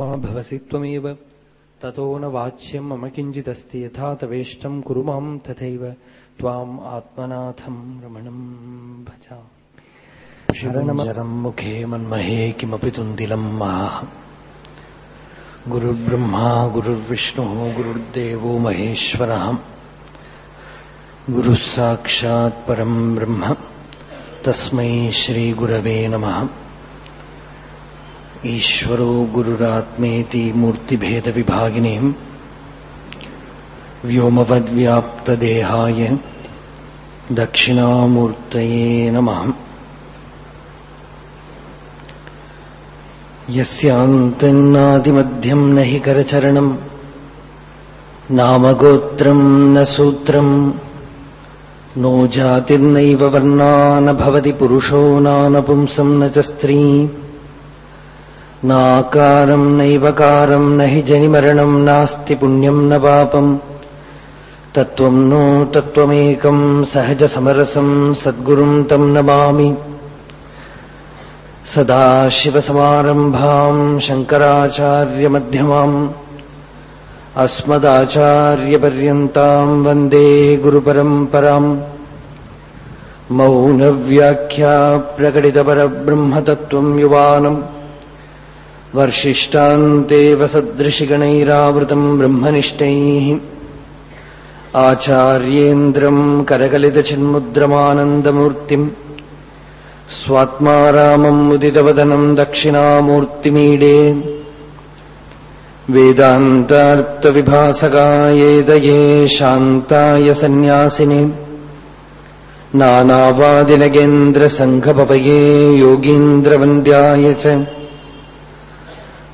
मा भवसि त्वमेव। ततो न वाच्यम् मम किञ्चिदस्ति यथा तवेष्टम् कुरु माम् तथैव। त्वाम् आत्मनाथम् रमणम् भजा शरणमरम् मुखे मन्महे किमपि तुन्दिलम् माः। गुरुर्ब्रह्मा, गुरुर्विष्णुः, गुरुर्देवो महेश्वरः। गुरुः साक्षात् परम् ब्रह्म। तस्मै श्रीगुरवे नमः। ईश्वरो गुरुरात्मेति मूर्तिभेदविभागिनीम् व्योमवद्व्याप्तदेहाय दक्षिणामूर्तये नमः। यस्यान्तन्नादिमध्यम् न हि करचरणम् नामगोत्रम् न सूत्रम् नो जातिर्नैव वर्णा न भवति पुरुषो नानपुंसम् न च स्त्री नाकारम् नैवकारम् न हि जनिमरणम् नास्ति पुण्यम् न पापम् तत्त्वम् नो तत्त्वमेकम् सहजसमरसम् सद्गुरुम् तम् नमामि। सदाशिवसमारम्भाम् शङ्कराचार्यमध्यमाम् अस्मदाचार्यपर्यन्ताम् वन्दे गुरुपरम्पराम्। मौनव्याख्या प्रकटितपरब्रह्मतत्त्वम् युवानम् वर्षिष्टान्तेव सदृशिगणैरावृतम् ब्रह्मनिष्ठैः आचार्येन्द्रम् करकलितचिन्मुद्रमानन्दमूर्तिम् स्वात्मा रामम् मुदितवदनम् दक्षिणामूर्तिमीडे वेदान्तार्थविभासकायेदये शान्ताय सन्न्यासिने नानावादिनगेन्द्रसङ्घपवये योगीन्द्रवन्द्याय च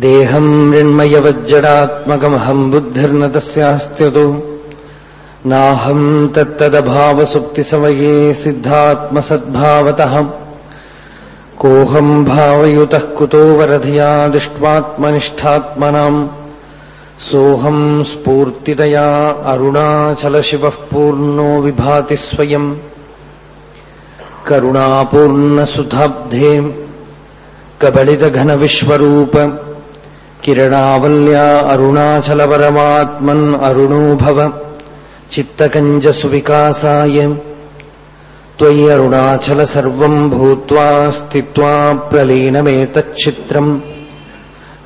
ദേഹം ഹിരണ്മയവജ്ജടാത്മകമഹം ബുദ്ധിർന തസ്യാസ്ത്യതു. നാഹം തത്തദഭാവസുപ്തിസമയേ സിദ്ധാത്മസദ്ഭാവത കോഹം ഭാവയുത കുതോ വരധിയാ ദൃഷ്ട്വാത്മനിഷ്ഠാത്മനാം. സോഹം സ്ഫൂർത്തിതയാ അരുണാചലശിവ പൂർണോ വിഭാതി സ്വയം. കരുണാപൂർണസുധാബ്ധേ കബളിതഘനവിശ്വരൂപം. किरणावल्या अरुणाचलपरमात्मन् अरुणो भव चित्तकञ्जसुविकासाय त्वयि अरुणाचल सर्वम् भूत्वा स्थित्वा प्रलीनमेतच्चित्रम्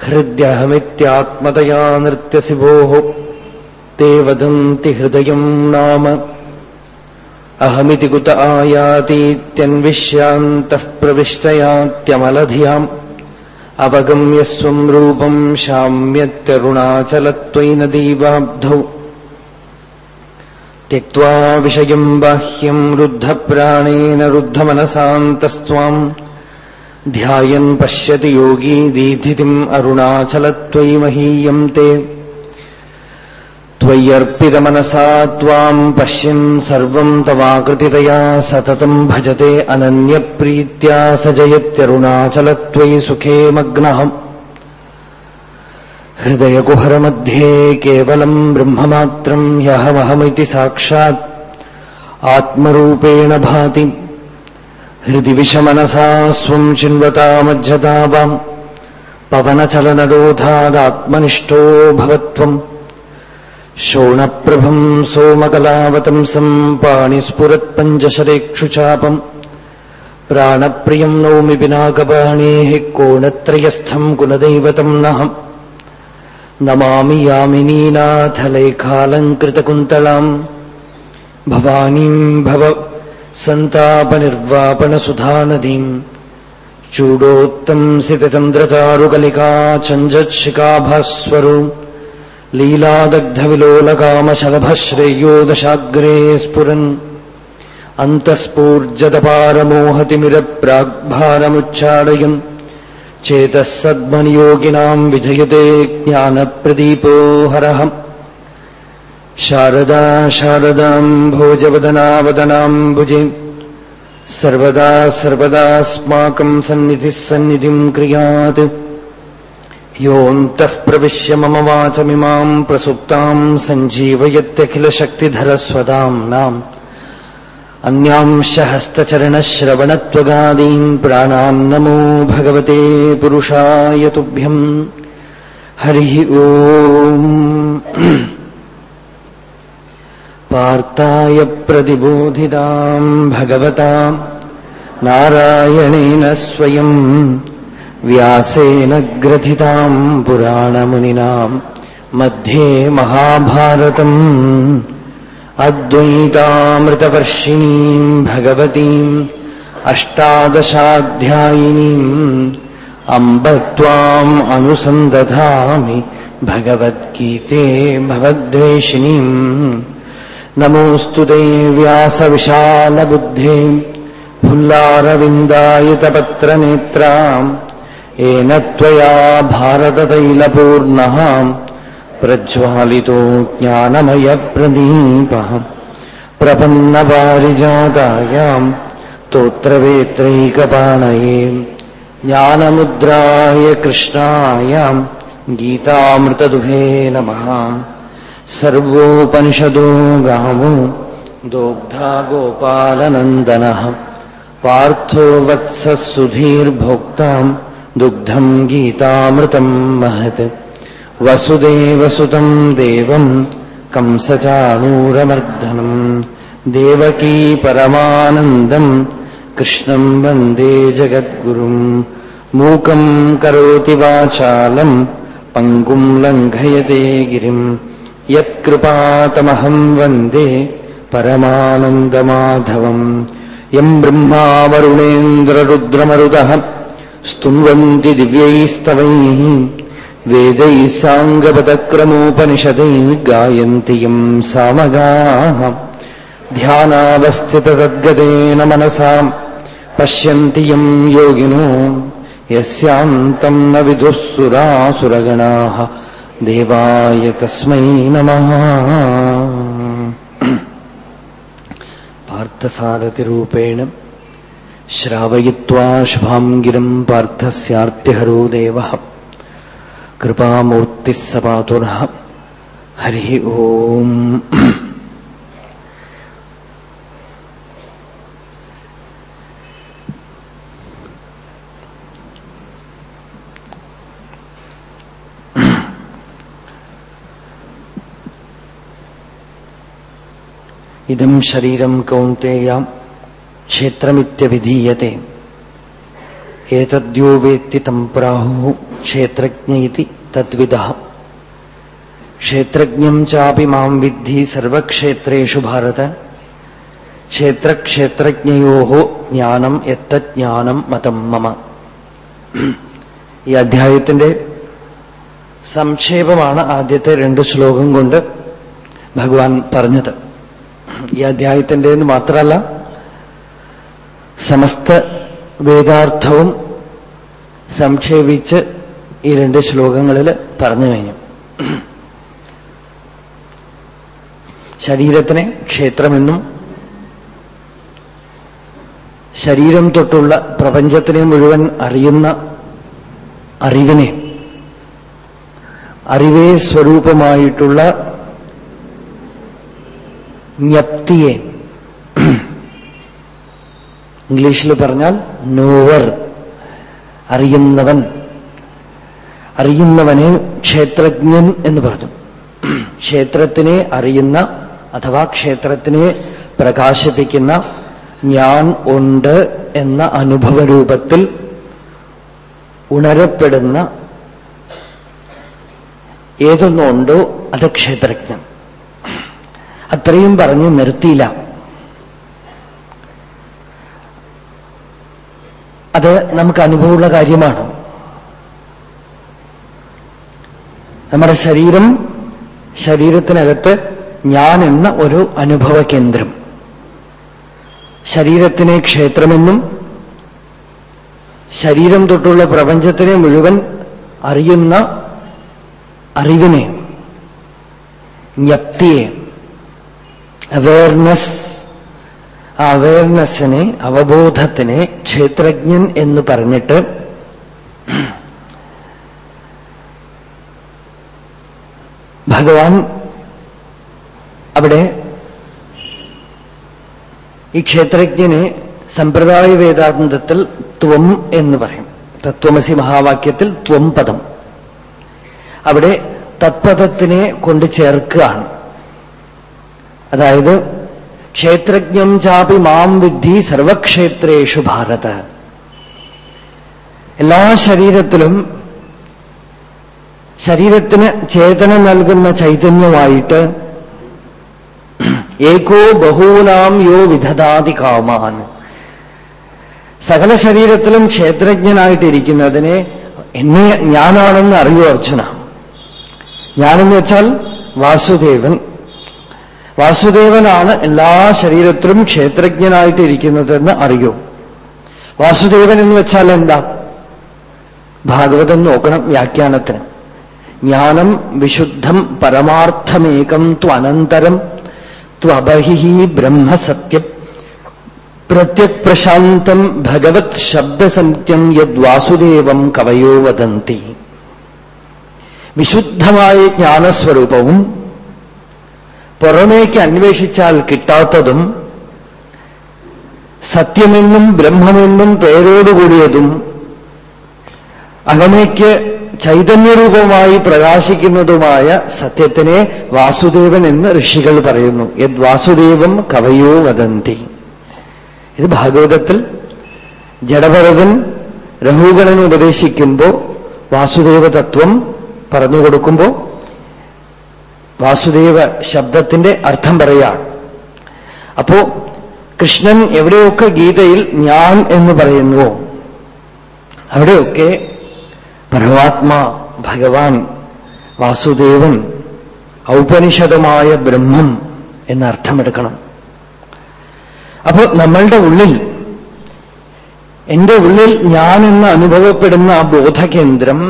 हृद्यहमित्यात्मतया नृत्यसि भोः ते वदन्ति हृदयम् नाम अहमिति कुत आयातीत्यन्विष्यान्तः प्रविष्टयात्यमलधियाम् अवगम्य स्वम् रूपम् शाम्यत्यरुणाचलत्वयि नदीवाब्धौ त्यक्त्वा विषयम् बाह्यम् रुद्धप्राणेन रुद्धमनसान्तस्त्वाम् ध्यायन् पश्यति योगी दीधितिम् अरुणाचलत्वयि महीयम् ते त्वय्यर्पितमनसा त्वाम् पश्यन् सर्वम् तवाकृतितया सततम् भजते अनन्यप्रीत्या स जयत्यरुणाचलत्वयि सुखे मग्नः हृदयकुहरमध्ये केवलम् ब्रह्ममात्रम् ह्यहमहमिति साक्षात् आत्मरूपेण भाति हृदि विषमनसा स्वम् चिन्वतामज्जतावाम् पवनचलनरोधादात्मनिष्ठो भवत्वम् शोणप्रभम् सोमकलावतंसम् पाणिस्फुरत्पञ्चशरेक्षुचापम् प्राणप्रियम् नौमि पिनाकपाणेः कोणत्रयस्थम् कुलदैवतम् नः। नमामि यामिनीनाथलेखालङ्कृतकुन्तलाम् भवानीम् भव सन्तापनिर्वापणसुधानदीम्। चूडोत्तंसितचन्द्रचारुकलिका चञ्जत्शिकाभास्वरो लीलादग्धविलोलकामशलभश्रेयो दशाग्रे स्फुरन्। अन्तःस्फूर्जदपारमोहतिमिरप्राग्भारमुच्छाडयन् चेतः सद्मनियोगिनाम् विजयते ज्ञानप्रदीपो हरः। शारदा शारदाम् भोजवदनावदनाम् भुजे। सर्वदा सर्वदास्माकम् सन्निधिः सन्निधिम् क्रियात्। योऽन्तः प्रविश्य मम वाचमिमाम् प्रसुप्ताम् सञ्जीवयत्यखिलशक्तिधरस्वदाम्नाम् अन्यांश हस्तचरणश्रवणत्वगादीन् प्राणान् नमो भगवते पुरुषाय तुभ्यम् हरिः ओम् पार्ताय प्रतिबोधिताम् भगवताम् नारायणेन स्वयम् व्यासेन ग्रथिताम् पुराणमुनिनाम् मध्ये महाभारतम् अद्वैतामृतवर्षिणीम् भगवतीम् अष्टादशाध्यायिनीम् अम्ब त्वाम् अनुसन्दधामि भगवद्गीते भवद्वेषिणीम् नमोऽस्तु ते व्यासविशालबुद्धे फुल्लारविन्दायितपत्रनेत्राम् येन त्वया भारततैलपूर्णः प्रज्वालितो ज्ञानमयप्रदीपः प्रपन्नपारिजातायाम् स्तोत्रवेत्रैकपाणये ज्ञानमुद्राय कृष्णायाम् गीतामृतदुहे नमः सर्वोपनिषदो गावो दोग्धा गोपालनन्दनः पार्थो वत्सः सुधीर्भोक्ताम् दुग्धम् गीतामृतम् महत्। वसुदेवसुतम् देवम् कंसचाणूरमर्दनम् देवकी परमानन्दम् कृष्णम् वन्दे जगद्गुरुम् मूकम् करोति वाचालम् पङ्गुम् लङ्घयते गिरिम् यत्कृपातमहम् वन्दे परमानन्दमाधवम् यम् ब्रह्मा वरुणेन्द्ररुद्रमरुदः സ്തുവന്തി ദിവ്യൈസ്തവൈ വേദൈ സാംഗപദക്രമോപനിഷദൈ ഗായന്തിയം സാമഗാഃ ധ്യാനാവസ്ഥിതദ്ഗതേന മനസാം. പശ്യന്തിയം യോഗിനോ. യസ്യാന്തം ന വിദുസുരാസുരഗണാ ദേവായ തസ്മൈ നമ. പാർത്ഥസാരഥിരൂപേണ श्रावयित्वा शुभां गिरं पार्थस्यार्तिहरो देवः। कृपामूर्तिः स पातु नः हरिः ओम्। इदं ക്ഷേത്രമിത്യവിധീയത്തെ ഏതദ്യോ വേത്തി തം പ്രാഹു ക്ഷേത്രജ്ഞ തദ്വിദ ക്ഷേത്രജ്ഞം ചാപി മാം വിദ്ധി സർവക്ഷേത്രേഷു ഭാരത ക്ഷേത്രക്ഷേത്രജ്ഞയോ ജ്ഞാനം എത്തജ്ഞാനം മതം മമ ഈ അധ്യായത്തിന്റെ സംക്ഷേപമാണ് ആദ്യത്തെ രണ്ട് ശ്ലോകം കൊണ്ട് ഭഗവാൻ പറഞ്ഞത്. ഈ അധ്യായത്തിന്റെ മാത്രമല്ല സമസ്ത വേദാർത്ഥവും സംക്ഷേപിച്ച് ഈ രണ്ട് ശ്ലോകങ്ങളിൽ പറഞ്ഞു കഴിഞ്ഞു. ശരീരത്തിനെ ക്ഷേത്രമെന്നും ശരീരം തൊട്ടുള്ള പ്രപഞ്ചത്തിനെ മുഴുവൻ അറിയുന്ന അറിവിനെ അറിവേ സ്വരൂപമായിട്ടുള്ള ജ്ഞപ്തിയെ ഇംഗ്ലീഷിൽ പറഞ്ഞാൽ നോവർ അറിയുന്നവൻ. അറിയുന്നവനെ ക്ഷേത്രജ്ഞൻ എന്ന് പറഞ്ഞു. ക്ഷേത്രത്തിനെ അറിയുന്ന അഥവാ ക്ഷേത്രത്തിനെ പ്രകാശിപ്പിക്കുന്ന ഞാൻ ഉണ്ട് എന്ന അനുഭവരൂപത്തിൽ ഉണരപ്പെടുന്ന ഏതൊന്നുണ്ടോ അത് ക്ഷേത്രജ്ഞൻ. അത്രയും പറഞ്ഞ് നിർത്തിയില്ല. അത് നമുക്ക് അനുഭവമുള്ള കാര്യമാണ്. നമ്മുടെ ശരീരം ശരീരത്തിനകത്ത് ഞാൻ എന്ന ഒരു അനുഭവ കേന്ദ്രം. ശരീരത്തിനെ ക്ഷേത്രമെന്നും ശരീരം തൊട്ടുള്ള പ്രപഞ്ചത്തിനെ മുഴുവൻ അറിയുന്ന അറിവിനെ ജ്ഞപ്തിയെ അവയർനെസ് ആ അവയർനെസ്സിനെ അവബോധത്തിനെ ക്ഷേത്രജ്ഞൻ എന്ന് പറഞ്ഞിട്ട് ഭഗവാൻ അവിടെ ഈ ക്ഷേത്രജ്ഞനെ സമ്പ്രദായ വേദാന്തത്തിൽ ത്വം എന്ന് പറയും. തത്വമസി മഹാവാക്യത്തിൽ ത്വം പദം. അവിടെ തത്പദത്തിനെ കൊണ്ട് ചേർക്കുകയാണ്. അതായത് ക്ഷേത്രജ്ഞം ചാപി മാം വിദ്ധി സർവക്ഷേത്രേഷു ഭാരത. എല്ലാ ശരീരത്തിലും ശരീരത്തിന് ചേതന നൽകുന്ന ചൈതന്യമായിട്ട് ഏകോ ബഹൂനാം യോ വിധദാതി കാമാൻ. സകല ശരീരത്തിലും ക്ഷേത്രജ്ഞനായിട്ടിരിക്കുന്നതിനെ എന്നെ ഞാനാണെന്ന് അറിയൂ അർജുന. ഞാനെന്ന് വെച്ചാൽ വാസുദേവൻ. വാസുദേവനാണ് എല്ലാ ശരീരത്തിലും ക്ഷേത്രജ്ഞനായിട്ടിരിക്കുന്നതെന്ന് അറിയൂ. വാസുദേവൻ എന്ന് വെച്ചാൽ എന്താ? ഭാഗവതം നോക്കണം വ്യാഖ്യാനത്തിന്. ജ്ഞാനം വിശുദ്ധം പരമാർത്ഥമേകം ത്വനന്തരം ത്വബഹി ബ്രഹ്മസത്യം പ്രത്യക് പ്രശാന്തം ഭഗവത് ശബ്ദസംഖ്യം യദ്വാസുദേവം കവയോ വദന്തി. വിശുദ്ധമായ ജ്ഞാനസ്വരൂപവും പുറമേക്ക് അന്വേഷിച്ചാൽ കിട്ടാത്തതും സത്യമെന്നും ബ്രഹ്മമെന്നും പേരോടുകൂടിയതും അകമയ്ക്ക് ചൈതന്യരൂപമായി പ്രകാശിക്കുന്നതുമായ സത്യത്തിനെ വാസുദേവൻ എന്ന് ഋഷികൾ പറയുന്നു. യദ് വാസുദേവം കവയോ വദന്തി. ഇത് ഭാഗവതത്തിൽ ജഡഭരതൻ രഘുഗണനെ ഉപദേശിക്കുമ്പോൾ വാസുദേവ തത്വം പറഞ്ഞുകൊടുക്കുമ്പോ വാസുദേവ ശബ്ദത്തിന്റെ അർത്ഥം പറയുകയാണ് അപ്പോ കൃഷ്ണൻ എവിടെയൊക്കെ ഗീതയിൽ ഞാൻ എന്ന് പറയുന്നുവോ അവിടെയൊക്കെ പരമാത്മാ ഭഗവാൻ വാസുദേവൻ ഔപനിഷദമായ ബ്രഹ്മം എന്നർത്ഥമെടുക്കണം അപ്പോ നമ്മളുടെ ഉള്ളിൽ എന്റെ ഉള്ളിൽ ഞാൻ എന്ന് അനുഭവപ്പെടുന്ന ആ ബോധകേന്ദ്രം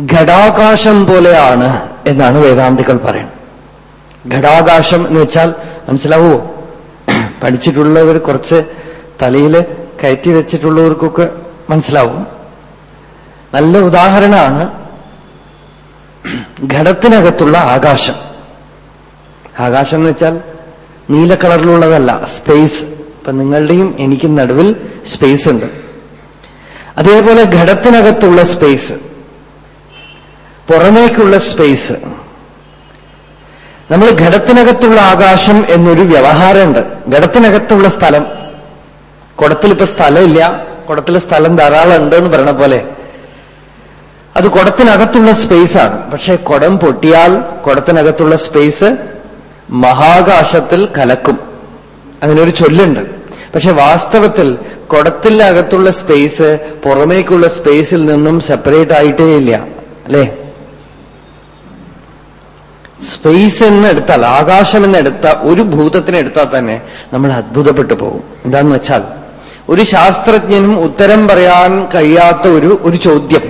ഘടാകാശം പോലെയാണ് എന്നാണ് വേദാന്തികൾ പറയുന്നത്. ഘടാകാശം എന്ന് വെച്ചാൽ മനസ്സിലാവുമോ പഠിച്ചിട്ടുള്ളവർ കുറച്ച് തലയിൽ കയറ്റി വെച്ചിട്ടുള്ളവർക്കൊക്കെ മനസ്സിലാവും. നല്ല ഉദാഹരണമാണ് ഘടത്തിനകത്തുള്ള ആകാശം. ആകാശം എന്ന് വെച്ചാൽ നീല കളറിലുള്ളതല്ല സ്പേസ് ഇപ്പൊ നിങ്ങളുടെയും എനിക്കും നടുവിൽ സ്പേസ് ഉണ്ട്. അതേപോലെ ഘടത്തിനകത്തുള്ള സ്പേസ് പുറമേക്കുള്ള സ്പേസ് നമ്മൾ ഘടത്തിനകത്തുള്ള ആകാശം എന്നൊരു വ്യവഹാരമുണ്ട്. ഘടത്തിനകത്തുള്ള സ്ഥലം. കുടത്തിലിപ്പോ സ്ഥലമില്ല. കുടത്തിൽ സ്ഥലം ധാരാളം ഉണ്ട് എന്ന് പറയണ പോലെ. അത് കുടത്തിനകത്തുള്ള സ്പേസാണ് പക്ഷെ കുടം പൊട്ടിയാൽ കുടത്തിനകത്തുള്ള സ്പേസ് മഹാകാശത്തിൽ കലക്കും. അങ്ങനെ ഒരു ചൊല്ലുണ്ട്. പക്ഷെ വാസ്തവത്തിൽ കുടത്തിനകത്തുള്ള സ്പേസ് പുറമേക്കുള്ള സ്പേസിൽ നിന്നും സെപ്പറേറ്റ് ആയിട്ടേ ഇല്ല. അല്ലേ? സ്പേസ് എന്നെടുത്താൽ ആകാശം എന്നെടുത്ത ഒരു ഭൂതത്തിനെടുത്താൽ തന്നെ നമ്മൾ അത്ഭുതപ്പെട്ടു പോകും. എന്താന്ന് വെച്ചാൽ ഒരു ശാസ്ത്രജ്ഞനും ഉത്തരം പറയാൻ കഴിയാത്ത ഒരു ഒരു ചോദ്യം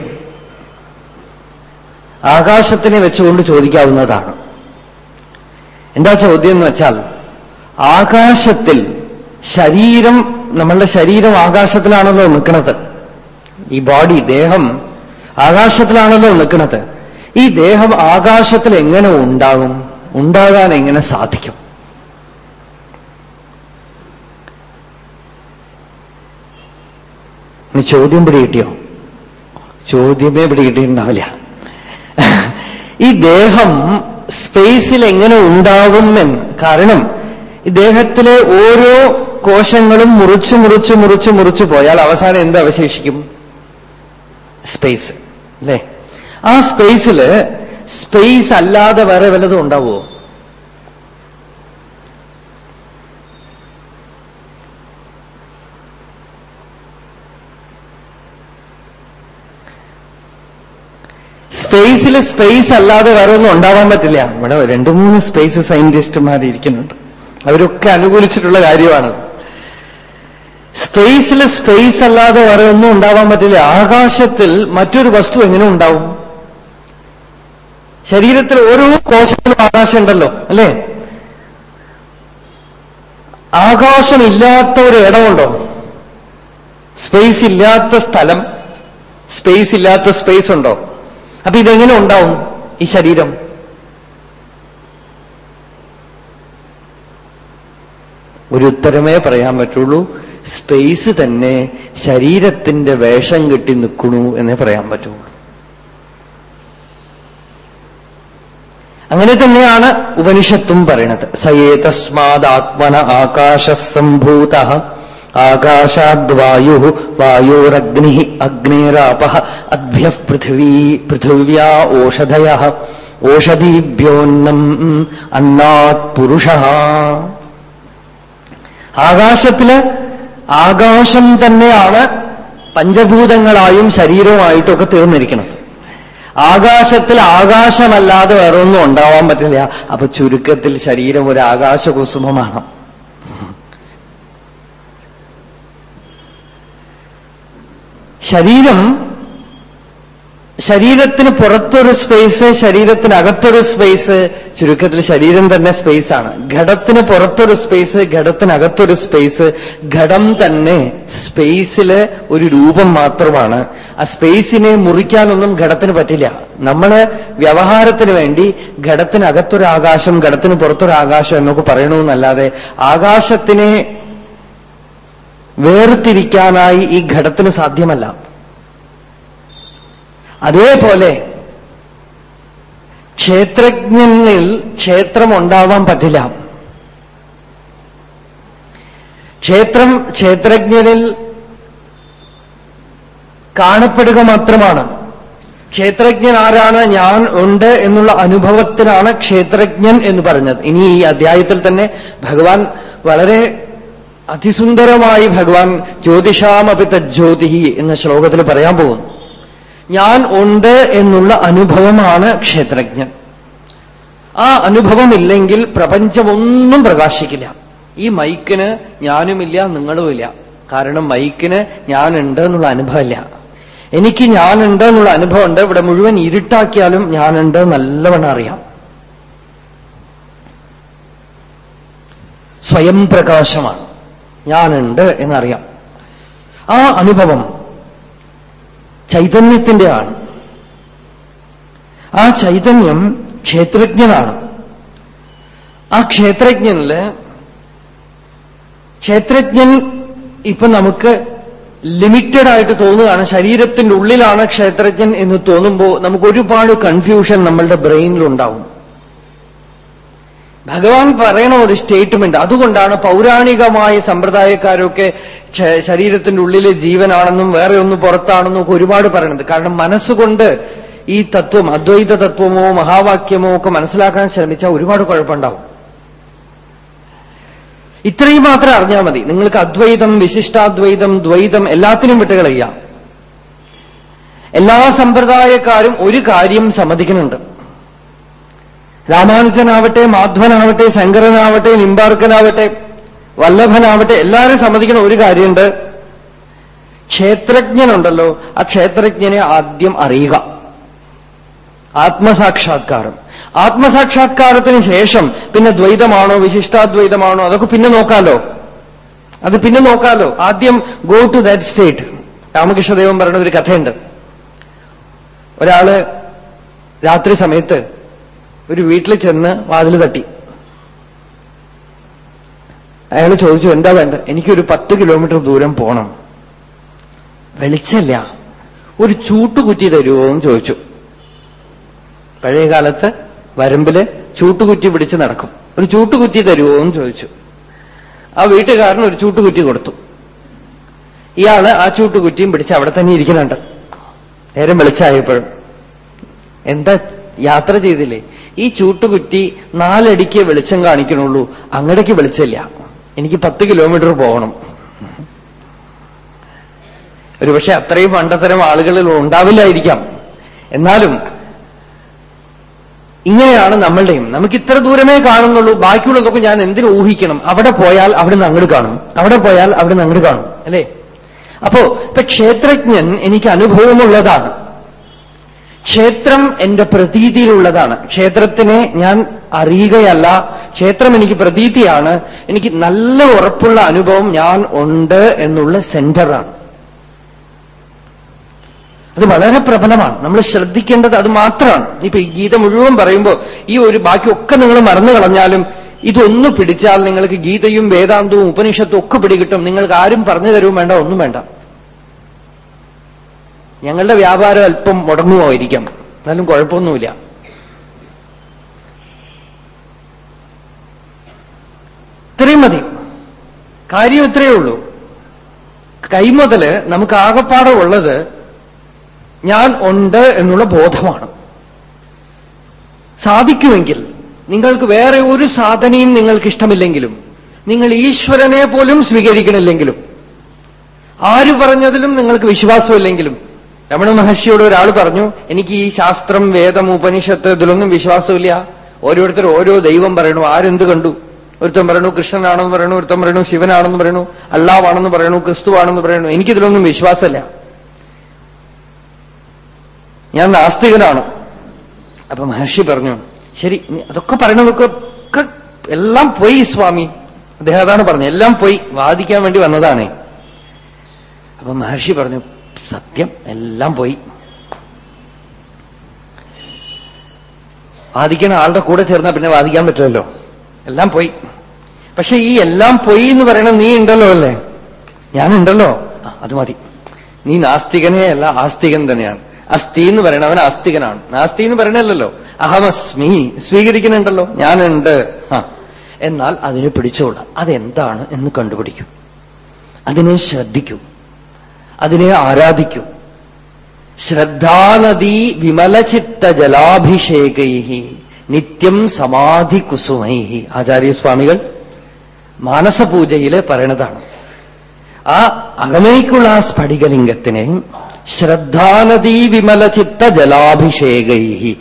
ആകാശത്തിനെ വെച്ചുകൊണ്ട് ചോദിക്കാവുന്നതാണ്. എന്താ ചോദ്യം എന്ന് വെച്ചാൽ ആകാശത്തിൽ ശരീരം നമ്മളുടെ ശരീരം ആകാശത്തിലാണല്ലോ നിൽക്കുന്നത് ഈ ബോഡി ദേഹം ആകാശത്തിലാണല്ലോ നിൽക്കുന്നത് ഈ ദേഹം ആകാശത്തിൽ എങ്ങനെ ഉണ്ടാകും? ഉണ്ടാകാൻ എങ്ങനെ സാധിക്കും? നീ ചോദ്യം പിടികിട്ടിയോ ചോദ്യമേ പിടികിട്ടിയിട്ടുണ്ടാവില്ല ഈ ദേഹം സ്പേസിൽ എങ്ങനെ ഉണ്ടാകും എന്ന് കാരണം ഈ ദേഹത്തിലെ ഓരോ കോശങ്ങളും മുറിച്ചു മുറിച്ചു മുറിച്ചു മുറിച്ചു പോയാൽ അവസാനം എന്ത് അവശേഷിക്കും? സ്പേസ്. അല്ലേ? ആ സ്പേസിൽ സ്പേസ് അല്ലാതെ വേറെ വല്ലതും ഉണ്ടാവുമോ സ്പേസിൽ സ്പേസ് അല്ലാതെ വേറെ ഒന്നും ഉണ്ടാവാൻ പറ്റില്ല. ഇവിടെ രണ്ടു മൂന്ന് സ്പേസ് സയന്റിസ്റ്റുമാർ ഇരിക്കുന്നുണ്ട്. അവരൊക്കെ അനുകൂലിച്ചിട്ടുള്ള കാര്യമാണത് സ്പേസിൽ സ്പേസ് അല്ലാതെ വേറെ ഒന്നും ഉണ്ടാവാൻ പറ്റില്ല. ആകാശത്തിൽ മറ്റൊരു വസ്തു എങ്ങനെ ഉണ്ടാവും? ശരീരത്തിൽ ഓരോ കോശത്തിലും ആകാശം ഉണ്ടല്ലോ അല്ലേ? ആകാശമില്ലാത്ത ഒരു ഇടമുണ്ടോ? സ്പേസ് ഇല്ലാത്ത സ്ഥലം സ്പേസ് ഇല്ലാത്ത സ്പേസ് ഉണ്ടോ? അപ്പൊ ഇതെങ്ങനെ ഉണ്ടാവും ഈ ശരീരം? ഒരു ഉത്തരമേ പറയാൻ പറ്റുള്ളൂ. സ്പേസ് തന്നെ ശരീരത്തിന്റെ വേഷം കെട്ടി നിൽക്കണു എന്നേ പറയാൻ പറ്റുള്ളൂ. അങ്ങനെ തന്നെയാണ് ഉപനിഷത്തും പറയണത്. സയേതസ്മാദാത്മന ആകാശ സംഭൂത ആകാശാദ്വായു വായോരഗ്നി അഗ്നേരാപ. അദ്ഭ്യ പൃഥിവീ പൃഥിവ്യാ ഓഷധയ. ഓഷധീഭ്യോന്നം അന്നാത് പുരുഷ. ആകാശത്തിൽ ആകാശം തന്നെയാണ് പഞ്ചഭൂതങ്ങളായും ശരീരവുമായിട്ടൊക്കെ തീർന്നിരിക്കുന്നത് ആകാശത്തിൽ ആകാശമല്ലാതെ വേറൊന്നും ഉണ്ടാവാൻ പറ്റില്ല. അപ്പൊ ചുരുക്കത്തിൽ ശരീരം ഒരു ആകാശകുസുമമാണ് ശരീരം ശരീരത്തിന് പുറത്തൊരു സ്പേസ് ശരീരത്തിനകത്തൊരു സ്പേസ് ചുരുക്കത്തിൽ ശരീരം തന്നെ സ്പേസാണ് ഘടത്തിന് പുറത്തൊരു സ്പേസ് ഘടത്തിനകത്തൊരു സ്പേസ് ഘടം തന്നെ സ്പേസിൽ ഒരു രൂപം മാത്രമാണ്. ആ സ്പേസിനെ മുറിക്കാനൊന്നും ഘടത്തിന് പറ്റില്ല. നമ്മൾ വ്യവഹാരത്തിന് വേണ്ടി ഘടത്തിനകത്തൊരു ആകാശം ഘടത്തിന് പുറത്തൊരു ആകാശം എന്നൊക്കെ പറയണമെന്നല്ലാതെ ആകാശത്തിനെ വേർതിരിക്കാനായി ഈ ഘടത്തിന് സാധ്യമല്ല. അതേപോലെ ക്ഷേത്രജ്ഞനിൽ ക്ഷേത്രം ഉണ്ടാവാൻ പറ്റില്ല. ക്ഷേത്രം ക്ഷേത്രജ്ഞനിൽ കാണപ്പെടുക മാത്രമാണ്. ക്ഷേത്രജ്ഞൻ ആരാണ്? ഞാൻ ഉണ്ട് എന്നുള്ള അനുഭവത്തിനാണ് ക്ഷേത്രജ്ഞൻ എന്ന് പറഞ്ഞത്. ഇനി ഈ അധ്യായത്തിൽ തന്നെ ഭഗവാൻ വളരെ അതിസുന്ദരമായി ഭഗവാൻ ജ്യോതിഷാമപിത ജ്യോതിഹി എന്ന ശ്ലോകത്തിൽ പറയാൻ പോകുന്നു. ഞാൻ ഉണ്ട് എന്നുള്ള അനുഭവമാണ് ക്ഷേത്രജ്ഞൻ. ആ അനുഭവമില്ലെങ്കിൽ പ്രപഞ്ചമൊന്നും പ്രകാശിക്കില്ല. ഈ മൈക്കിന് ഞാനുമില്ല നിങ്ങളുമില്ല. കാരണം മൈക്കിന് ഞാനുണ്ട് എന്നുള്ള അനുഭവമില്ല. എനിക്ക് ഞാനുണ്ട് എന്നുള്ള അനുഭവമുണ്ട്. ഇവിടെ മുഴുവൻ ഇരുട്ടാക്കിയാലും ഞാനുണ്ട് നല്ലവണ്ണം അറിയാം. സ്വയം പ്രകാശമാണ്. ഞാനുണ്ട് എന്നറിയാം. ആ അനുഭവം ചൈതന്യത്തിന്റെ ആണ് ആ ചൈതന്യം ക്ഷേത്രജ്ഞനാണ്. ആ ക്ഷേത്രജ്ഞനിൽ ക്ഷേത്രജ്ഞൻ ഇപ്പൊ നമുക്ക് ലിമിറ്റഡ് ആയിട്ട് തോന്നുകയാണ് ശരീരത്തിന്റെ ഉള്ളിലാണ് ക്ഷേത്രജ്ഞൻ എന്ന് തോന്നുമ്പോൾ നമുക്ക് ഒരുപാട് കൺഫ്യൂഷൻ നമ്മളുടെ ബ്രെയിനിലുണ്ടാവും. ഭഗവാൻ പറയണ ഒരു സ്റ്റേറ്റ്മെന്റ്. അതുകൊണ്ടാണ് പൗരാണികമായ സമ്പ്രദായക്കാരൊക്കെ ശരീരത്തിന്റെ ഉള്ളിലെ ജീവനാണെന്നും വേറെ ഒന്ന് പുറത്താണെന്നും ഒക്കെ ഒരുപാട് പറയണത്. കാരണം മനസ്സുകൊണ്ട് ഈ തത്വം അദ്വൈത തത്വമോ മഹാവാക്യമോ ഒക്കെ മനസ്സിലാക്കാൻ ശ്രമിച്ചാൽ ഒരുപാട് കുഴപ്പമുണ്ടാവും. ഇത്രയും മാത്രം അറിഞ്ഞാൽ മതി. നിങ്ങൾക്ക് അദ്വൈതം വിശിഷ്ടാദ്വൈതം ദ്വൈതം എല്ലാത്തിനും വിട്ടുകളയ്യാം എല്ലാ സമ്പ്രദായക്കാരും ഒരു കാര്യം സമ്മതിക്കുന്നുണ്ട്. രാമാനുജനാവട്ടെ മാധവനാവട്ടെ ശങ്കരനാവട്ടെ നിമ്പാർക്കനാവട്ടെ വല്ലഭനാവട്ടെ എല്ലാവരും സമ്മതിക്കുന്ന ഒരു കാര്യമുണ്ട്. ക്ഷേത്രജ്ഞനുണ്ടല്ലോ ആ ക്ഷേത്രജ്ഞനെ ആദ്യം അറിയുക. ആത്മസാക്ഷാത്കാരം. ആത്മസാക്ഷാത്കാരത്തിന് ശേഷം പിന്നെ ദ്വൈതമാണോ വിശിഷ്ടാദ്വൈതമാണോ അതൊക്കെ പിന്നെ നോക്കാലോ. അത് പിന്നെ നോക്കാലോ. ആദ്യം ഗോ ടു ദാറ്റ് സ്റ്റേറ്റ്. രാമകൃഷ്ണദേവൻ പറയുന്ന ഒരു കഥയുണ്ട്. ഒരാൾ രാത്രി സമയത്ത് ഒരു വീട്ടിൽ ചെന്ന് വാതിൽ തട്ടി. അയാൾ ചോദിച്ചു എന്താ വേണ്ട? എനിക്കൊരു പത്ത് കിലോമീറ്റർ ദൂരം പോണം. വെളിച്ചല്ല. ഒരു ചൂട്ടുകുറ്റി തരുമോ എന്ന് ചോദിച്ചു. പഴയ കാലത്ത് വരമ്പിൽ ചൂട്ടുകുറ്റി പിടിച്ച് നടക്കും. ഒരു ചൂട്ടുകുറ്റി തരുമോ എന്ന് ചോദിച്ചു. ആ വീട്ടുകാരൻ ഒരു ചൂട്ടുകുറ്റി കൊടുത്തു. ഇയാൾ ആ ചൂട്ടുകുറ്റിയും പിടിച്ച് അവിടെ തന്നെ ഇരിക്കുന്നുണ്ട്. നേരം വെളിച്ചായപ്പോഴും. എന്താ യാത്ര ചെയ്തില്ലേ? ഈ ചൂട്ടുകുറ്റി നാലടിക്ക് വെളിച്ചം കാണിക്കണുള്ളൂ. അങ്ങടേക്ക് വെളിച്ചമില്ല. എനിക്ക് പത്ത് കിലോമീറ്റർ പോകണം. ഒരുപക്ഷെ അത്രയും പണ്ടത്തരം ആളുകളിൽ ഉണ്ടാവില്ലായിരിക്കാം. എന്നാലും ഇങ്ങനെയാണ് നമ്മളുടെയും. നമുക്ക് ഇത്ര ദൂരമേ കാണുന്നുള്ളൂ. ബാക്കിയുള്ളതൊക്കെ ഞാൻ എന്തിനു ഊഹിക്കണം? അവിടെ പോയാൽ അവിടെ നിന്ന് അങ്ങോട്ട് കാണും. അവിടെ പോയാൽ അവിടെ നിന്ന് അങ്ങോട്ട് കാണും. അല്ലേ? അപ്പോ ഇപ്പൊ ക്ഷേത്രജ്ഞൻ എനിക്ക് അനുഭവമുള്ളതാണ്. ക്ഷേത്രം എന്റെ പ്രതീതിയിലുള്ളതാണ്. ക്ഷേത്രത്തിനെ ഞാൻ അറിയുകയല്ല. ക്ഷേത്രം എനിക്ക് പ്രതീതിയാണ്. എനിക്ക് നല്ല ഉറപ്പുള്ള അനുഭവം ഞാൻ ഉണ്ട് എന്നുള്ള സെന്ററാണ്. അത് വളരെ പ്രബലമാണ്. നമ്മൾ ശ്രദ്ധിക്കേണ്ടത് അത് മാത്രമാണ്. ഇപ്പൊ ഈ ഗീത മുഴുവൻ പറയുമ്പോൾ ഈ ഒരു ബാക്കിയൊക്കെ നിങ്ങൾ മറന്നു കളഞ്ഞാലും ഇതൊന്നു പിടിച്ചാൽ നിങ്ങൾക്ക് ഗീതയും വേദാന്തവും ഉപനിഷത്തും ഒക്കെ പിടികിട്ടും. നിങ്ങൾക്ക് ആരും പറഞ്ഞു തരുവും വേണ്ട ഒന്നും വേണ്ട. ഞങ്ങളുടെ വ്യാപാരം അല്പം മുടങ്ങുമായിരിക്കാം. എന്നാലും കുഴപ്പമൊന്നുമില്ല. ഇത്രയും മതി. കാര്യം ഇത്രയേ ഉള്ളൂ. കൈമുതൽ നമുക്ക് ആകപ്പാടെ ഉള്ളത് ഞാൻ ഉണ്ട് എന്നുള്ള ബോധമാണ്. സാധിക്കുമെങ്കിൽ നിങ്ങൾക്ക് വേറെ ഒരു സാധനയും നിങ്ങൾക്ക് ഇഷ്ടമില്ലെങ്കിലും നിങ്ങൾ ഈശ്വരനെ പോലും സ്വീകരിക്കണില്ലെങ്കിലും ആര് പറഞ്ഞതിലും നിങ്ങൾക്ക് വിശ്വാസമില്ലെങ്കിലും രമണ മഹർഷിയോട് ഒരാൾ പറഞ്ഞു എനിക്ക് ഈ ശാസ്ത്രം വേദം ഉപനിഷത്ത് ഇതിലൊന്നും വിശ്വാസമില്ല. ഓരോരുത്തർ ഓരോ ദൈവം പറയണു ആരെന്ത് കണ്ടു? ഒരുത്തൻ പറയണു കൃഷ്ണനാണെന്ന് പറയണു ഒരുത്തൻ പറയണു ശിവനാണെന്ന് പറയണു അള്ളാവാണെന്ന് പറയണു ക്രിസ്തുവാണെന്ന് പറയണു എനിക്കിതിലൊന്നും വിശ്വാസമില്ല. ഞാൻ നാസ്തികനാണ്. അപ്പൊ മഹർഷി പറഞ്ഞു ശരി അതൊക്കെ പറയണതൊക്കെ എല്ലാം പോയി സ്വാമി. അദ്ദേഹം അതാണ് പറഞ്ഞത് എല്ലാം പോയി വാദിക്കാൻ വേണ്ടി വന്നതാണ്. അപ്പൊ മഹർഷി പറഞ്ഞു സത്യം എല്ലാം പോയി. വാദിക്കണ ആളുടെ കൂടെ ചേർന്നാൽ പിന്നെ വാദിക്കാൻ പറ്റില്ലല്ലോ. എല്ലാം പോയി. പക്ഷെ ഈ എല്ലാം പോയി എന്ന് പറയണ നീ ഉണ്ടല്ലോ അല്ലേ? ഞാനുണ്ടല്ലോ. അത് മതി. നീ നാസ്തികനേ അല്ല ആസ്തികൻ തന്നെയാണ്. അസ്ഥി എന്ന് പറയണവൻ ആസ്തികനാണ്. നാസ്തി എന്ന് പറയണല്ലോ അഹമസ്മി സ്വീകരിക്കുന്നുണ്ടല്ലോ. ഞാനുണ്ട്. എന്നാൽ അതിനെ പിടിച്ചോളാം. അതെന്താണ് എന്ന് കണ്ടുപിടിക്കും. അതിനെ ശ്രദ്ധിക്കൂ. അതിനെ ആരാധിക്കൂ. ശ്രദ്ധാനദി വിമലചിത്ത ജലാഭിഷേകൈ നിത്യം സമാധി കുസുമൈ ആചാര്യസ്വാമികൾ മാനസപൂജയിലെ പറയണതാണ്. ആ അകമേക്കുള്ള ആ സ്ഫടികലിംഗത്തിനെ ശ്രദ്ധാനദീ വിമലചിത്ത ജലാഭിഷേകൈ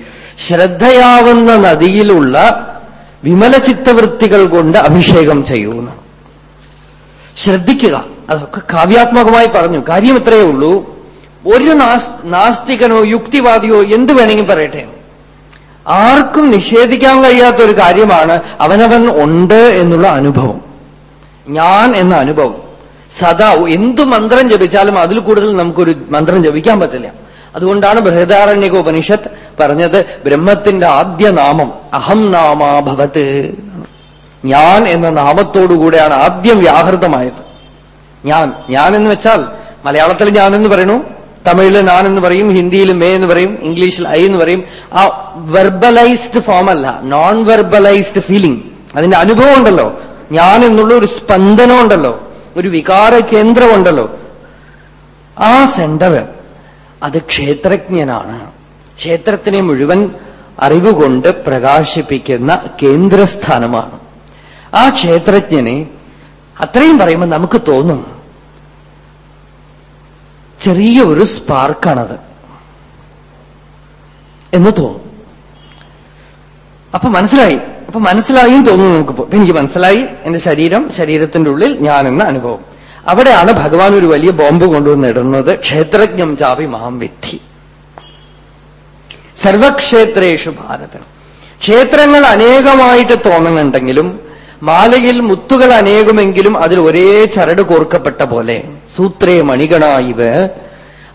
ശ്രദ്ധയാവുന്ന നദിയിലുള്ള വിമലചിത്തവൃത്തികൾ കൊണ്ട് അഭിഷേകം ചെയ്യുന്നു. ശ്രദ്ധിക്കുക. അതൊക്കെ കാവ്യാത്മകമായി പറഞ്ഞു. കാര്യം ഇത്രയേ ഉള്ളൂ. ഒരു നാസ്തികനോ യുക്തിവാദിയോ എന്ത് വേണമെങ്കിൽ പറയട്ടെ. ആർക്കും നിഷേധിക്കാൻ കഴിയാത്ത ഒരു കാര്യമാണ് അവനവൻ ഉണ്ട് എന്നുള്ള അനുഭവം. ഞാൻ എന്ന അനുഭവം. സദാ എന്തു മന്ത്രം ജപിച്ചാലും അതിൽ കൂടുതൽ നമുക്കൊരു മന്ത്രം ജപിക്കാൻ പറ്റില്ല. അതുകൊണ്ടാണ് ബൃഹദാരണ്യക ഉപനിഷത്ത് പറഞ്ഞത് ബ്രഹ്മത്തിന്റെ ആദ്യ നാമം അഹം നാമാഭവത് ഞാൻ എന്ന നാമത്തോടുകൂടെയാണ് ആദ്യം വ്യാഹൃതമായത്. ഞാൻ ഞാൻ എന്ന് വെച്ചാൽ മലയാളത്തിൽ ഞാൻ എന്ന് പറയണു തമിഴിൽ ഞാൻ എന്ന് പറയും ഹിന്ദിയിൽ മേ എന്ന് പറയും ഇംഗ്ലീഷിൽ ഐ എന്ന് പറയും. ആ വെർബലൈസ്ഡ് ഫോം അല്ല നോൺ വെർബലൈസ്ഡ് ഫീലിംഗ് അതിന്റെ അനുഭവം ഉണ്ടല്ലോ. ഞാൻ എന്നുള്ള ഒരു സ്പന്ദനം ഉണ്ടല്ലോ. ഒരു വികാര കേന്ദ്രമുണ്ടല്ലോ ആ സെന്റർ അത് ക്ഷേത്രജ്ഞനാണ്. ക്ഷേത്രത്തിനെ മുഴുവൻ അറിവുകൊണ്ട് പ്രകാശിപ്പിക്കുന്ന കേന്ദ്രസ്ഥാനമാണ്. ആ ക്ഷേത്രജ്ഞനെ അത്രയും പറയുമ്പോൾ നമുക്ക് തോന്നും. ചെറിയ ഒരു സ്പാർക്കാണത്. എന്ന് തോന്നും. അപ്പൊ മനസ്സിലായി. അപ്പൊ മനസ്സിലായും തോന്നുന്നു നമുക്ക് ഇപ്പൊ. എനിക്ക് മനസ്സിലായി. എന്റെ ശരീരം ശരീരത്തിന്റെ ഉള്ളിൽ ഞാൻ എന്ന അനുഭവം. അവിടെയാണ് ഭഗവാൻ ഒരു വലിയ ബോംബ് കൊണ്ടുവന്ന് ഇടുന്നത്. ക്ഷേത്രജ്ഞം ചാപി മാം വിദ്ധി. സർവക്ഷേത്രേഷു ഭാരതം. ക്ഷേത്രങ്ങൾ അനേകമായിട്ട് തോന്നുന്നുണ്ടെങ്കിലും മാലയിൽ മുത്തുകൾ അനേകമെങ്കിലും അതിൽ ഒരേ ചരട് കോർക്കപ്പെട്ട പോലെ. സൂത്രേ മണികണായിവ്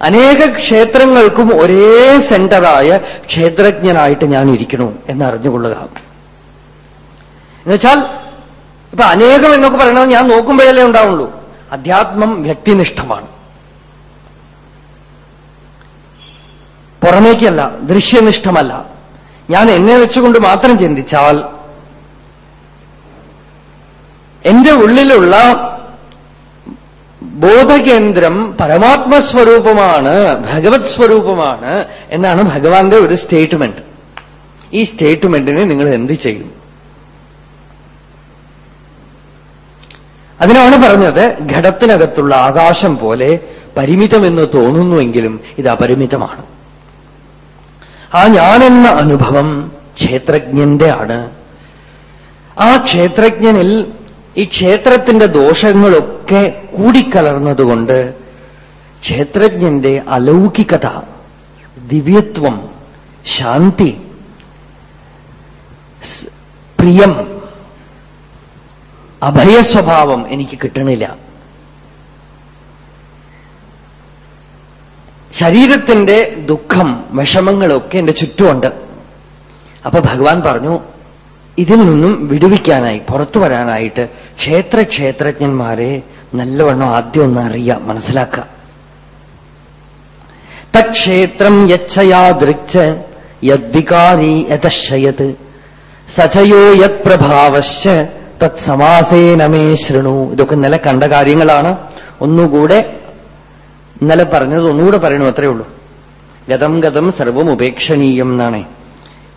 അനേക ക്ഷേത്രങ്ങൾക്കും ഒരേ സെന്ററായ ക്ഷേത്രജ്ഞനായിട്ട് ഞാൻ ഇരിക്കണു എന്നറിഞ്ഞുകൊള്ളുക. എന്നുവെച്ചാൽ ഇപ്പൊ അനേകം എന്നൊക്കെ പറയണത് ഞാൻ നോക്കുമ്പോഴല്ലേ ഉണ്ടാവുള്ളൂ. അധ്യാത്മം വ്യക്തിനിഷ്ഠമാണ്. പുറമേക്കല്ല ദൃശ്യനിഷ്ഠമല്ല. ഞാൻ എന്നെ വെച്ചുകൊണ്ട് മാത്രം ചിന്തിച്ചാൽ എന്റെ ഉള്ളിലുള്ള ബോധകേന്ദ്രം പരമാത്മസ്വരൂപമാണ് ഭഗവത് സ്വരൂപമാണ് എന്നാണ് ഭഗവാന്റെ ഒരു സ്റ്റേറ്റ്മെന്റ്. ഈ സ്റ്റേറ്റ്മെന്റിനെ നിങ്ങൾ എന്ത് ചെയ്യും? അതിനാണ് പറഞ്ഞത് ഘടത്തിനകത്തുള്ള ആകാശം പോലെ പരിമിതമെന്ന് തോന്നുന്നുവെങ്കിലും ഇത് അപരിമിതമാണ്. ആ ഞാനെന്ന അനുഭവം ക്ഷേത്രജ്ഞന്റെ ആണ്. ആ ക്ഷേത്രജ്ഞനിൽ ഈ ക്ഷേത്രത്തിന്റെ ദോഷങ്ങളൊക്കെ കൂടിക്കലർന്നതുകൊണ്ട് ക്ഷേത്രജ്ഞന്റെ അലൗകികത ദിവ്യത്വം ശാന്തി പ്രിയം അഭയസ്വഭാവം എനിക്ക് കിട്ടണില്ല. ശരീരത്തിന്റെ ദുഃഖം വിഷമങ്ങളൊക്കെ എന്റെ ചുറ്റുമുണ്ട്. അപ്പൊ ഭഗവാൻ പറഞ്ഞു ഇതിൽ നിന്നും വിടുവിക്കാനായി പുറത്തു വരാനായിട്ട് ക്ഷേത്ര ക്ഷേത്രജ്ഞന്മാരെ നല്ലവണ്ണം ആദ്യം ഒന്ന് അറിയാം മനസ്സിലാക്ക തക്ഷേത്രം യച്ഛയാ ദൃക്ച യദ്വികാരി യതശയത് സചയോ യത് പ്രഭാവശ്ച തത് സമാസേനമേ ശൃണു. ഇതൊക്കെ ഇന്നലെ കണ്ട കാര്യങ്ങളാണ്. ഒന്നുകൂടെ ഇന്നലെ പറഞ്ഞത് ഒന്നുകൂടെ പറയണു അത്രേ ഉള്ളൂ. ഗതം ഗതം സർവം ഉപേക്ഷണീയം എന്നാണ്.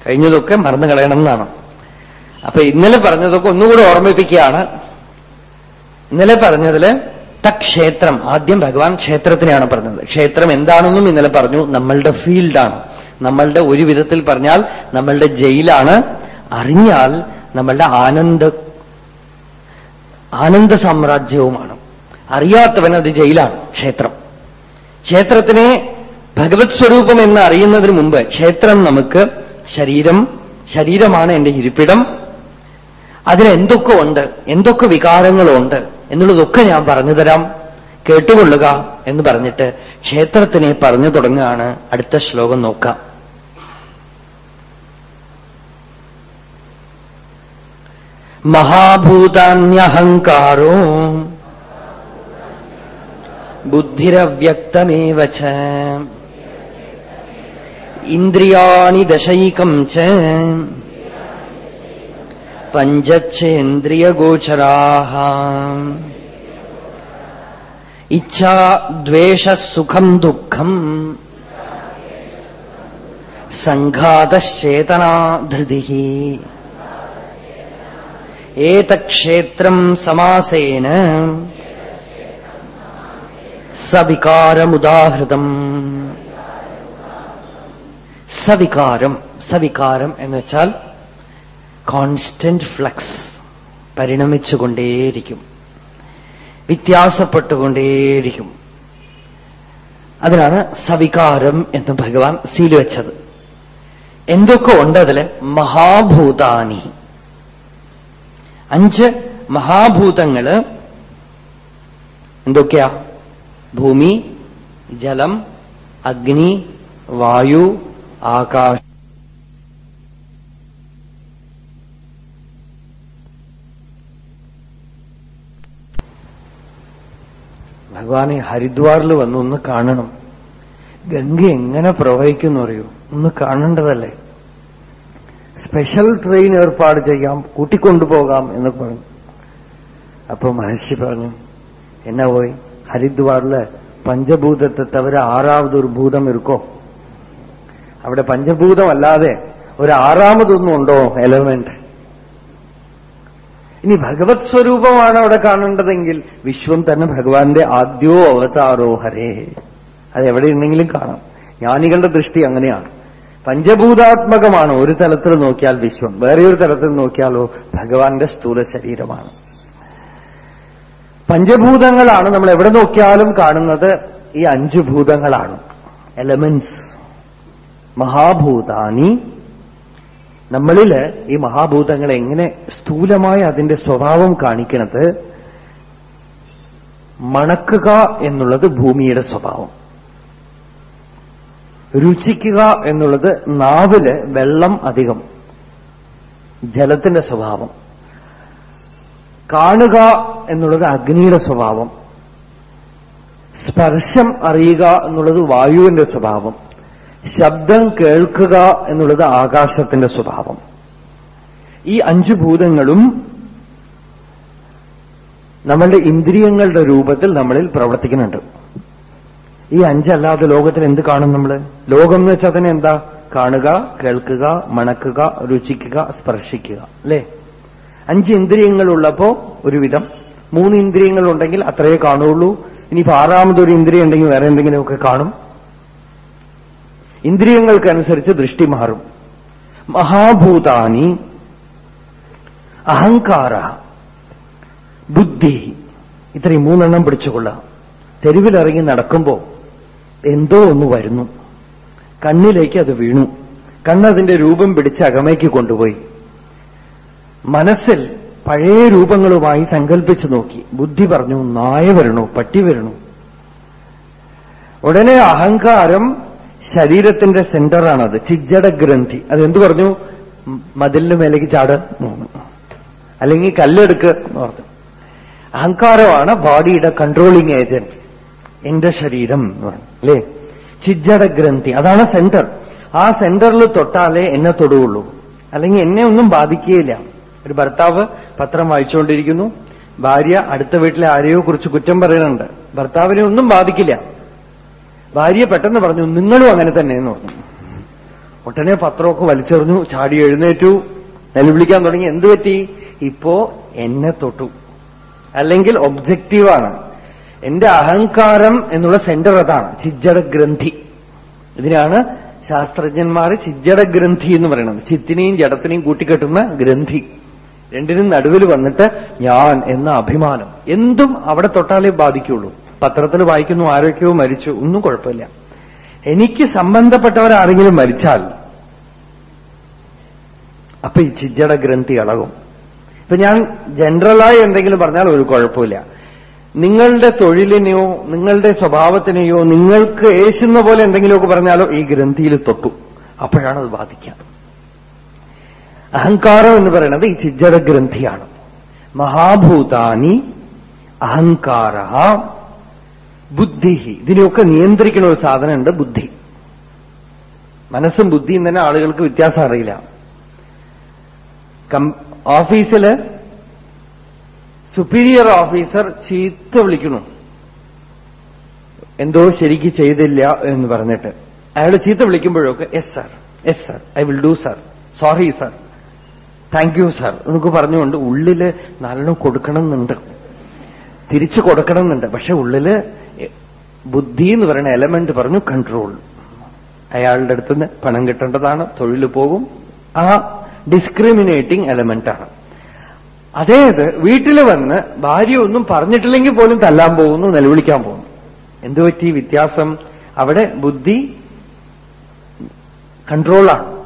കഴിഞ്ഞതൊക്കെ മറന്നു കളയണം എന്നാണ്. അപ്പൊ ഇന്നലെ പറഞ്ഞതൊക്കെ ഒന്നുകൂടെ ഓർമ്മിപ്പിക്കുകയാണ്. ഇന്നലെ പറഞ്ഞതിൽ തക്ഷേത്രം ആദ്യം ഭഗവാൻ ക്ഷേത്രത്തിനെയാണ് പറഞ്ഞത്. ക്ഷേത്രം എന്താണെന്നും ഇന്നലെ പറഞ്ഞു നമ്മളുടെ ഫീൽഡാണ്. നമ്മളുടെ ഒരു വിധത്തിൽ പറഞ്ഞാൽ നമ്മളുടെ ജയിലാണ്. അറിഞ്ഞാൽ നമ്മളുടെ ആനന്ദ ആനന്ദ സാമ്രാജ്യവുമാണ്. അറിയാത്തവൻ അത് ജയിലാണ് ക്ഷേത്രം. ക്ഷേത്രത്തിനെ ഭഗവത് സ്വരൂപം എന്ന് അറിയുന്നതിന് മുമ്പ് ക്ഷേത്രം നമുക്ക് ശരീരം ശരീരമാണ് എന്റെ ഇരിപ്പിടം. അതിലെന്തൊക്കെ ഉണ്ട് എന്തൊക്കെ വികാരങ്ങളുണ്ട്? എന്നുള്ളതൊക്കെ ഞാൻ പറഞ്ഞു തരാം. കേട്ടുകൊള്ളുക എന്ന് പറഞ്ഞിട്ട് ക്ഷേത്രത്തിനെ പറഞ്ഞു തുടങ്ങുകയാണ്. അടുത്ത ശ്ലോകം നോക്കാം. മഹാഭൂതാന്യഹങ്കാരോ ബുദ്ധിരവ്യക്തമേവ ഇന്ദ്രിയാണി ദശൈകം ച പഞ്ചേന്ദ്രിയഗോചരാः ഇച്ഛാ ദ്വേഷസുഖം ദുഃഖം. സംഘാതശ്ചേതനാധൃതി ഏതക്ഷേത്രം സമാസേന. സവികാരമുദാഹൃതം. സവികാരം സവികാരം എന്ന് വെച്ചാൽ കോൺസ്റ്റന്റ് ഫ്ലക്സ് പരിണമിച്ചുകൊണ്ടേയിരിക്കും. വ്യത്യാസപ്പെട്ടുകൊണ്ടേയിരിക്കും. അതിനാണ് സവികാരം എന്ന് ഭഗവാൻ സീൽ വെച്ചത്. എന്തൊക്കെ ഉണ്ട് അതിൽ? മഹാഭൂതാനി. അഞ്ച് മഹാഭൂതങ്ങൾ എന്തൊക്കെയാ? ഭൂമി ജലം അഗ്നി വായു ആകാശം. ഭഗവാനെ ഹരിദ്വാറിൽ വന്ന് ഒന്ന് കാണണം. ഗംഗ എങ്ങനെ പ്രവഹിക്കുന്നു അറിയോ? ഒന്ന് കാണേണ്ടതല്ലേ? സ്പെഷ്യൽ ട്രെയിൻ ഏർപ്പാട് ചെയ്യാം കൂട്ടിക്കൊണ്ടുപോകാം എന്ന് പറഞ്ഞു. അപ്പൊ മഹർഷി പറഞ്ഞു എന്നാ പോയി? ഹരിദ്വാറിൽ പഞ്ചഭൂതത്തെ തവര ആറാമത് ഒരു ഭൂതം ഇരുക്കോ? അവിടെ പഞ്ചഭൂതമല്ലാതെ ഒരു ആറാമതൊന്നും ഉണ്ടോ എലമെന്റ് ഇനി ഭഗവത് സ്വരൂപമാണ് അവിടെ കാണേണ്ടതെങ്കിൽ വിശ്വം തന്നെ ഭഗവാന്റെ ആദ്യോ അവതാരോ ഹരേ. അത് എവിടെ കാണാം. ജ്ഞാനികളുടെ ദൃഷ്ടി അങ്ങനെയാണ്. പഞ്ചഭൂതാത്മകമാണ് ഒരു തലത്തിൽ നോക്കിയാൽ വിശ്വം. വേറെ ഒരു തലത്തിൽ നോക്കിയാലോ ഭഗവാന്റെ സ്ഥൂല ശരീരമാണ്. പഞ്ചഭൂതങ്ങളാണ് നമ്മൾ എവിടെ നോക്കിയാലും കാണുന്നത്. ഈ അഞ്ചു ഭൂതങ്ങളാണ്. എലമെന്റ്സ് മഹാഭൂതാനി നമ്മളിൽ ഈ മഹാഭൂതങ്ങൾ എങ്ങനെ സ്ഥൂലമായ അതിന്റെ സ്വഭാവം കാണിക്കണത്? മണക്കുക എന്നുള്ളത് ഭൂമിയുടെ സ്വഭാവം. രുചിക്കുക എന്നുള്ളത് നാവിൽ വെള്ളം അധികം ജലത്തിന്റെ സ്വഭാവം. കാണുക എന്നുള്ളത് അഗ്നിയുടെ സ്വഭാവം. സ്പർശം അറിയുക എന്നുള്ളത് വായുവിന്റെ സ്വഭാവം. ശബ്ദം കേൾക്കുക എന്നുള്ളത് ആകാശത്തിന്റെ സ്വഭാവം. ഈ അഞ്ചു ഭൂതങ്ങളും നമ്മളുടെ ഇന്ദ്രിയങ്ങളുടെ രൂപത്തിൽ നമ്മളിൽ പ്രവർത്തിക്കുന്നുണ്ട്. ഈ അഞ്ചല്ലാതെ ലോകത്തിൽ എന്ത് കാണും നമ്മൾ ലോകം എന്ന് വെച്ചാൽ തന്നെ എന്താ? കാണുക കേൾക്കുക മണക്കുക രുചിക്കുക സ്പർശിക്കുക. അല്ലേ? അഞ്ച് ഇന്ദ്രിയങ്ങൾ ഇന്ദ്രിയങ്ങളുള്ളപ്പോ ഒരുവിധം. മൂന്ന് ഇന്ദ്രിയങ്ങൾ ഉണ്ടെങ്കിൽ അത്രയേ കാണുള്ളൂ. ഇനിയിപ്പോ ആറാമതൊരു ഇന്ദ്രിയം ഉണ്ടെങ്കിൽ വേറെ എന്തെങ്കിലുമൊക്കെ കാണും. ഇന്ദ്രിയങ്ങൾക്കനുസരിച്ച് ദൃഷ്ടി മാറും. മഹാഭൂതാനി അഹങ്കാര ബുദ്ധി ഇത്രയും മൂന്നെണ്ണം പിടിച്ചുകൊള്ളാം. തെരുവിലിറങ്ങി നടക്കുമ്പോ എന്തോ ഒന്ന് വരുന്നു. കണ്ണിലേക്ക് അത് വീണു. കണ്ണതിന്റെ രൂപം പിടിച്ച് അകമയ്ക്ക് കൊണ്ടുപോയി. മനസ്സിൽ പഴയ രൂപങ്ങളുമായി സങ്കല്പിച്ചു നോക്കി. ബുദ്ധി പറഞ്ഞു നായ വരണു പട്ടി വരണു ഉടനെ അഹങ്കാരം ശരീരത്തിന്റെ സെന്ററാണത്. ചിജ്ജട ഗ്രന്ഥി അതെന്തു പറഞ്ഞു? മതിലിന് മേലേക്ക് ചാട് അല്ലെങ്കിൽ കല്ലെടുക്ക് എന്ന് പറഞ്ഞു. അഹങ്കാരമാണ് ബോഡിയുടെ കൺട്രോളിങ് ഏജന്റ്. എന്റെ ശരീരം എന്ന് പറഞ്ഞു. അല്ലേ? ചിജ്ജട ഗ്രന്ഥി അതാണ് സെന്റർ. ആ സെന്ററിൽ തൊട്ടാലേ എന്നെ തൊടുകയുള്ളൂ അല്ലെങ്കിൽ എന്നെ ഒന്നും ബാധിക്കുകയില്ല. ഒരു ഭർത്താവ് പത്രം വായിച്ചുകൊണ്ടിരിക്കുന്നു. ഭാര്യ അടുത്ത വീട്ടിലെ ആരെയോ കുറിച്ച് കുറ്റം പറയുന്നുണ്ട്. ഭർത്താവിനെ ഒന്നും ബാധിക്കില്ല. ഭാര്യ പെട്ടെന്ന് പറഞ്ഞു നിങ്ങളും അങ്ങനെ തന്നെ എന്ന് പറഞ്ഞു. ഉടനെ പത്രമൊക്കെ വലിച്ചെറിഞ്ഞു ചാടി എഴുന്നേറ്റു. നിലവിളിക്കാൻ തുടങ്ങി. എന്തു പറ്റി? ഇപ്പോ എന്നെ തൊട്ടു. അല്ലെങ്കിൽ ഒബ്ജക്റ്റീവാണ്. എന്റെ അഹങ്കാരം എന്നുള്ള സെന്റർ അതാണ്. ചിജ്ജട ഗ്രന്ഥി. ഇതിനാണ് ശാസ്ത്രജ്ഞന്മാർ ചിജ്ജട ഗ്രന്ഥി എന്ന് പറയുന്നത്. ചിത്തിനെയും ജഡത്തിനെയും കൂട്ടിക്കെട്ടുന്ന ഗ്രന്ഥി. രണ്ടിനും നടുവിൽ വന്നിട്ട് ഞാൻ എന്ന അഭിമാനം. എന്തും അവിടെ തൊട്ടാലേ ബാധിക്കുള്ളൂ. പത്രത്തിൽ വായിക്കുന്നു ആരൊക്കെയോ മരിച്ചു ഒന്നും കുഴപ്പമില്ല. എനിക്ക് സംബന്ധപ്പെട്ടവരാരെങ്കിലും മരിച്ചാൽ അപ്പൊ ഈ ചിജട ഗ്രന്ഥി ഇളകും. ഇപ്പൊ ഞാൻ ജനറലായി എന്തെങ്കിലും പറഞ്ഞാൽ ഒരു കുഴപ്പമില്ല. നിങ്ങളുടെ തൊഴിലിനെയോ നിങ്ങളുടെ സ്വഭാവത്തിനെയോ നിങ്ങൾക്ക് ഏശുന്ന പോലെ എന്തെങ്കിലുമൊക്കെ പറഞ്ഞാലോ ഈ ഗ്രന്ഥിയിൽ തൊട്ടു. അപ്പോഴാണ് അത് ബാധിക്കുക. അഹങ്കാരം എന്ന് പറയുന്നത് ഈ ചിജട ഗ്രന്ഥിയാണ്. മഹാഭൂതാനി അഹങ്കാര ബുദ്ധി ഇതിനെയൊക്കെ നിയന്ത്രിക്കുന്ന ഒരു സാധനമുണ്ട് ബുദ്ധി. മനസ്സും ബുദ്ധിയും തന്നെ ആളുകൾക്ക് വ്യത്യാസം അറിയില്ല. ഓഫീസിൽ സുപ്പീരിയർ ഓഫീസർ ചീത്ത വിളിക്കണു എന്തോ ശരിക്ക് ചെയ്തില്ല എന്ന് പറഞ്ഞിട്ട്. അയാൾ ചീത്ത വിളിക്കുമ്പോഴൊക്കെ yes sir yes sir I will do sir sorry sir thank you sir എന്നൊക്കെ പറഞ്ഞുകൊണ്ട് ഉള്ളിൽ നല്ലോണം കൊടുക്കണം എന്നുണ്ട് തിരിച്ചു കൊടുക്കണം എന്നുണ്ട് പക്ഷെ ഉള്ളിൽ ബുദ്ധി എന്ന് പറയുന്ന എലമെന്റ് പറഞ്ഞു കൺട്രോൾ അയാളുടെ അടുത്തുനിന്ന് പണം കിട്ടേണ്ടതാണ് തൊഴിൽ പോകും. ആ ഡിസ്ക്രിമിനേറ്റിംഗ് എലമെന്റാണ് അതേത് വീട്ടിൽ വന്ന് ഭാര്യ ഒന്നും പറഞ്ഞിട്ടില്ലെങ്കിൽ പോലും തല്ലാൻ പോകുന്നു നിലവിളിക്കാൻ പോകുന്നു. എന്തു പറ്റി? വ്യത്യാസം. അവിടെ ബുദ്ധി കൺട്രോളാണ്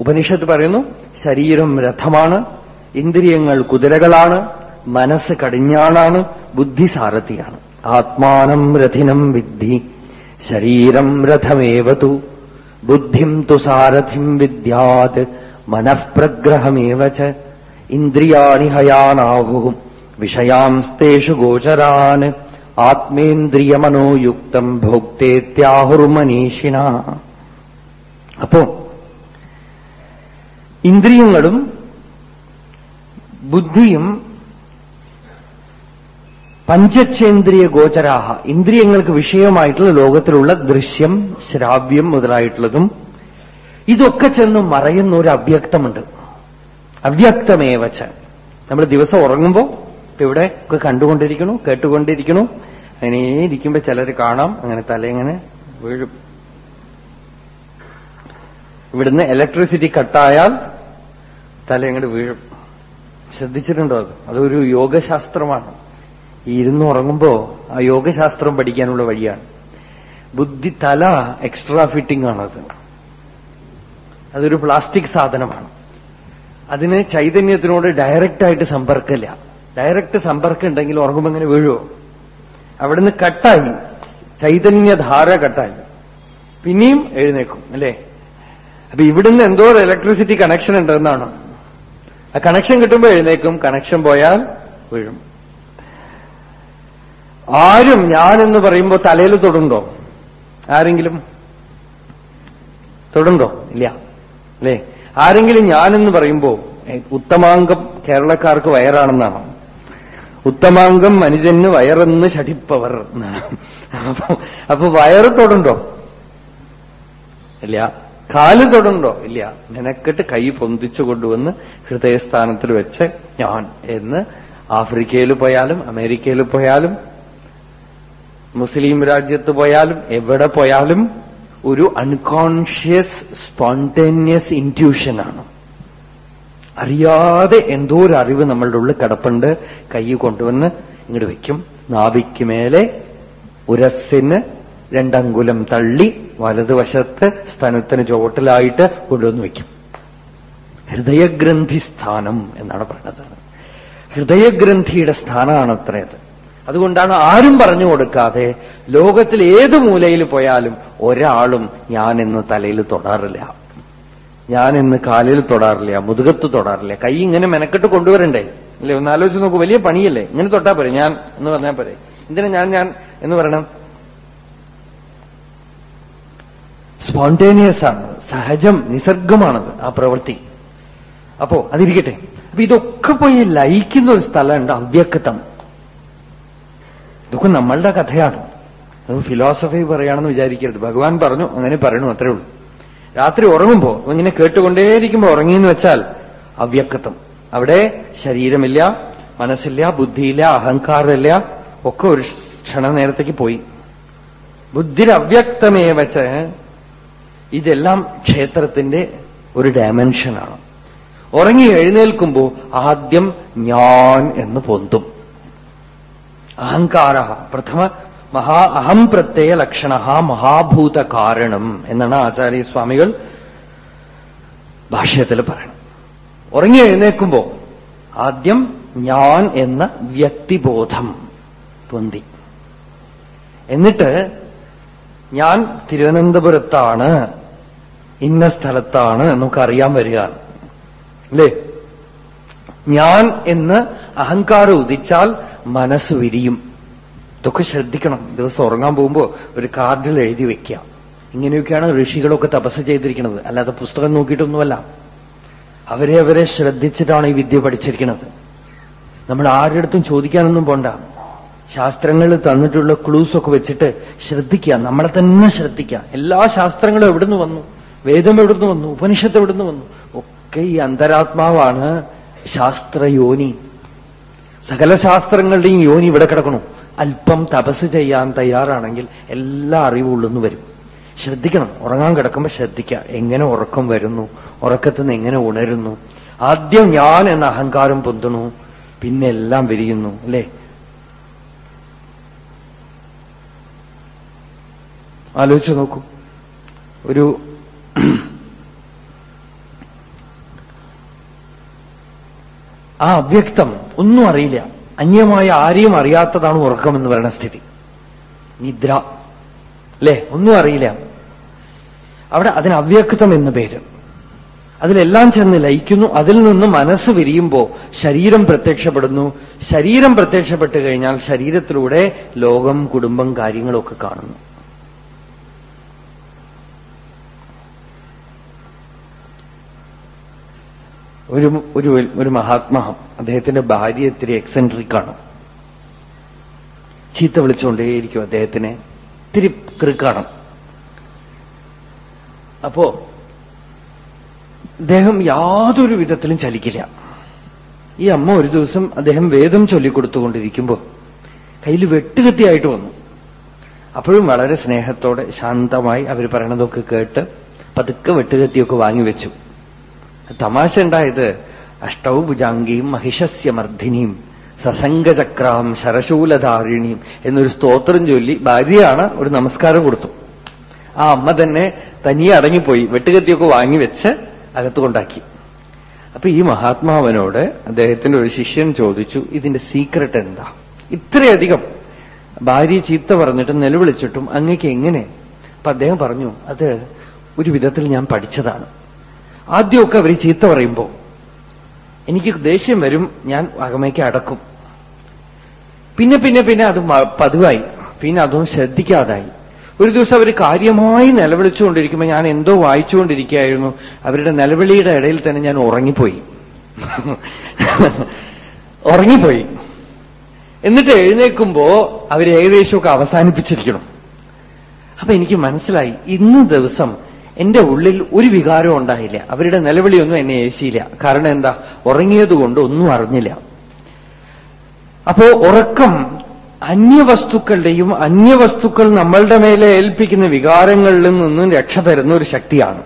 ഉപനിഷത്ത് പറയുന്നു ശരീരം രഥമാണ് ഇന്ദ്രിയങ്ങൾ കുതിരകളാണ് മനസ്സ് കടിഞ്ഞാണാണ് ബുദ്ധി സാരഥിയാണ് ആത്മാനം രഥിനം വിദ്ധി ശരീരം രഥമേവതു ബുദ്ധിം തു സാരഥിം വിദ്യാത് മനഃപ്രഗ്രഹമേവ ച ഇന്ദ്രിയാണി ഹയാനാഹു വിഷയാംസ്തേഷു ഗോചരാൻ ആത്മേന്ദ്രിയമനോയുക്തം ഭോക്തേത്യാഹുർമനീഷിണ അപ്പോ ഇന്ദ്രിയങ്ങളും ബുദ്ധിയും പഞ്ചചേന്ദ്രിയ ഗോചരാഹ ഇന്ദ്രിയങ്ങൾക്ക് വിഷയമായിട്ടുള്ള ലോകത്തിലുള്ള ദൃശ്യം ശ്രാവ്യം മുതലായിട്ടുള്ളതും ഇതൊക്കെ ചെന്ന് മറയുന്ന ഒരു അവ്യക്തമുണ്ട്. അവ്യക്തമേവച്ച നമ്മൾ ദിവസം ഉറങ്ങുമ്പോൾ ഇവിടെ ഒക്കെ കണ്ടുകൊണ്ടിരിക്കണു കേട്ടുകൊണ്ടിരിക്കണു അങ്ങനെ ഇരിക്കുമ്പോ ചിലർ കാണാം അങ്ങനെ തലയിങ്ങനെ വീഴും. ഇവിടുന്ന് ഇലക്ട്രിസിറ്റി കട്ടായാൽ തല വീഴും. ശ്രദ്ധിച്ചിട്ടുണ്ടോ അത്? അതൊരു യോഗശാസ്ത്രമാണ്. ഈ ഇരുന്ന് ഉറങ്ങുമ്പോ ആ യോഗശാസ്ത്രം പഠിക്കാനുള്ള വഴിയാണ്. ബുദ്ധി തല എക്സ്ട്രാ ഫിറ്റിംഗ് ആണത്. അതൊരു പ്ലാസ്റ്റിക് സാധനമാണ്. അതിന് ചൈതന്യത്തിനോട് ഡയറക്റ്റായിട്ട് സമ്പർക്കമില്ല. ഡയറക്റ്റ് സമ്പർക്കം ഉണ്ടെങ്കിൽ ഉറങ്ങുമ്പോൾ ഇങ്ങനെ വീഴുമോ അവിടുന്ന് കട്ടായി ചൈതന്യധാര കട്ടായി പിന്നെയും എഴുന്നേക്കും അല്ലേ? അപ്പൊ ഇവിടുന്ന് എന്തോ ഒരു ഇലക്ട്രിസിറ്റി കണക്ഷൻ ഉണ്ടെന്നാണ്. ആ കണക്ഷൻ കിട്ടുമ്പോൾ എഴുന്നേക്കും കണക്ഷൻ പോയാൽ വീഴും. ആരും ഞാനെന്ന് പറയുമ്പോൾ തലയിൽ തൊടുണ്ടോ? ആരെങ്കിലും? തൊടുണ്ടോ? ഇല്ല. അല്ലേ? ആരെങ്കിലും ഞാനെന്ന് പറയുമ്പോ ഉത്തമാംഗം കേരളക്കാർക്ക് വയറാണെന്നാണ്? ഉത്തമാംഗം മനുജന് വയറെന്ന് ഷടിപ്പവർ എന്നാണ്? അപ്പൊ വയറ് തൊടുണ്ടോ? ഇല്ല. കാൽ തൊടുണ്ടോ? ഇല്ല. മെനക്കെട്ട് കൈ പൊന്തിച്ചു കൊണ്ടുവന്ന് ഹൃദയസ്ഥാനത്തിൽ വെച്ച് ഞാൻ എന്ന് ആഫ്രിക്കയിൽ പോയാലും അമേരിക്കയിൽ പോയാലും മുസ്ലിം രാജ്യത്ത് പോയാലും എവിടെ പോയാലും ഒരു അൺകോൺഷ്യസ് സ്പോണ്ടേനിയസ് ഇന്റ്യൂഷനാണ് അറിയാതെ എന്തോ ഒരു അറിവ് നമ്മളുടെ ഉള്ളിൽ കിടപ്പുണ്ട് കൈ കൊണ്ടുവന്ന് ഇങ്ങോട്ട് വെക്കും. നാവിക്ക് മേലെ ഉരസ്സിന് രണ്ടങ്കുലം തള്ളി വലതുവശത്ത് സ്ഥലത്തിന് ചുവട്ടിലായിട്ട് കൊണ്ടുവന്ന് വെക്കും. ഹൃദയഗ്രന്ഥി സ്ഥാനം എന്നാണ് പറയുന്നത്. ഹൃദയഗ്രന്ഥിയുടെ സ്ഥാനമാണ് അത്രയത് അതുകൊണ്ടാണ് ആരും പറഞ്ഞു കൊടുക്കാതെ ലോകത്തിൽ ഏത് മൂലയിൽ പോയാലും ഒരാളും ഞാൻ തലയിൽ തൊടാറില്ല. ഞാൻ ഇന്ന് കാലിൽ തൊടാറില്ല മുതുകത്ത് തൊടാറില്ല. കൈ ഇങ്ങനെ മെനക്കെട്ട് കൊണ്ടുവരണ്ടേ? അല്ലേ? ഒന്ന് ആലോചിച്ച് നോക്കൂ വലിയ പണിയല്ലേ? ഇങ്ങനെ തൊട്ടാ പോരെ? ഞാൻ എന്ന് പറഞ്ഞാൽ പോരെ? എന്തിനാ ഞാൻ ഞാൻ എന്ന് പറയണം? സ്പോണ്ടേനിയസ് ആണ്. സഹജം നിസർഗമാണത് ആ പ്രവൃത്തി. അപ്പോ അതിരിക്കട്ടെ. അപ്പൊ ഇതൊക്കെ പോയി ലയിക്കുന്ന ഒരു സ്ഥലമുണ്ട് അവ്യക്തം. ഇതൊക്കെ നമ്മളുടെ കഥയാണ്. അത് ഫിലോസഫി പറയുകയാണെന്ന് വിചാരിക്കരുത്. ഭഗവാൻ പറഞ്ഞു അങ്ങനെ പറയണു അത്രേ ഉള്ളൂ. രാത്രി ഉറങ്ങുമ്പോ ഇങ്ങനെ കേട്ടുകൊണ്ടേയിരിക്കുമ്പോ ഉറങ്ങിയെന്ന് വെച്ചാൽ അവ്യക്തം. അവിടെ ശരീരമില്ല മനസ്സില്ല ബുദ്ധിയില്ല അഹങ്കാരമില്ല ഒക്കെ ഒരു ക്ഷണനേരത്തേക്ക് പോയി. ബുദ്ധിരവ്യക്തമേ വെച്ച് ഇതെല്ലാം ക്ഷേത്രത്തിന്റെ ഒരു ഡയമെൻഷനാണ് ഉറങ്ങി എഴുന്നേൽക്കുമ്പോൾ ആദ്യം ഞാൻ എന്ന് പൊന്തും. അഹങ്കാര. പ്രഥമ മഹാ അഹം പ്രത്യയ ലക്ഷണ മഹാഭൂത കാരണം എന്നാണ് ആചാര്യസ്വാമികൾ ഭാഷ്യത്തിൽ പറയണം. ഉറങ്ങി എഴുന്നേക്കുമ്പോ ആദ്യം ഞാൻ എന്ന വ്യക്തിബോധം പൊന്തി. എന്നിട്ട് ഞാൻ തിരുവനന്തപുരത്താണ് ഇന്ന സ്ഥലത്താണ് എന്നൊക്കെ അറിയാൻ വരികയാണ്. അല്ലേ? ഞാൻ എന്ന് അഹങ്കാരം ഉദിച്ചാൽ മനസ്സ് വിരിയും. ഇതൊക്കെ ശ്രദ്ധിക്കണം. ദിവസം ഉറങ്ങാൻ പോകുമ്പോൾ ഒരു കാർഡിൽ എഴുതി വെക്കുക. ഇങ്ങനെയൊക്കെയാണ് ഋഷികളൊക്കെ തപസ് ചെയ്തിരിക്കുന്നത്. അല്ലാതെ പുസ്തകം നോക്കിയിട്ടൊന്നുമല്ല. അവരെ അവരെ ശ്രദ്ധിച്ചിട്ടാണ് ഈ വിദ്യ പഠിച്ചിരിക്കുന്നത്. നമ്മൾ ആരുടെടുത്തും ചോദിക്കാനൊന്നും പോണ്ട. ശാസ്ത്രങ്ങൾ തന്നിട്ടുള്ള ക്ലൂസ് ഒക്കെ വെച്ചിട്ട് ശ്രദ്ധിക്കുക. നമ്മളെ തന്നെ ശ്രദ്ധിക്കുക. എല്ലാ ശാസ്ത്രങ്ങളും എവിടുന്ന് വന്നു? വേദം എവിടുന്ന് വന്നു? ഉപനിഷത്ത് എവിടുന്ന് വന്നു? ഒക്കെ ഈ അന്തരാത്മാവാണ് ശാസ്ത്രയോനി. സകല ശാസ്ത്രങ്ങളുടെയും യോനി ഇവിടെ കിടക്കണു. അല്പം തപസ് ചെയ്യാൻ തയ്യാറാണെങ്കിൽ എല്ലാ അറിവും ഉള്ളെന്ന് വരും. ശ്രദ്ധിക്കണം. ഉറങ്ങാൻ കിടക്കുമ്പോൾ ശ്രദ്ധിക്കുക എങ്ങനെ ഉറക്കം വരുന്നു? ഉറക്കത്തിൽ നിന്ന് എങ്ങനെ ഉണരുന്നു? ആദ്യം ഞാൻ എന്ന അഹങ്കാരം പൊന്തണു. പിന്നെ എല്ലാം വിരിയുന്നു. അല്ലേ? ആലോചിച്ചു നോക്കൂ. ഒരു ആ അവ്യക്തം ഒന്നും അറിയില്ല. അന്യമായ ആരെയും അറിയാത്തതാണ് ഉറക്കമെന്ന് പറയുന്ന സ്ഥിതി. നിദ്ര. അല്ലേ ഒന്നും അറിയില്ല. അവിടെ അതിന് അവ്യക്തം എന്ന് പേര്. അതിലെല്ലാം ചെന്ന് ലയിക്കുന്നു. അതിൽ നിന്ന് മനസ്സ് വിരിയുമ്പോ ശരീരം പ്രത്യക്ഷപ്പെടുന്നു. ശരീരം പ്രത്യക്ഷപ്പെട്ടു കഴിഞ്ഞാൽ ശരീരത്തിലൂടെ ലോകം കുടുംബം കാര്യങ്ങളൊക്കെ കാണുന്നു. ഒരു ഒരു ഒരു മഹാത്മാ അദ്ദേഹത്തിന്റെ ഭാര്യ ഇത്തിരി എക്സെൻട്രിക്കാണ് ചീത്ത വിളിച്ചുകൊണ്ടേയിരിക്കും അദ്ദേഹത്തിനെ. ഇത്തിരി ക്രിക്കാണ് അപ്പോ അദ്ദേഹം യാതൊരു വിധത്തിലും ചലിക്കില്ല. ഈ അമ്മ ഒരു ദിവസം അദ്ദേഹം വേദം ചൊല്ലിക്കൊടുത്തുകൊണ്ടിരിക്കുമ്പോൾ കയ്യിൽ വെട്ടുകത്തിയായിട്ട് വന്നു. അപ്പോഴും വളരെ സ്നേഹത്തോടെ ശാന്തമായി അവർ പറയണതൊക്കെ കേട്ട് പതുക്കെ വെട്ടുകത്തിയൊക്കെ വാങ്ങിവെച്ചു തമാശ ഉണ്ടായത് അഷ്ടൗ ഭുജാംഗിയും മഹിഷസ്യ മർദ്ദിനിയും സസംഗചക്രാം ശരശൂലധാരിണിയും എന്നൊരു സ്തോത്രം ചൊല്ലി ഭാര്യയാണ് ഒരു നമസ്കാരം കൊടുത്തു. ആ അമ്മ തന്നെ തനിയെ അടങ്ങിപ്പോയി വെട്ടുകത്തിയൊക്കെ വാങ്ങിവെച്ച് അകത്ത് കൊണ്ടാക്കി. അപ്പൊ ഈ മഹാത്മാവനോട് അദ്ദേഹത്തിന്റെ ഒരു ശിഷ്യൻ ചോദിച്ചു ഇതിന്റെ സീക്രട്ട് എന്താ? ഇത്രയധികം. ഭാര്യ ചീത്ത പറഞ്ഞിട്ടും നിലവിളിച്ചിട്ടും അങ്ങേക്ക് എങ്ങനെ? അപ്പൊ അദ്ദേഹം പറഞ്ഞു അത് ഒരു വിധത്തിൽ ഞാൻ പഠിച്ചതാണ്. ആദ്യമൊക്കെ അവർ ചീത്ത പറയുമ്പോ എനിക്ക് ദേഷ്യം വരും ഞാൻ അകമയ്ക്ക് അടക്കും. പിന്നെ പിന്നെ പിന്നെ അത് പതിവായി. പിന്നെ അതും ശ്രദ്ധിക്കാതായി. ഒരു ദിവസം അവർ കാര്യമായി നിലവിളിച്ചുകൊണ്ടിരിക്കുമ്പോൾ ഞാൻ എന്തോ വായിച്ചുകൊണ്ടിരിക്കുകയായിരുന്നു. അവരുടെ നിലവിളിയുടെ ഇടയിൽ തന്നെ ഞാൻ ഉറങ്ങിപ്പോയി. ഉറങ്ങിപ്പോയി. എന്നിട്ട് എഴുന്നേൽക്കുമ്പോ അവർ ഏകദേശമൊക്കെ അവസാനിപ്പിച്ചിരിക്കണം. അപ്പൊ എനിക്ക് മനസ്സിലായി ഇന്ന് ദിവസം എന്റെ ഉള്ളിൽ ഒരു വികാരവും ഉണ്ടായില്ല. അവരുടെ നിലവിളിയൊന്നും എന്നെ ഏശിയില്ല കാരണം എന്താ? ഉറങ്ങിയതുകൊണ്ട് ഒന്നും അറിഞ്ഞില്ല. അപ്പോ ഉറക്കം അന്യവസ്തുക്കളുടെയും അന്യവസ്തുക്കൾ നമ്മളുടെ മേലെ ഏൽപ്പിക്കുന്ന വികാരങ്ങളിൽ നിന്നും രക്ഷ തരുന്ന ഒരു ശക്തിയാണ്.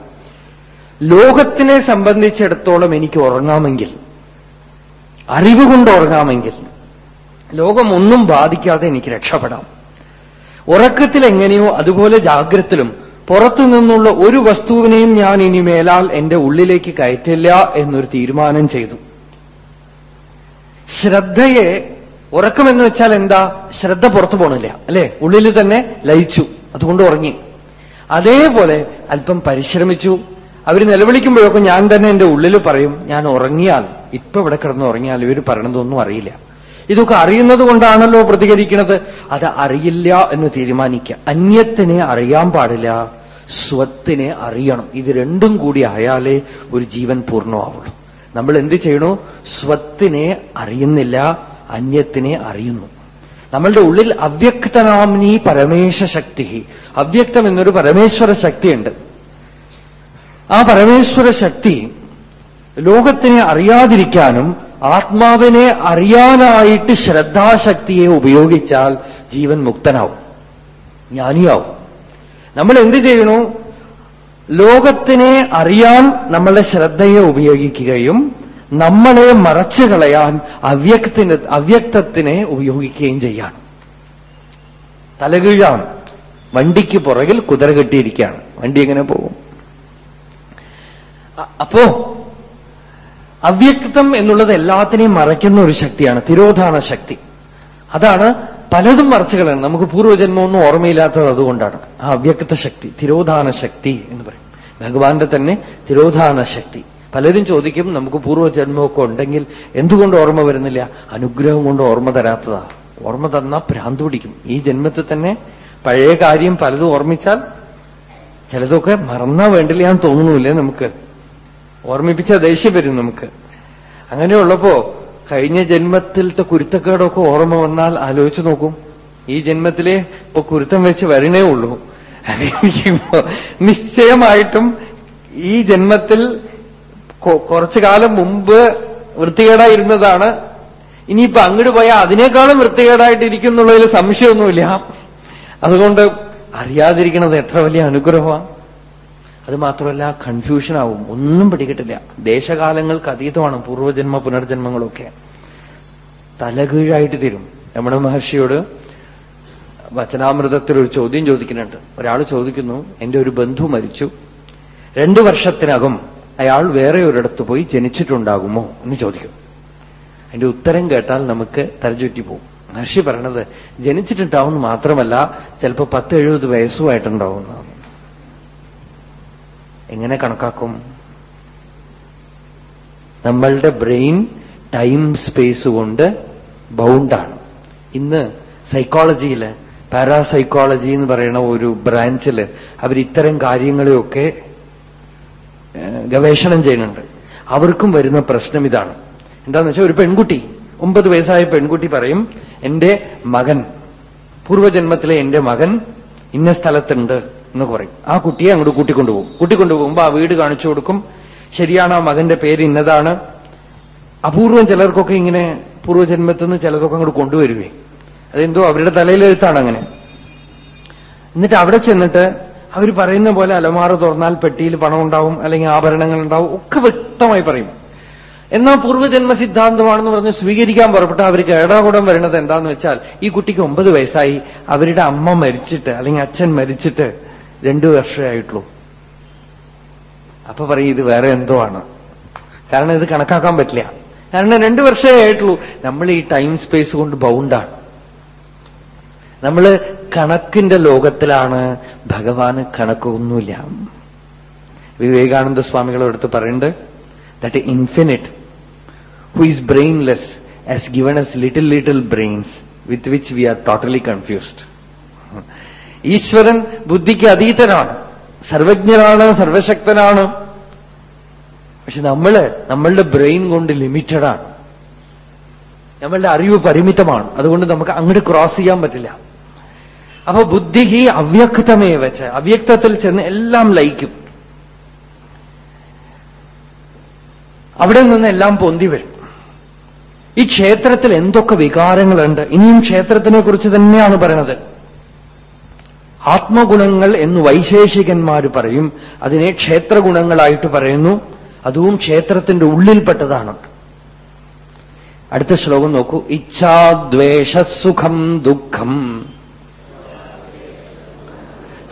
ലോകത്തിനെ സംബന്ധിച്ചിടത്തോളം എനിക്ക് ഉറങ്ങാമെങ്കിൽ അറിവുകൊണ്ട് ഉറങ്ങാമെങ്കിൽ ലോകം ഒന്നും ബാധിക്കാതെ എനിക്ക് രക്ഷപ്പെടാം. ഉറക്കത്തിൽ എങ്ങനെയോ അതുപോലെ ജാഗ്രത്തിലും പുറത്തു നിന്നുള്ള ഒരു വസ്തുവിനെയും ഞാൻ ഇനി മേലാൽ എന്റെ ഉള്ളിലേക്ക് കയറ്റില്ല എന്നൊരു തീരുമാനം ചെയ്തു. ശ്രദ്ധയെ ഉറക്കമെന്ന് വെച്ചാൽ എന്താ? ശ്രദ്ധ പുറത്തു പോണില്ല അല്ലെ? ഉള്ളിൽ തന്നെ ലയിച്ചു അതുകൊണ്ട് ഉറങ്ങി. അതേപോലെ അല്പം പരിശ്രമിച്ചു. അവർ നിലവിളിക്കുമ്പോഴൊക്കെ ഞാൻ തന്നെ എന്റെ ഉള്ളിൽ പറയും ഞാൻ ഉറങ്ങിയാൽ ഇപ്പൊ ഇവിടെ കിടന്ന് ഉറങ്ങിയാൽ ഇവർ പറയണതൊന്നും അറിയില്ല. ഇതൊക്കെ അറിയുന്നത് കൊണ്ടാണല്ലോ പ്രതികരിക്കുന്നത് അത് അറിയില്ല എന്ന് തീരുമാനിക്കുക. അന്യത്തിനെ അറിയാൻ പാടില്ല. സ്വത്തിനെ അറിയണം. ഇത് രണ്ടും കൂടി ആയാലേ ഒരു ജീവൻ പൂർണമാവുള്ളൂ. നമ്മൾ എന്ത് ചെയ്യണു? സ്വത്തിനെ അറിയുന്നില്ല അന്യത്തിനെ അറിയുന്നു. നമ്മളുടെ ഉള്ളിൽ അവ്യക്തനാംനി പരമേശ ശക്തി. അവ്യക്തം എന്നൊരു പരമേശ്വര ശക്തിയുണ്ട്. ആ പരമേശ്വര ശക്തി ലോകത്തിനെ അറിയാതിരിക്കാനും ആത്മാവിനെ അറിയാനായിട്ട് ശ്രദ്ധാശക്തിയെ ഉപയോഗിച്ചാൽ ജീവൻ മുക്തനാവും ജ്ഞാനിയാവും. നമ്മൾ എന്ത് ചെയ്യണു? ലോകത്തിനെ അറിയാൻ നമ്മളുടെ ശ്രദ്ധയെ ഉപയോഗിക്കുകയും നമ്മളെ മറച്ചു കളയാൻ അവ്യക്തത്തിന് അവ്യക്തത്തിനെ ഉപയോഗിക്കുകയും ചെയ്യാണ്. തലകീഴാണ്. വണ്ടിക്ക് പുറകിൽ കുതിര കെട്ടിയിരിക്കുകയാണ്. വണ്ടി എങ്ങനെ പോകും? അപ്പോ അവ്യക്തം എന്നുള്ളത് എല്ലാത്തിനെയും മറയ്ക്കുന്ന ഒരു ശക്തിയാണ് തിരോധാന ശക്തി. അതാണ് പലതും മറച്ചുകളാണ് നമുക്ക് പൂർവജന്മമൊന്നും ഓർമ്മയില്ലാത്തത് അതുകൊണ്ടാണ്. ആ അവ്യക്ത ശക്തി തിരോധാന ശക്തി എന്ന് പറയും. ഭഗവാന്റെ തന്നെ തിരോധാന ശക്തി. പലരും ചോദിക്കും നമുക്ക് പൂർവജന്മമൊക്കെ ഉണ്ടെങ്കിൽ എന്തുകൊണ്ട് ഓർമ്മ വരുന്നില്ല? അനുഗ്രഹം കൊണ്ട് ഓർമ്മ തരാത്തതാ. ഓർമ്മ തന്നാ ഭ്രാന്ത് പിടിക്കും. ഈ ജന്മത്തിൽ തന്നെ പഴയ കാര്യം പലതും ഓർമ്മിച്ചാൽ ചിലതൊക്കെ മറന്നാ വേണ്ടില്ല എന്ന് തോന്നുന്നില്ലേ നമുക്ക്? ഓർമ്മിപ്പിച്ച ദേഷ്യം വരും നമുക്ക്. അങ്ങനെയുള്ളപ്പോ കഴിഞ്ഞ ജന്മത്തിലത്തെ കുരുത്തക്കേടൊക്കെ ഓർമ്മ വന്നാൽ ആലോചിച്ചു നോക്കും. ഈ ജന്മത്തിലെ ഇപ്പൊ കുരുത്തം വെച്ച് വരണേ ഉള്ളൂ. അങ്ങനെയിരിക്കുമ്പോ നിശ്ചയമായിട്ടും ഈ ജന്മത്തിൽ കുറച്ചു കാലം മുമ്പ് വൃത്തികേടായിരുന്നതാണ്. ഇനിയിപ്പൊ അങ്ങോട്ട് പോയാൽ അതിനേക്കാളും വൃത്തികേടായിട്ടിരിക്കുന്നുള്ളതിൽ സംശയമൊന്നുമില്ല. അതുകൊണ്ട് അറിയാതിരിക്കുന്നത് എത്ര വലിയ അനുഗ്രഹമാണ് അത് മാത്രമല്ല കൺഫ്യൂഷൻ ആവും. ഒന്നും പിടികിട്ടില്ല. ദേശകാലങ്ങൾക്ക് അതീതമാണ് പൂർവജന്മ പുനർജന്മങ്ങളൊക്കെ. തലകീഴായിട്ട് തീരും. രമണ മഹർഷിയോട് വചനാമൃതത്തിൽ ഒരു ചോദ്യം ചോദിക്കുന്നുണ്ട്. ഒരാൾ ചോദിക്കുന്നു എന്റെ ഒരു ബന്ധു മരിച്ചു. രണ്ടു വർഷത്തിനകം അയാൾ വേറെ ഒരിടത്ത് പോയി ജനിച്ചിട്ടുണ്ടാകുമോ? എന്ന് ചോദിക്കും. അതിന്റെ ഉത്തരം കേട്ടാൽ നമുക്ക് തലചുറ്റി പോകും മഹർഷി പറയണത് ജനിച്ചിട്ടുണ്ടാവും മാത്രമല്ല ചിലപ്പോ പത്ത് എഴുപത് വയസ്സുമായിട്ടുണ്ടാവും എന്നാണ് എങ്ങനെ കണക്കാക്കും? നമ്മളുടെ ബ്രെയിൻ ടൈം സ്പേസ് കൊണ്ട് ബൗണ്ടാണ്. ഇന്ന് സൈക്കോളജിയിൽ പാരാസൈക്കോളജി എന്ന് പറയുന്ന ഒരു ബ്രാഞ്ചിൽ അവർ ഇത്തരം കാര്യങ്ങളെയൊക്കെ ഗവേഷണം ചെയ്യുന്നുണ്ട്. അവർക്കും വരുന്ന പ്രശ്നം ഇതാണ്. എന്താന്ന് വെച്ചാൽ ഒരു പെൺകുട്ടി ഒമ്പത് വയസ്സായ പെൺകുട്ടി പറയും എന്റെ മകൻ പൂർവജന്മത്തിലെ എന്റെ മകൻ ഇന്ന സ്ഥലത്തുണ്ട്. എന്ന് പറയും. ആ കുട്ടിയെ അങ്ങോട്ട് കൂട്ടിക്കൊണ്ടുപോകും. കൂട്ടിക്കൊണ്ടുപോകുമ്പോ ആ വീട് കാണിച്ചു കൊടുക്കും. ശരിയാണ് ആ മകന്റെ പേര് ഇന്നതാണ്. അപൂർവം ചിലർക്കൊക്കെ ഇങ്ങനെ പൂർവജന്മത്തിൽ നിന്ന് ചിലതൊക്കെ അങ്ങോട്ട് കൊണ്ടുവരുവേ. അതെന്തോ അവരുടെ തലയിലെഴുത്താണ് അങ്ങനെ. എന്നിട്ട് അവിടെ ചെന്നിട്ട് അവർ പറയുന്ന പോലെ അലമാറ തുറന്നാൽ പെട്ടിയിൽ പണം ഉണ്ടാവും അല്ലെങ്കിൽ ആഭരണങ്ങൾ ഉണ്ടാവും ഒക്കെ വ്യക്തമായി പറയും. എന്നാൽ പൂർവജന്മ സിദ്ധാന്തമാണെന്ന് പറഞ്ഞ് സ്വീകരിക്കാൻ പുറപ്പെട്ട അവർക്ക് ഏടാകൂടം വരുന്നത് എന്താന്ന് വെച്ചാൽ ഈ കുട്ടിക്ക് ഒമ്പത് വയസ്സായി അവരുടെ അമ്മ മരിച്ചിട്ട് അല്ലെങ്കിൽ അച്ഛൻ മരിച്ചിട്ട് രണ്ടു വർഷമായിട്ടുള്ളൂ അപ്പൊ പറയും ഇത് വേറെ എന്തോ ആണ്. കാരണം ഇത് കണക്കാക്കാൻ പറ്റില്ല. കാരണം രണ്ടു വർഷമേ ആയിട്ടുള്ളൂ. നമ്മൾ ഈ ടൈം സ്പേസ് കൊണ്ട് ബൗണ്ടാണ് നമ്മൾ കണക്കിന്റെ ലോകത്തിലാണ്. ഭഗവാന് കണക്കൊന്നുമില്ല. വിവേകാനന്ദ സ്വാമികളെ എടുത്ത് പറയുന്നുണ്ട് that infinite who is brainless as given us little little brains with which we are totally confused ഈശ്വരൻ ബുദ്ധിക്ക് അതീതനാണ്. സർവജ്ഞനാണ് സർവശക്തനാണ്. പക്ഷെ നമ്മൾ നമ്മളുടെ ബ്രെയിൻ കൊണ്ട് ലിമിറ്റഡാണ്. നമ്മളുടെ അറിവ് പരിമിതമാണ്. അതുകൊണ്ട് നമുക്ക് അങ്ങോട്ട് ക്രോസ് ചെയ്യാൻ പറ്റില്ല. അപ്പൊ ബുദ്ധി ഈ അവ്യക്തമേ വെച്ച് അവ്യക്തത്തിൽ ചെന്ന് എല്ലാം ലയിക്കും. അവിടെ നിന്ന് എല്ലാം പൊന്തി വരും. ഈ ക്ഷേത്രത്തിൽ എന്തൊക്കെ വികാരങ്ങളുണ്ട്? ഇനിയും ക്ഷേത്രത്തിനെ കുറിച്ച് തന്നെയാണ് പറയണത്. ആത്മഗുണങ്ങൾ എന്ന് വൈശേഷികന്മാർ പറയും. അതിനെ ക്ഷേത്രഗുണങ്ങളായിട്ട് പറയുന്നു. അതും ക്ഷേത്രത്തിന്റെ ഉള്ളിൽപ്പെട്ടതാണ്. അടുത്ത ശ്ലോകം നോക്കൂ. ഇച്ഛാദ്വേഷസുഖം ദുഃഖം.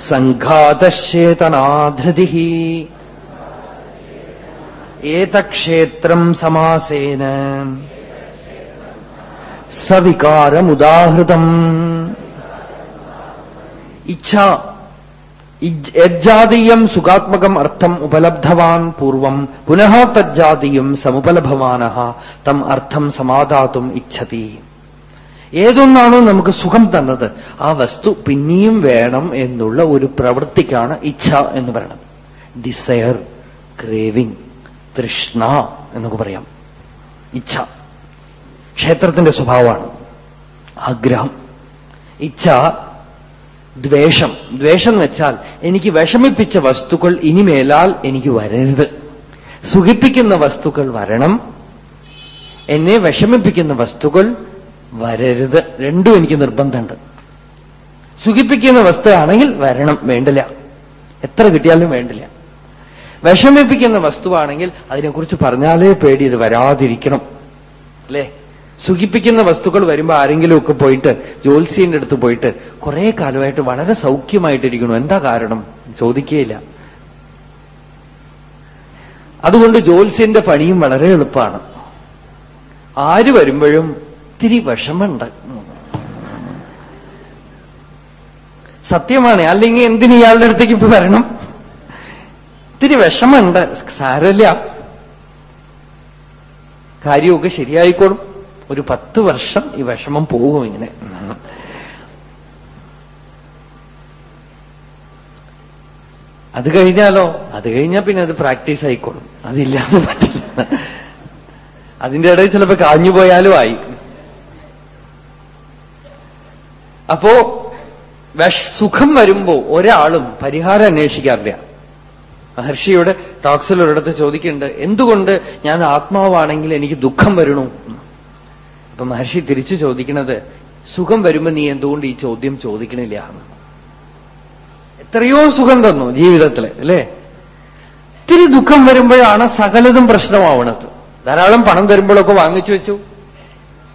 സംഘാതശേതനാധൃതി ഏതക്ഷേത്രം സമാസേന. സവികാരമുദാഹൃതം. ഇച്ഛ യജ്ജാതീയം സുഖാത്മകം അർത്ഥം ഉപലബ്ധവാൻ പൂർവം പുനഃ തജ്ജാതീയം സമുപലഭമാന തം അർത്ഥം സമാധാതും ഇച്ഛതി. ഏതൊന്നാണോ നമുക്ക് സുഖം തന്നത് ആ വസ്തു പിന്നെയും വേണം എന്നുള്ള ഒരു പ്രവൃത്തിക്കാണ് ഇച്ഛ എന്ന് പറയുന്നത്. ഡിസയർ ക്രേവിംഗ് തൃഷ്ണ എന്നൊക്കെ പറയാം. ഇച്ഛ ക്ഷേത്രത്തിന്റെ സ്വഭാവമാണ്. ആഗ്രഹം. ഇച്ഛ ദ്വേഷം. ദ്വേഷം വെച്ചാൽ എനിക്ക് വിഷമിപ്പിച്ച വസ്തുക്കൾ ഇനിമേലാൽ എനിക്ക് വരരുത്. സുഖിപ്പിക്കുന്ന വസ്തുക്കൾ വരണം. എന്നെ വിഷമിപ്പിക്കുന്ന വസ്തുക്കൾ വരരുത്. രണ്ടും എനിക്ക് നിർബന്ധമുണ്ട്. സുഖിപ്പിക്കുന്ന വസ്തു ആണെങ്കിൽ വരണം. വേണ്ടില്ല. എത്ര കിട്ടിയാലും വേണ്ടില്ല. വിഷമിപ്പിക്കുന്ന വസ്തുവാണെങ്കിൽ അതിനെക്കുറിച്ച് പറഞ്ഞാലേ പേടി ഇത് വരാതിരിക്കണം. അല്ലേ? സുഖിപ്പിക്കുന്ന വസ്തുക്കൾ വരുമ്പോൾ ആരെങ്കിലുമൊക്കെ പോയിട്ട് ജ്യോത്സ്യന്റെ അടുത്ത് പോയിട്ട് കുറെ കാലമായിട്ട് വളരെ സൗഖ്യമായിട്ടിരിക്കണു എന്താ കാരണം? ചോദിക്കുകയില്ല അതുകൊണ്ട് ജ്യോത്സ്യന്റെ പണിയും വളരെ എളുപ്പമാണ്. ആര് വരുമ്പോഴും ഇത്തിരി വിഷമുണ്ട് സത്യമാണ്. അല്ലെങ്കിൽ എന്തിന് ഇയാളുടെ അടുത്തേക്ക് ഇപ്പൊ വരണം? ഇത്തിരി വിഷമുണ്ട് സാരല്ല കാര്യമൊക്കെ ശരിയായിക്കോളും. ഒരു പത്ത് വർഷം ഈ വിഷമം പോകും ഇങ്ങനെ. അത് കഴിഞ്ഞാലോ? അത് കഴിഞ്ഞാൽ പിന്നെ അത് പ്രാക്ടീസ് ആയിക്കോളും. അതില്ലാതെ പറ്റില്ല. അതിന്റെ ഇടയിൽ ചിലപ്പോ കാഞ്ഞുപോയാലും ആയി. അപ്പോ സുഖം വരുമ്പോ ഒരാളും പരിഹാരം അന്വേഷിക്കാറില്ല. മഹർഷിയുടെ ടോക്സിൽ ഒരിടത്ത് ചോദിക്കുന്നുണ്ട് എന്തുകൊണ്ട് ഞാൻ ആത്മാവാണെങ്കിൽ എനിക്ക് ദുഃഖം വരണു? അപ്പൊ മഹർഷി തിരിച്ചു ചോദിക്കുന്നത് സുഖം വരുമ്പോ നീ എന്തുകൊണ്ട് ഈ ചോദ്യം ചോദിക്കണില്ല? എത്രയോ സുഖം തന്നു ജീവിതത്തിൽ അല്ലേ? ഇത്തിരി ദുഃഖം വരുമ്പോഴാണ് സകലതും പ്രശ്നമാവണത്. ധാരാളം പണം തരുമ്പോഴൊക്കെ വാങ്ങിച്ചു വെച്ചു.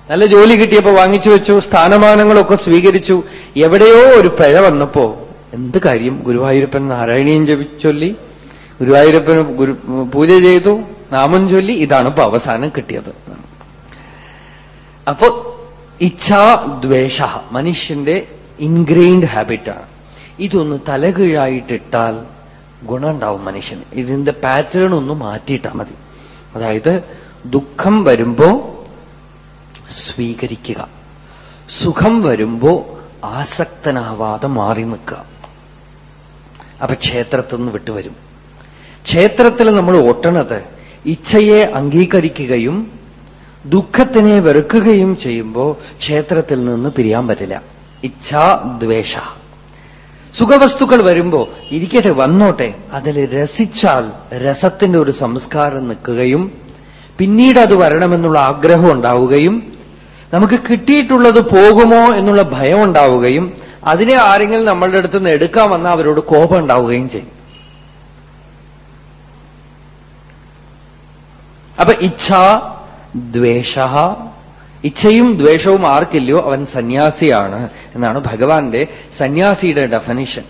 നല്ല ജോലി കിട്ടിയപ്പോ വാങ്ങിച്ചു വെച്ചു. സ്ഥാനമാനങ്ങളൊക്കെ സ്വീകരിച്ചു. എവിടെയോ ഒരു പിഴ വന്നപ്പോ എന്ത് കാര്യം? ഗുരുവായൂരപ്പൻ നാരായണീയം ജപിച്ചൊല്ലി. ഗുരുവായൂരപ്പന് ഗുരു പൂജ ചെയ്തു. നാമം ചൊല്ലി. ഇതാണ് ഇപ്പൊ അവസാനം കിട്ടിയത്. അപ്പോ ഇച്ഛാ ദ്വേഷ മനുഷ്യന്റെ ഇൻഗ്രെയിൻഡ് ഹാബിറ്റാണ് ഇതൊന്ന് തലകീഴായിട്ടിട്ടാൽ ഗുണമുണ്ടാവും മനുഷ്യന്. ഇതിന്റെ പാറ്റേൺ ഒന്ന് മാറ്റിയിട്ടാൽ മതി. അതായത് ദുഃഖം വരുമ്പോ സ്വീകരിക്കുക. സുഖം വരുമ്പോ ആസക്തനാവാതെ മാറി നിൽക്കുക. അപ്പൊ ക്ഷേത്രത്തിൽ നിന്ന് വിട്ടുവരും. ക്ഷേത്രത്തിൽ നമ്മൾ ഓട്ടണത് ഇച്ഛയെ അംഗീകരിക്കുകയും ദുഃഖത്തിനെ വെറുക്കുകയും ചെയ്യുമ്പോൾ ക്ഷേത്രത്തിൽ നിന്ന് പിരിയാൻ പറ്റില്ല. ഇച്ഛാ ദ്വേഷ. സുഖവസ്തുക്കൾ വരുമ്പോ ഇരിക്കട്ടെ വന്നോട്ടെ. അതിൽ രസിച്ചാൽ രസത്തിന്റെ ഒരു സംസ്കാരം നിൽക്കുകയും പിന്നീട് അത് വരണമെന്നുള്ള ആഗ്രഹം ഉണ്ടാവുകയും നമുക്ക് കിട്ടിയിട്ടുള്ളത് പോകുമോ എന്നുള്ള ഭയം ഉണ്ടാവുകയും അതിനെ ആരെങ്കിലും നമ്മളുടെ അടുത്ത് നിന്ന് എടുക്കാൻ വന്നാൽ അവരോട് കോപം ഉണ്ടാവുകയും ചെയ്യും. അപ്പൊ ഇച്ഛ ദ്വേഷ. ഇച്ഛയും ദ്വേഷവും ആർക്കില്ലയോ? അവൻ സന്യാസിയാണ് എന്നാണ് ഭഗവാന്റെ സന്യാസിയുടെ ഡെഫനിഷൻ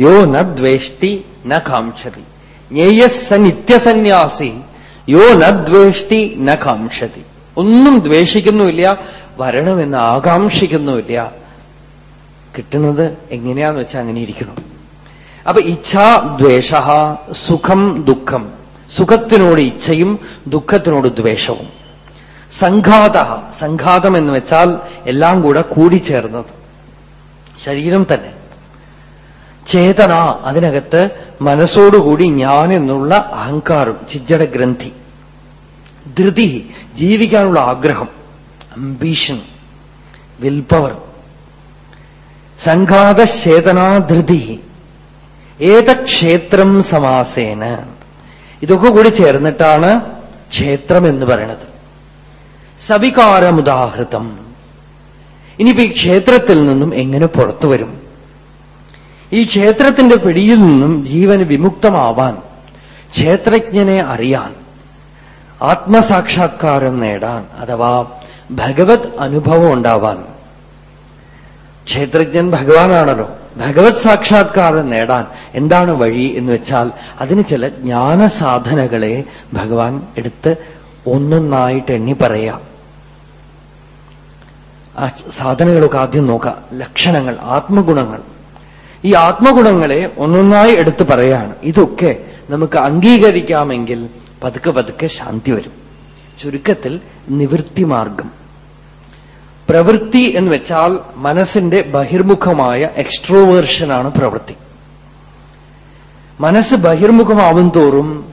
യോ ന ദ്വേഷ്ടി ന കാംക്ഷതി. ജ്ഞേയസ് നിത്യസന്യാസി. യോ ന ദ്വേഷ്ടി ന കാംക്ഷതി. ഒന്നും ദ്വേഷിക്കുന്നുമില്ല വരണമെന്ന് ആകാംക്ഷിക്കുന്നുമില്ല. കിട്ടുന്നത് എങ്ങനെയാന്ന് വെച്ചാൽ അങ്ങനെ ഇരിക്കണം. അപ്പൊ ഇച്ഛ ദ്വേഷ സുഖം ദുഃഖം. സുഖത്തിനോട് ഇച്ഛയും ദുഃഖത്തിനോട് ദ്വേഷവും. സംഘാത സംഘാതം എന്ന് വെച്ചാൽ എല്ലാം കൂടെ കൂടിച്ചേർന്നത്. ശരീരം തന്നെ. ചേതന അതിനകത്ത് മനസ്സോടുകൂടി ഞാൻ എന്നുള്ള അഹങ്കാരം ചിജ്ജട ഗ്രന്ഥി. ധൃതി ജീവിക്കാനുള്ള ആഗ്രഹം. അംബീഷൻ വിൽ പവർ സംഘാതശേതനാധൃതി ഏതക്ഷേത്രം സമാസേന? ഇതൊക്കെ കൂടി ചേർന്നിട്ടാണ് ക്ഷേത്രം എന്ന് പറയണത്. സവികാരമുദാഹൃതം. ഇനിയിപ്പോ ഈ ക്ഷേത്രത്തിൽ നിന്നും എങ്ങനെ പുറത്തു വരും? ഈ ക്ഷേത്രത്തിന്റെ പിടിയിൽ നിന്നും ജീവന് വിമുക്തമാവാൻ ക്ഷേത്രജ്ഞനെ അറിയാൻ ആത്മസാക്ഷാത്കാരം നേടാൻ അഥവാ ഭഗവത് അനുഭവം ഉണ്ടാവാൻ. ക്ഷേത്രജ്ഞൻ ഭഗവാനാണല്ലോ. ഭഗവത് സാക്ഷാത്കാരം നേടാൻ എന്താണ് വഴി എന്ന് വെച്ചാൽ അതിന് ചില ജ്ഞാനസാധനകളെ ഭഗവാൻ എടുത്ത് ഒന്നൊന്നായിട്ട് എണ്ണി പറയാം ആ സാധനങ്ങളൊക്കെ ആദ്യം നോക്കാം ലക്ഷണങ്ങൾ ആത്മഗുണങ്ങൾ. ഈ ആത്മഗുണങ്ങളെ ഒന്നൊന്നായി എടുത്തു പറയാണ് ഇതൊക്കെ നമുക്ക് അംഗീകരിക്കാമെങ്കിൽ പതുക്കെ പതുക്കെ ശാന്തി വരും. ചുരുക്കത്തിൽ നിവൃത്തി മാർഗം. പ്രവൃത്തി എന്ന് വെച്ചാൽ മനസ്സിന്റെ ബഹിർമുഖമായ എക്സ്ട്രോവേർഷനാണ് പ്രവൃത്തി. മനസ്സ് ബഹിർമുഖമാവും തോറും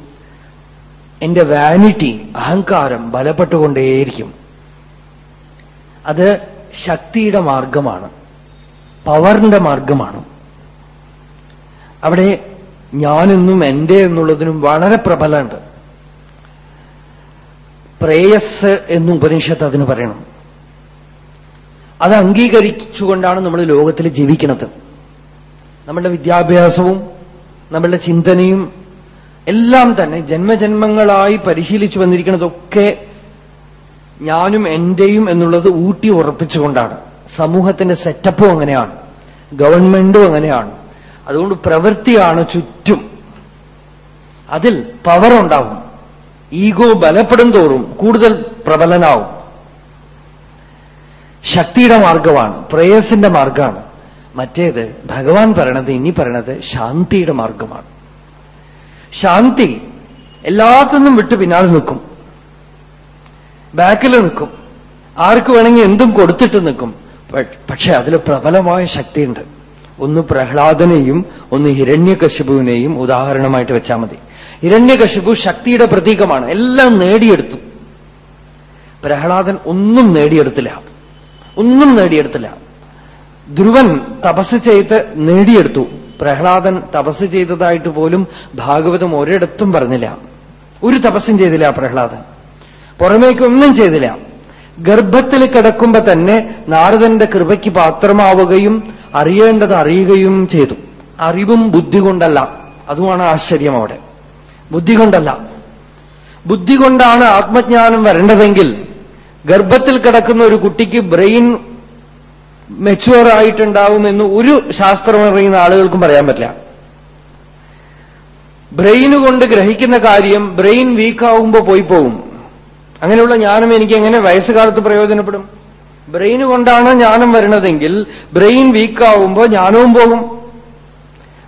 എന്റെ വാനിറ്റി അഹങ്കാരം ബലപ്പെട്ടുകൊണ്ടേയിരിക്കും. അത് ശക്തിയുടെ മാർഗമാണ്. പവറിന്റെ മാർഗമാണ്. അവിടെ ഞാനെന്നും എന്റെ എന്നുള്ളതിനും വളരെ പ്രബലമുണ്ട്. പ്രേയസ് എന്ന് ഉപനിഷത്ത് അതിന് പറയണം. അത് അംഗീകരിച്ചുകൊണ്ടാണ് നമ്മൾ ലോകത്തിൽ ജീവിക്കുന്നത്. നമ്മളുടെ വിദ്യാഭ്യാസവും നമ്മളുടെ ചിന്തനയും എല്ലാം തന്നെ ജന്മജന്മങ്ങളായി പരിശീലിച്ചു വന്നിരിക്കുന്നതൊക്കെ ഞാനും എന്റെയും എന്നുള്ളത് ഊട്ടി ഉറപ്പിച്ചുകൊണ്ടാണ്. സമൂഹത്തിന്റെ സെറ്റപ്പും അങ്ങനെയാണ്. ഗവൺമെന്റും അങ്ങനെയാണ്. അതുകൊണ്ട് പ്രവൃത്തിയാണ് ചുറ്റും. അതിൽ പവർ ഉണ്ടാവും. ഈഗോ ബലപ്പെടും തോറും കൂടുതൽ പ്രബലനാവും. ശക്തിയുടെ മാർഗമാണ് പ്രേയസിന്റെ മാർഗമാണ് മറ്റേത് ഭഗവാൻ പറയണത് ഇനി പറയണത് ശാന്തിയുടെ മാർഗമാണ് ശാന്തി എല്ലാത്തിനും വിട്ട് പിന്നാലെ നിൽക്കും. ബാക്കിൽ നിൽക്കും. ആർക്ക് വേണമെങ്കിൽ എന്തും കൊടുത്തിട്ട് നിൽക്കും. പക്ഷെ അതിൽ പ്രബലമായ ശക്തിയുണ്ട്. ഒന്ന് പ്രഹ്ലാദനെയും ഒന്ന് ഹിരണ്യകശിപുവിനെയും ഉദാഹരണമായിട്ട് വെച്ചാൽ മതി. ഹിരണ്യകശിപു ശക്തിയുടെ പ്രതീകമാണ്. എല്ലാം നേടിയെടുത്തു. പ്രഹ്ലാദൻ ഒന്നും നേടിയെടുത്തില്ല. ഒന്നും നേടിയെടുത്തില്ല. ധ്രുവൻ തപസ് ചെയ്ത് നേടിയെടുത്തു. പ്രഹ്ലാദൻ തപസ് ചെയ്തതായിട്ട് പോലും ഭാഗവതം ഒരിടത്തും പറഞ്ഞില്ല. ഒരു തപസ്സും ചെയ്തില്ല പ്രഹ്ലാദൻ. പുറമേക്കൊന്നും ചെയ്തില്ല. ഗർഭത്തിൽ കിടക്കുമ്പോ തന്നെ നാരദന്റെ കൃപയ്ക്ക് പാത്രമാവുകയും അറിയേണ്ടത് അറിയുകയും ചെയ്തു. അറിവും ബുദ്ധി കൊണ്ടല്ല. അതുമാണ് ആശ്ചര്യം അവിടെ. ബുദ്ധി കൊണ്ടല്ല. ബുദ്ധി കൊണ്ടാണ് ആത്മജ്ഞാനം വരേണ്ടതെങ്കിൽ ഗർഭത്തിൽ കിടക്കുന്ന ഒരു കുട്ടിക്ക് ബ്രെയിൻ മെച്ചുവർ ആയിട്ടുണ്ടാവുമെന്ന് ഒരു ശാസ്ത്രം അറിയുന്ന ആളുകൾക്കും പറയാൻ പറ്റില്ല. ബ്രെയിന് കൊണ്ട് ഗ്രഹിക്കുന്ന കാര്യം ബ്രെയിൻ വീക്കാവുമ്പോൾ പോയി പോകും അങ്ങനെയുള്ള ജ്ഞാനം എനിക്ക് എങ്ങനെ വയസ്സുകാലത്ത് പ്രയോജനപ്പെടും? ബ്രെയിന് കൊണ്ടാണ് ജ്ഞാനം വരുന്നതെങ്കിൽ ബ്രെയിൻ വീക്കാവുമ്പോൾ ജ്ഞാനവും പോകും.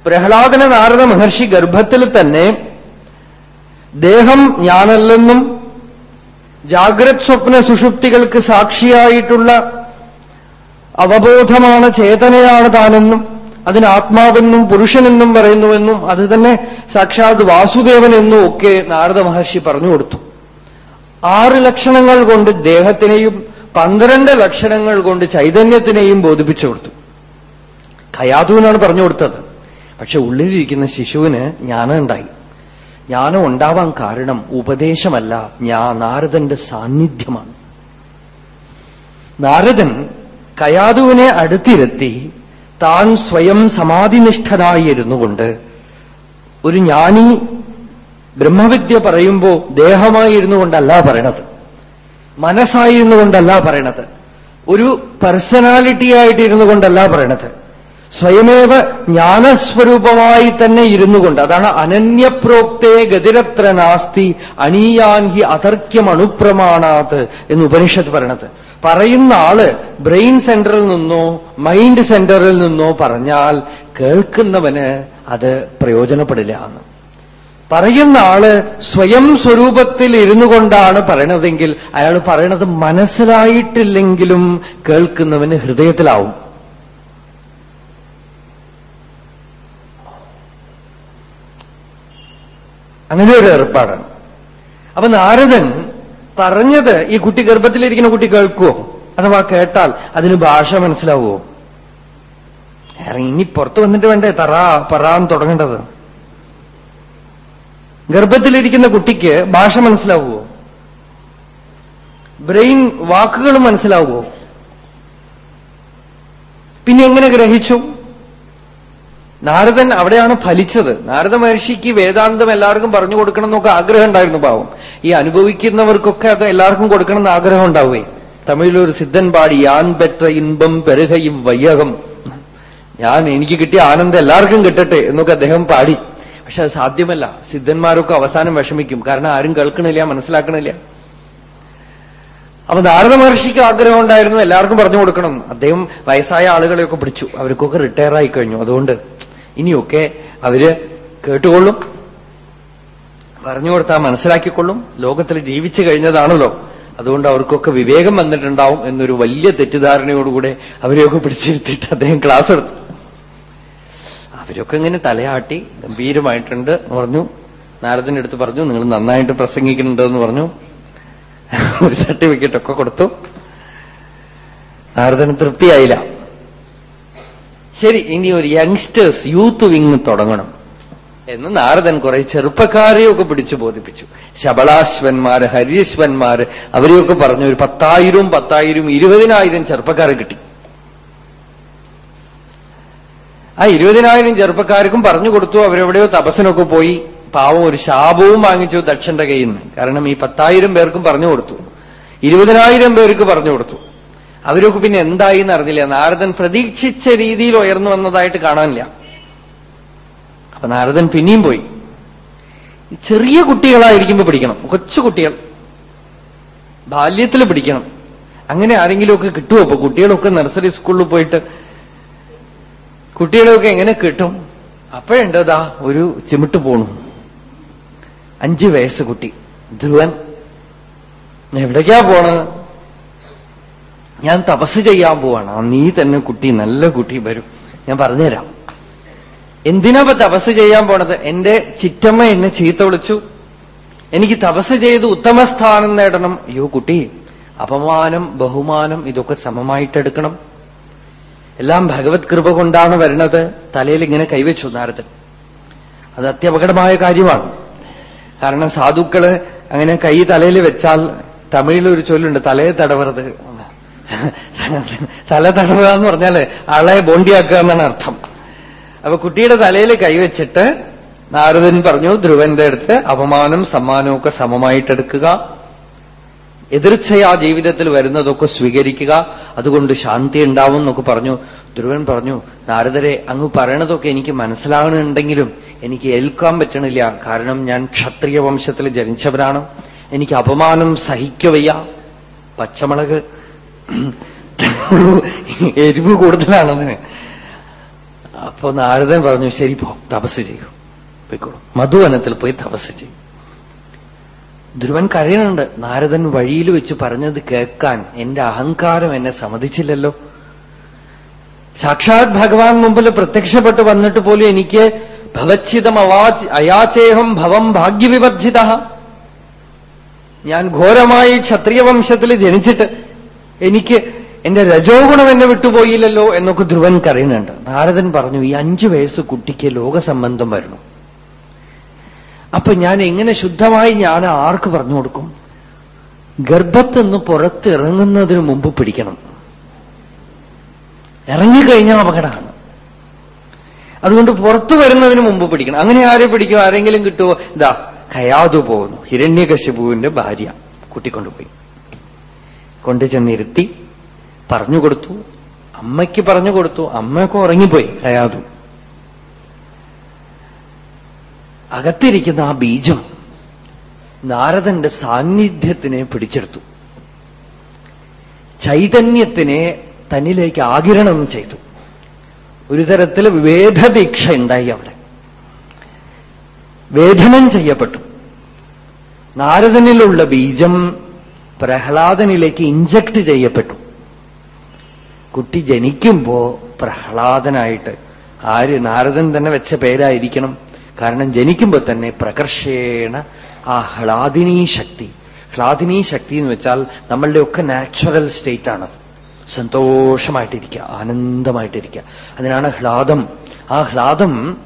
പ്രഹ്ലാദന നാരദ മഹർഷി ഗർഭത്തിൽ തന്നെ ദേഹം ഞാനല്ലെന്നും ജാഗ്രത് സ്വപ്ന സുഷുപ്തികൾക്ക് സാക്ഷിയായിട്ടുള്ള അവബോധമാണ് ചേതനയാണ് താനെന്നും അതിന് ആത്മാവെന്നും പുരുഷനെന്നും പറയുന്നുവെന്നും അത് തന്നെ സാക്ഷാത് വാസുദേവൻ എന്നും ഒക്കെ നാരദ മഹർഷി പറഞ്ഞു കൊടുത്തു. ആറ് ലക്ഷണങ്ങൾ കൊണ്ട് ദേഹത്തിനെയും പന്ത്രണ്ട് ലക്ഷണങ്ങൾ കൊണ്ട് ചൈതന്യത്തിനെയും ബോധിപ്പിച്ചു കൊടുത്തു. ഖയാതുവിനാണ് പറഞ്ഞു കൊടുത്തത്. പക്ഷെ ഉള്ളിലിരിക്കുന്ന ശിശുവിന് ജ്ഞാനം ഉണ്ടായി. ജ്ഞാനം ഉണ്ടാവാൻ കാരണം ഉപദേശമല്ല. ഞാൻ നാരദന്റെ സാന്നിധ്യമാണ്. നാരദൻ കയാതുവിനെ അടുത്തിരുത്തി താൻ സ്വയം സമാധിനിഷ്ഠനായിരുന്നുകൊണ്ട് ഒരു ജ്ഞാനി ബ്രഹ്മവിദ്യ പറയുമ്പോ ദേഹമായിരുന്നു കൊണ്ടല്ല പറയണത്. മനസ്സായിരുന്നു കൊണ്ടല്ല പറയണത്. ഒരു പേഴ്സണാലിറ്റി ആയിട്ടിരുന്നു കൊണ്ടല്ല പറയണത്. സ്വയമേവ ജ്ഞാനസ്വരൂപമായി തന്നെ ഇരുന്നു കൊണ്ട് അതാണ് അനന്യപ്രോക്തേ ഗതിരത്ര നാസ്തി അനീയാൻ ഹി അതർക്യം അണുപ്രമാണാത് എന്ന് ഉപനിഷത്ത് പറയണത്. പറയുന്ന ആൾ ബ്രെയിൻ സെന്ററിൽ നിന്നോ മൈൻഡ് സെന്ററിൽ നിന്നോ പറഞ്ഞാൽ കേൾക്കുന്നവന് അത് പ്രയോജനപ്പെടില്ല എന്ന്. പറയുന്ന ആൾ സ്വയം സ്വരൂപത്തിൽ ഇരുന്നു കൊണ്ടാണ് പറയണതെങ്കിൽ അയാൾ പറയണത് മനസ്സിലായിട്ടില്ലെങ്കിലും കേൾക്കുന്നവന് ഹൃദയത്തിലാവും. അങ്ങനെ ഒരു ഏർപ്പാടാണ്. അപ്പൊ നാരദൻ പറഞ്ഞത് ഈ കുട്ടി ഗർഭത്തിലിരിക്കുന്ന കുട്ടി കേൾക്കുവോ? അഥവാ കേട്ടാൽ അതിന് ഭാഷ മനസ്സിലാവുമോ ഇനി പുറത്തു വന്നിട്ട് വേണ്ടേ? തറാ പറാൻ തുടങ്ങേണ്ടത്. ഗർഭത്തിലിരിക്കുന്ന കുട്ടിക്ക് ഭാഷ മനസ്സിലാവുമോ ബ്രെയിൻ വാക്കുകൾ മനസ്സിലാവുമോ പിന്നെ എങ്ങനെ ഗ്രഹിച്ചു? നാരദൻ അവിടെയാണ് ഫലിച്ചത്. നാരദ മഹർഷിക്ക് വേദാന്തം എല്ലാവർക്കും പറഞ്ഞു കൊടുക്കണം എന്നൊക്കെ ആഗ്രഹം ഉണ്ടായിരുന്നു പാവം. ഈ അനുഭവിക്കുന്നവർക്കൊക്കെ അത് എല്ലാവർക്കും കൊടുക്കണം എന്ന് ആഗ്രഹം ഉണ്ടാവുകയെ തമിഴിലൊരു സിദ്ധൻ പാടി യാൻ പെറ്റ ഇൻപം പെരുകയും വയ്യകം ഞാൻ എനിക്ക് കിട്ടിയ ആനന്ദം എല്ലാവർക്കും കിട്ടട്ടെ എന്നൊക്കെ അദ്ദേഹം പാടി. പക്ഷെ അത് സാധ്യമല്ല. സിദ്ധന്മാരൊക്കെ അവസാനം വിഷമിക്കും. കാരണം ആരും കേൾക്കണില്ല മനസ്സിലാക്കണില്ല. അപ്പൊ നാരദ മഹർഷിക്ക് ആഗ്രഹം ഉണ്ടായിരുന്നു. എല്ലാവർക്കും പറഞ്ഞു കൊടുക്കണം. അദ്ദേഹം വയസ്സായ ആളുകളെയൊക്കെ പിടിച്ചു. അവർക്കൊക്കെ റിട്ടയർ ആയി കഴിഞ്ഞു. അതുകൊണ്ട് ഇനിയൊക്കെ അവർ കേട്ടുകൊള്ളും പറഞ്ഞു കൊടുത്താൽ മനസ്സിലാക്കിക്കൊള്ളും. ലോകത്തിൽ ജീവിച്ചു കഴിഞ്ഞതാണല്ലോ. അതുകൊണ്ട് അവർക്കൊക്കെ വിവേകം വന്നിട്ടുണ്ടാവും എന്നൊരു വലിയ തെറ്റിദ്ധാരണയോടുകൂടെ അവരെയൊക്കെ പിടിച്ചിരുത്തിയിട്ട് അദ്ദേഹം ക്ലാസ് എടുത്തു. അവരൊക്കെ ഇങ്ങനെ തലയാട്ടി ഗംഭീരമായിട്ടുണ്ട് എന്ന് പറഞ്ഞു. നാരദന്റെ അടുത്ത് പറഞ്ഞു നിങ്ങൾ നന്നായിട്ട് പ്രസംഗിക്കുന്നുണ്ടെന്ന് പറഞ്ഞു. ഒരു സർട്ടിഫിക്കറ്റ് ഒക്കെ കൊടുത്തു. നാരദന് തൃപ്തിയായില്ല. ശരി ഇനി ഒരു യങ്സ്റ്റേഴ്സ് യൂത്ത് വിങ് തുടങ്ങണം. എന്ന് നാരദൻ കുറെ ചെറുപ്പക്കാരെയൊക്കെ പിടിച്ചു ബോധിപ്പിച്ചു. ശബളാശ്വന്മാര് ഹരീശ്വന്മാര് അവരെയൊക്കെ പറഞ്ഞു ഒരു പത്തായിരവും പത്തായിരവും ഇരുപതിനായിരം ചെറുപ്പക്കാരെ കിട്ടി. ആ ഇരുപതിനായിരം ചെറുപ്പക്കാർക്കും പറഞ്ഞു കൊടുത്തു അവരെവിടെയോ തപസ്സിനൊക്കെ പോയി. പാവം ഒരു ശാപവും വാങ്ങിച്ചു ദക്ഷന്റെ കയ്യിൽ നിന്ന്. കാരണം ഈ പത്തായിരം പേർക്കും പറഞ്ഞു കൊടുത്തു. ഇരുപതിനായിരം പേർക്ക് പറഞ്ഞു കൊടുത്തു. അവരൊക്കെ പിന്നെ എന്തായി എന്നറിഞ്ഞില്ല. നാരദൻ പ്രതീക്ഷിച്ച രീതിയിൽ ഉയർന്നു വന്നതായിട്ട് കാണാനില്ല. അപ്പൊ നാരദൻ പിന്നെയും പോയി. ചെറിയ കുട്ടികളായിരിക്കുമ്പോ പിടിക്കണം. കൊച്ചു കുട്ടികൾ. ബാല്യത്തിൽ പിടിക്കണം. അങ്ങനെ ആരെങ്കിലുമൊക്കെ കിട്ടുമോ അപ്പൊ കുട്ടികളൊക്കെ നഴ്സറി സ്കൂളിൽ പോയിട്ട് കുട്ടികളെയൊക്കെ എങ്ങനെ കിട്ടും? അപ്പോഴുണ്ടതാ ഒരു ചിമിട്ട് പോണു. അഞ്ചു വയസ്സ് കുട്ടി. ധ്രുവൻ. എവിടേക്കാ പോണത് ഞാൻ തപസ് ചെയ്യാൻ പോവാണ്. നീ തന്നെ കുട്ടി നല്ല കുട്ടി വരും. ഞാൻ പറഞ്ഞുതരാം. എന്തിനാ തപസ് ചെയ്യാൻ പോണത്? എന്റെ ചിറ്റമ്മ എന്നെ ചീത്ത വിളിച്ചു. എനിക്ക് തപസ് ചെയ്ത് ഉത്തമസ്ഥാനം നേടണം. അയ്യോ കുട്ടി അപമാനം ബഹുമാനം ഇതൊക്കെ സമമായിട്ടെടുക്കണം. എല്ലാം ഭഗവത് കൃപ കൊണ്ടാണ് വരുന്നത്. തലയിൽ ഇങ്ങനെ കൈവച്ചു നാരദൻ അത് അത്യപകടമായ കാര്യമാണ്. കാരണം സാധുക്കൾ അങ്ങനെ കൈ തലയിൽ വെച്ചാൽ തമിഴിൽ ഒരു ചൊല്ലുണ്ട് തലയെ തടവരുത്. തല തടവുക എന്ന് പറഞ്ഞാൽ ആളെ ബോണ്ടിയാക്കുക എന്നാണ് അർത്ഥം. അപ്പൊ കുട്ടിയുടെ തലയിൽ കൈവച്ചിട്ട് നാരദൻ പറഞ്ഞു ധ്രുവന്റെ അടുത്ത് അപമാനം സമ്മാനമൊക്കെ സമമായിട്ടെടുക്കുക. എതിർച്ചയാ ജീവിതത്തിൽ വരുന്നതൊക്കെ സ്വീകരിക്കുക. അതുകൊണ്ട് ശാന്തി ഉണ്ടാവും എന്നൊക്കെ പറഞ്ഞു. ധ്രുവൻ പറഞ്ഞു നാരദരെ അങ്ങ് പറയണതൊക്കെ എനിക്ക് മനസ്സിലാകണുണ്ടെങ്കിലും എനിക്ക് ഏൽക്കാൻ പറ്റണില്ല. കാരണം ഞാൻ ക്ഷത്രിയ വംശത്തിൽ ജനിച്ചവരാണ് എനിക്ക് അപമാനം സഹിക്കവയ്യ. പച്ചമുളക് എരിവ് കൂടുതലാണെന്ന്. അപ്പൊ നാരദൻ പറഞ്ഞു ശരി പോ തപസ് ചെയ്യൂ. പോയിക്കോളൂ. മധുവനത്തിൽ പോയി തപസ് ചെയ്യും. ധ്രുവൻ കരയുന്നുണ്ട്. നാരദൻ വഴിയിൽ വെച്ച് പറഞ്ഞത് കേൾക്കാൻ. എന്റെ അഹങ്കാരം എന്നെ സമ്മതിച്ചില്ലല്ലോ. സാക്ഷാത് ഭഗവാൻ മുമ്പിൽ പ്രത്യക്ഷപ്പെട്ട് വന്നിട്ട് പോലും എനിക്ക് ഭവച്ഛിതം അയാചേഹം ഭവം ഭാഗ്യവിവർജിത. ഞാൻ ഘോരമായി ക്ഷത്രിയ വംശത്തിൽ ജനിച്ചിട്ട് എനിക്ക് എന്റെ രജോഗുണം എന്നെ വിട്ടുപോയില്ലല്ലോ എന്നൊക്കെ ധ്രുവൻ കരയുന്നുണ്ട്. നാരദൻ പറഞ്ഞു ഈ അഞ്ചു വയസ്സ് കുട്ടിക്ക് ലോകസംബന്ധം വരണം. അപ്പൊ ഞാൻ എങ്ങനെ ശുദ്ധമായി ഞാൻ ആർക്ക് പറഞ്ഞു കൊടുക്കും? ഗർഭത്തുനിന്ന് പുറത്തിറങ്ങുന്നതിന് മുമ്പ് പിടിക്കണം. ഇറങ്ങിക്കഴിഞ്ഞാൽ അപകടമാണ്. അതുകൊണ്ട് പുറത്തു വരുന്നതിന് മുമ്പ് പിടിക്കണം. അങ്ങനെ ആരെ പിടിക്കും? ആരെങ്കിലും കിട്ടുമോ ഇതാ കയാതു പോകുന്നു. ഹിരണ്യകശിപുവിന്റെ ഭാര്യ കൂട്ടിക്കൊണ്ടുപോയി. കൊണ്ടു ചെന്നിരുത്തി പറഞ്ഞു കൊടുത്തു. അമ്മയ്ക്ക് പറഞ്ഞു കൊടുത്തു. അമ്മയൊക്കെ ഉറങ്ങിപ്പോയി കയാതു അകത്തിരിക്കുന്ന ആ ബീജം നാരദന്റെ സാന്നിധ്യത്തിനെ പിടിച്ചെടുത്തു. ചൈതന്യത്തിനെ തന്നിലേക്ക് ആകിരണം ചെയ്തു. ഒരു തരത്തിൽ വേദദീക്ഷ ഉണ്ടായി അവിടെ. വേദനം ചെയ്യപ്പെട്ടു. നാരദനിലുള്ള ബീജം പ്രഹ്ലാദനിലേക്ക് ഇഞ്ചക്ട് ചെയ്യപ്പെട്ടു. കുട്ടി ജനിക്കുമ്പോ പ്രഹ്ലാദനായിട്ട് ആര് നാരദൻ തന്നെ വെച്ച പേരായിരിക്കണം. കാരണം ജനിക്കുമ്പോ തന്നെ പ്രകർഷേണ ആ ഹ്ലാദിനീ ശക്തി. ഹ്ലാദിനീ ശക്തി എന്ന് വെച്ചാൽ നമ്മളുടെയൊക്കെ നാച്ചുറൽ സ്റ്റേറ്റ് ആണത് സന്തോഷമായിട്ടിരിക്കുക ആനന്ദമായിട്ടിരിക്കുക. അതിനാണ് ഹ്ലാദം. ആ ഹ്ലാദം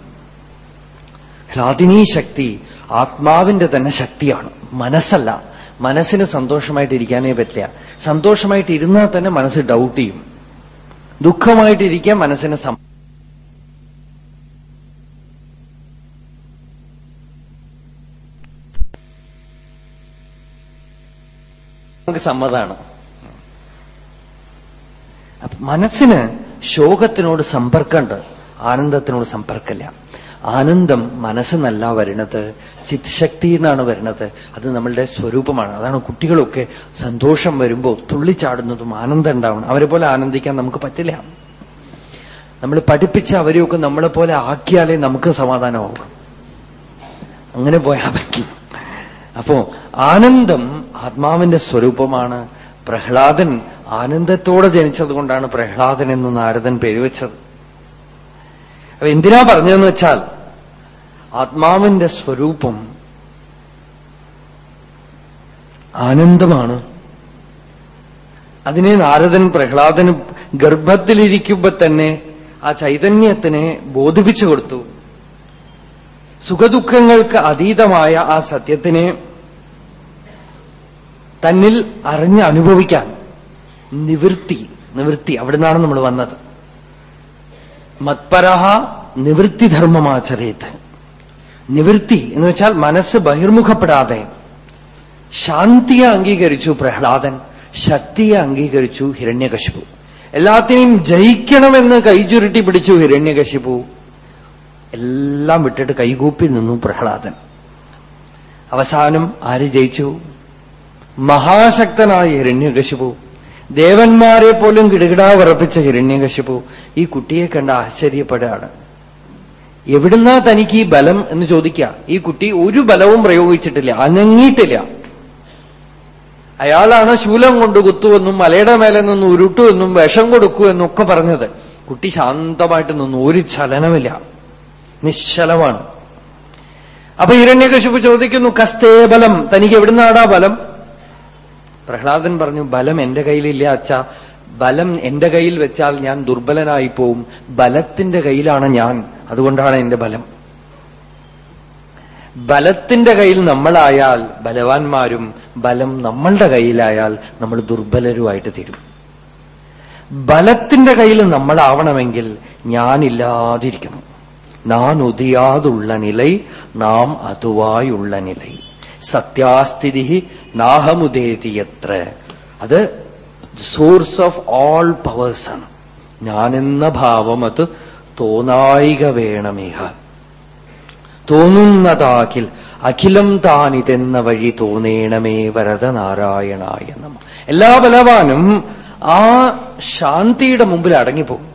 ഹ്ലാദിനീ ശക്തി ആത്മാവിന്റെ തന്നെ ശക്തിയാണ്. മനസ്സല്ല. മനസ്സിന് സന്തോഷമായിട്ടിരിക്കാനേ പറ്റില്ല. സന്തോഷമായിട്ടിരുന്നാൽ തന്നെ മനസ്സ് ഡൗട്ട് ചെയ്യും. ദുഃഖമായിട്ടിരിക്കാൻ മനസ്സിന് നമുക്ക് സമ്മതാണ്. മനസ്സിന് ശോകത്തിനോട് സമ്പർക്കമുണ്ട്. ആനന്ദത്തിനോട് സമ്പർക്കമില്ല. ആനന്ദം മനസ്സെന്നല്ല വരുന്നത്. ചിത്ശക്തി എന്നാണ് വരുന്നത്. അത് നമ്മളുടെ സ്വരൂപമാണ്. അതാണ് കുട്ടികളൊക്കെ സന്തോഷം വരുമ്പോൾ തുള്ളിച്ചാടുന്നതും ആനന്ദം ഉണ്ടാവണം. അവരെ പോലെ ആനന്ദിക്കാൻ നമുക്ക് പറ്റില്ല. നമ്മൾ പഠിപ്പിച്ച അവരെയൊക്കെ നമ്മളെ പോലെ ആക്കിയാലേ നമുക്ക് സമാധാനമാവും അങ്ങനെ പോയാൽ പറ്റില്ല അപ്പോ ആനന്ദം ആത്മാവിന്റെ സ്വരൂപമാണ്. പ്രഹ്ലാദൻ ആനന്ദത്തോടെ ജനിച്ചതുകൊണ്ടാണ് പ്രഹ്ലാദൻ എന്ന് നാരദൻ പേര് വെച്ചത്. അപ്പൊ എന്തിനാ പറഞ്ഞതെന്ന് വെച്ചാൽ ആത്മാവിന്റെ സ്വരൂപം ആനന്ദമാണ്. അതിനെ നാരദൻ പ്രഹ്ലാദന് ഗർഭത്തിലിരിക്കുമ്പോ തന്നെ ആ ചൈതന്യത്തിനെ ബോധിപ്പിച്ചു കൊടുത്തു. സുഖദുഃഖങ്ങൾക്ക് അതീതമായ ആ സത്യത്തിനെ തന്നിൽ അറിഞ്ഞ് അനുഭവിക്കാൻ നിവൃത്തി നിവൃത്തി അവിടുന്നാണ് നമ്മൾ വന്നത്. മത്പരഹ നിവൃത്തിധർമ്മമാചരേത് നിവൃത്തി എന്ന് വെച്ചാൽ മനസ്സ് ബഹിർമുഖപ്പെടാതെ ശാന്തിയെ അംഗീകരിച്ചു പ്രഹ്ലാദൻ ശക്തിയെ അംഗീകരിച്ചു ഹിരണ്യകശിപു. എല്ലാത്തിനെയും ജയിക്കണമെന്ന് കൈചുരുട്ടി പിടിച്ചു ഹിരണ്യകശിപു. എല്ലാം വിട്ടിട്ട് കൈകൂപ്പി നിന്നു പ്രഹ്ലാദൻ. അവസാനം ആര് ജയിച്ചു? മഹാശക്തനായ ഹിരണ്യകശിപു. ദേവന്മാരെ പോലും കിടുകിടാ ഉറപ്പിച്ച ഹിരണ്യകശിപു ഈ കുട്ടിയെ കണ്ട് ആശ്ചര്യപ്പെടുകയാണ്. എവിടുന്നാ തനിക്ക് ഈ ബലം എന്ന് ചോദിക്കുക? ഈ കുട്ടി ഒരു ബലവും പ്രയോഗിച്ചിട്ടില്ല അനങ്ങിയിട്ടില്ല. അയാളാണ് ശൂലം കൊണ്ട് കുത്തുവെന്നും മലയുടെ മേലെ നിന്ന് ഉരുട്ടുവെന്നും വിഷം കൊടുക്കൂ എന്നൊക്കെ പറഞ്ഞത്. കുട്ടി ശാന്തമായിട്ട് നിന്നു ഒരു ചലനമില്ല. നിശ്ചലമാണ്. അപ്പൊ ഹിരണ്യകശിപു ചോദിക്കുന്നു കസ്തേ ബലം തനിക്ക് എവിടുന്നാടാ ബലം? പ്രഹ്ലാദൻ പറഞ്ഞു ബലം എന്റെ കയ്യിലില്ല അച്ഛ. ബലം എന്റെ കയ്യിൽ വെച്ചാൽ ഞാൻ ദുർബലനായി പോവും. ബലത്തിന്റെ കയ്യിലാണ് ഞാൻ. അതുകൊണ്ടാണ് എന്റെ ബലം. ബലത്തിന്റെ കയ്യിൽ നമ്മളായാൽ ബലവാന്മാരും ബലം നമ്മളുടെ കയ്യിലായാൽ നമ്മൾ ദുർബലരുമായിട്ട് തീരും. ബലത്തിന്റെ കയ്യിൽ നമ്മളാവണമെങ്കിൽ ഞാനില്ലാതിരിക്കണം നാൻ ഒതിയാതുള്ള നിലൈ നാം അതുവായുള്ള നിലൈ. സത്യാസ്ഥിതി നാഹമുദേതിയത്ര അത് സോഴ്സ് ഓഫ് ഓൾ പവേഴ്സ് ആണ്. ഞാനെന്ന ഭാവം അത് തോന്നായിക വേണമേഹ തോന്നുന്നതാകിൽ അഖിലം താനിതെന്ന വഴി തോന്നേണമേ വരദനാരായണായ നമ. എല്ലാ ബലവാനും ആ ശാന്തിയുടെ മുമ്പിൽ അടങ്ങിപ്പോകും.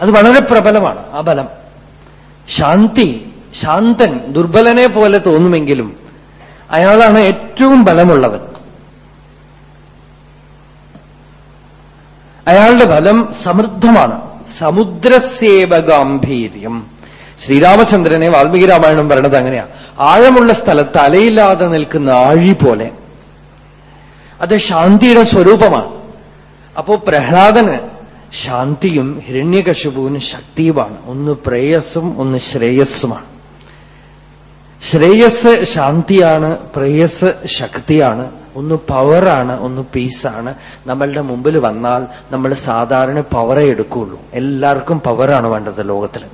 അത് വളരെ പ്രബലമാണ് ആ ബലം. ശാന്തി ശാന്തൻ ദുർബലനെ പോലെ തോന്നുമെങ്കിലും അയാളാണ് ഏറ്റവും ബലമുള്ളവൻ. അയാളുടെ ബലം സമൃദ്ധമാണ്. സമുദ്രസേവ ഗാംഭീര്യം ശ്രീരാമചന്ദ്രനെ വാൽമീകി രാമായണം പറയണത് അങ്ങനെയാ. ആഴമുള്ള സ്ഥലത്ത് അലയില്ലാതെ നിൽക്കുന്ന ആഴി പോലെ. അത് ശാന്തിയുടെ സ്വരൂപമാണ്. അപ്പോ പ്രഹ്ലാദന് ശാന്തിയും ഹിരണ്യകശുപുവിന് ശക്തിയുമാണ്. ഒന്ന് പ്രേയസ്സും ഒന്ന് ശ്രേയസ്സുമാണ്. ശ്രേയസ് ശാന്തിയാണ് പ്രേയസ് ശക്തിയാണ് ഒന്ന് പവറാണ് ഒന്ന് പീസാണ്. നമ്മളുടെ മുമ്പിൽ വന്നാൽ നമ്മൾ സാധാരണ പവറേ എടുക്കുള്ളൂ. എല്ലാവർക്കും പവറാണ് വേണ്ടത് ലോകത്തിൽ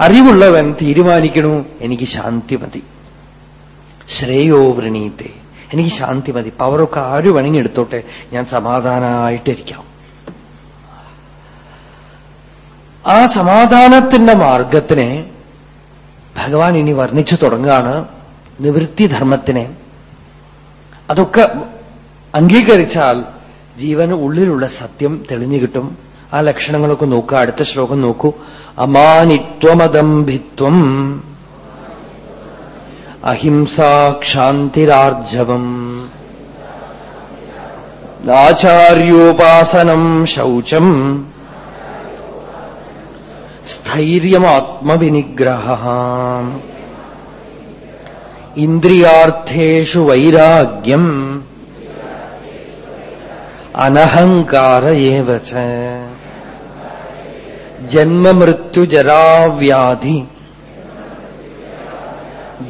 അറിവുള്ളവൻ തീരുമാനിക്കണു എനിക്ക് ശാന്തി മതി. ശ്രേയോ വൃണീത്തെ എനിക്ക് ശാന്തി മതി. പവറൊക്കെ ആര് വേണമെങ്കിൽ എടുത്തോട്ടെ ഞാൻ സമാധാനമായിട്ടിരിക്കാം ആ സമാധാനത്തിന്റെ മാർഗത്തിനെ ഭഗവാൻ ഇനി വർണിച്ചു തുടങ്ങുകയാണ് നിവൃത്തിധർമ്മത്തിനെ. അതൊക്കെ അംഗീകരിച്ചാൽ ജീവന് ഉള്ളിലുള്ള സത്യം തെളിഞ്ഞു കിട്ടും. ആ ലക്ഷണങ്ങളൊക്കെ നോക്കുക അടുത്ത ശ്ലോകം നോക്കൂ. അമാനിത്വമദംഭിത്വം അഹിംസാക്ഷാന്തിരാർജവം. ആചാര്യോപാസനം ശൗചം സ്ഥൈര്യമാത്മവിനിഗ്രഹ ഇന്ദ്രിയാർത്ഥേഷു വൈരാഗ്യം അനഹങ്കാര ഏവ ച ജന്മമൃത്യുജരാവ്യാധി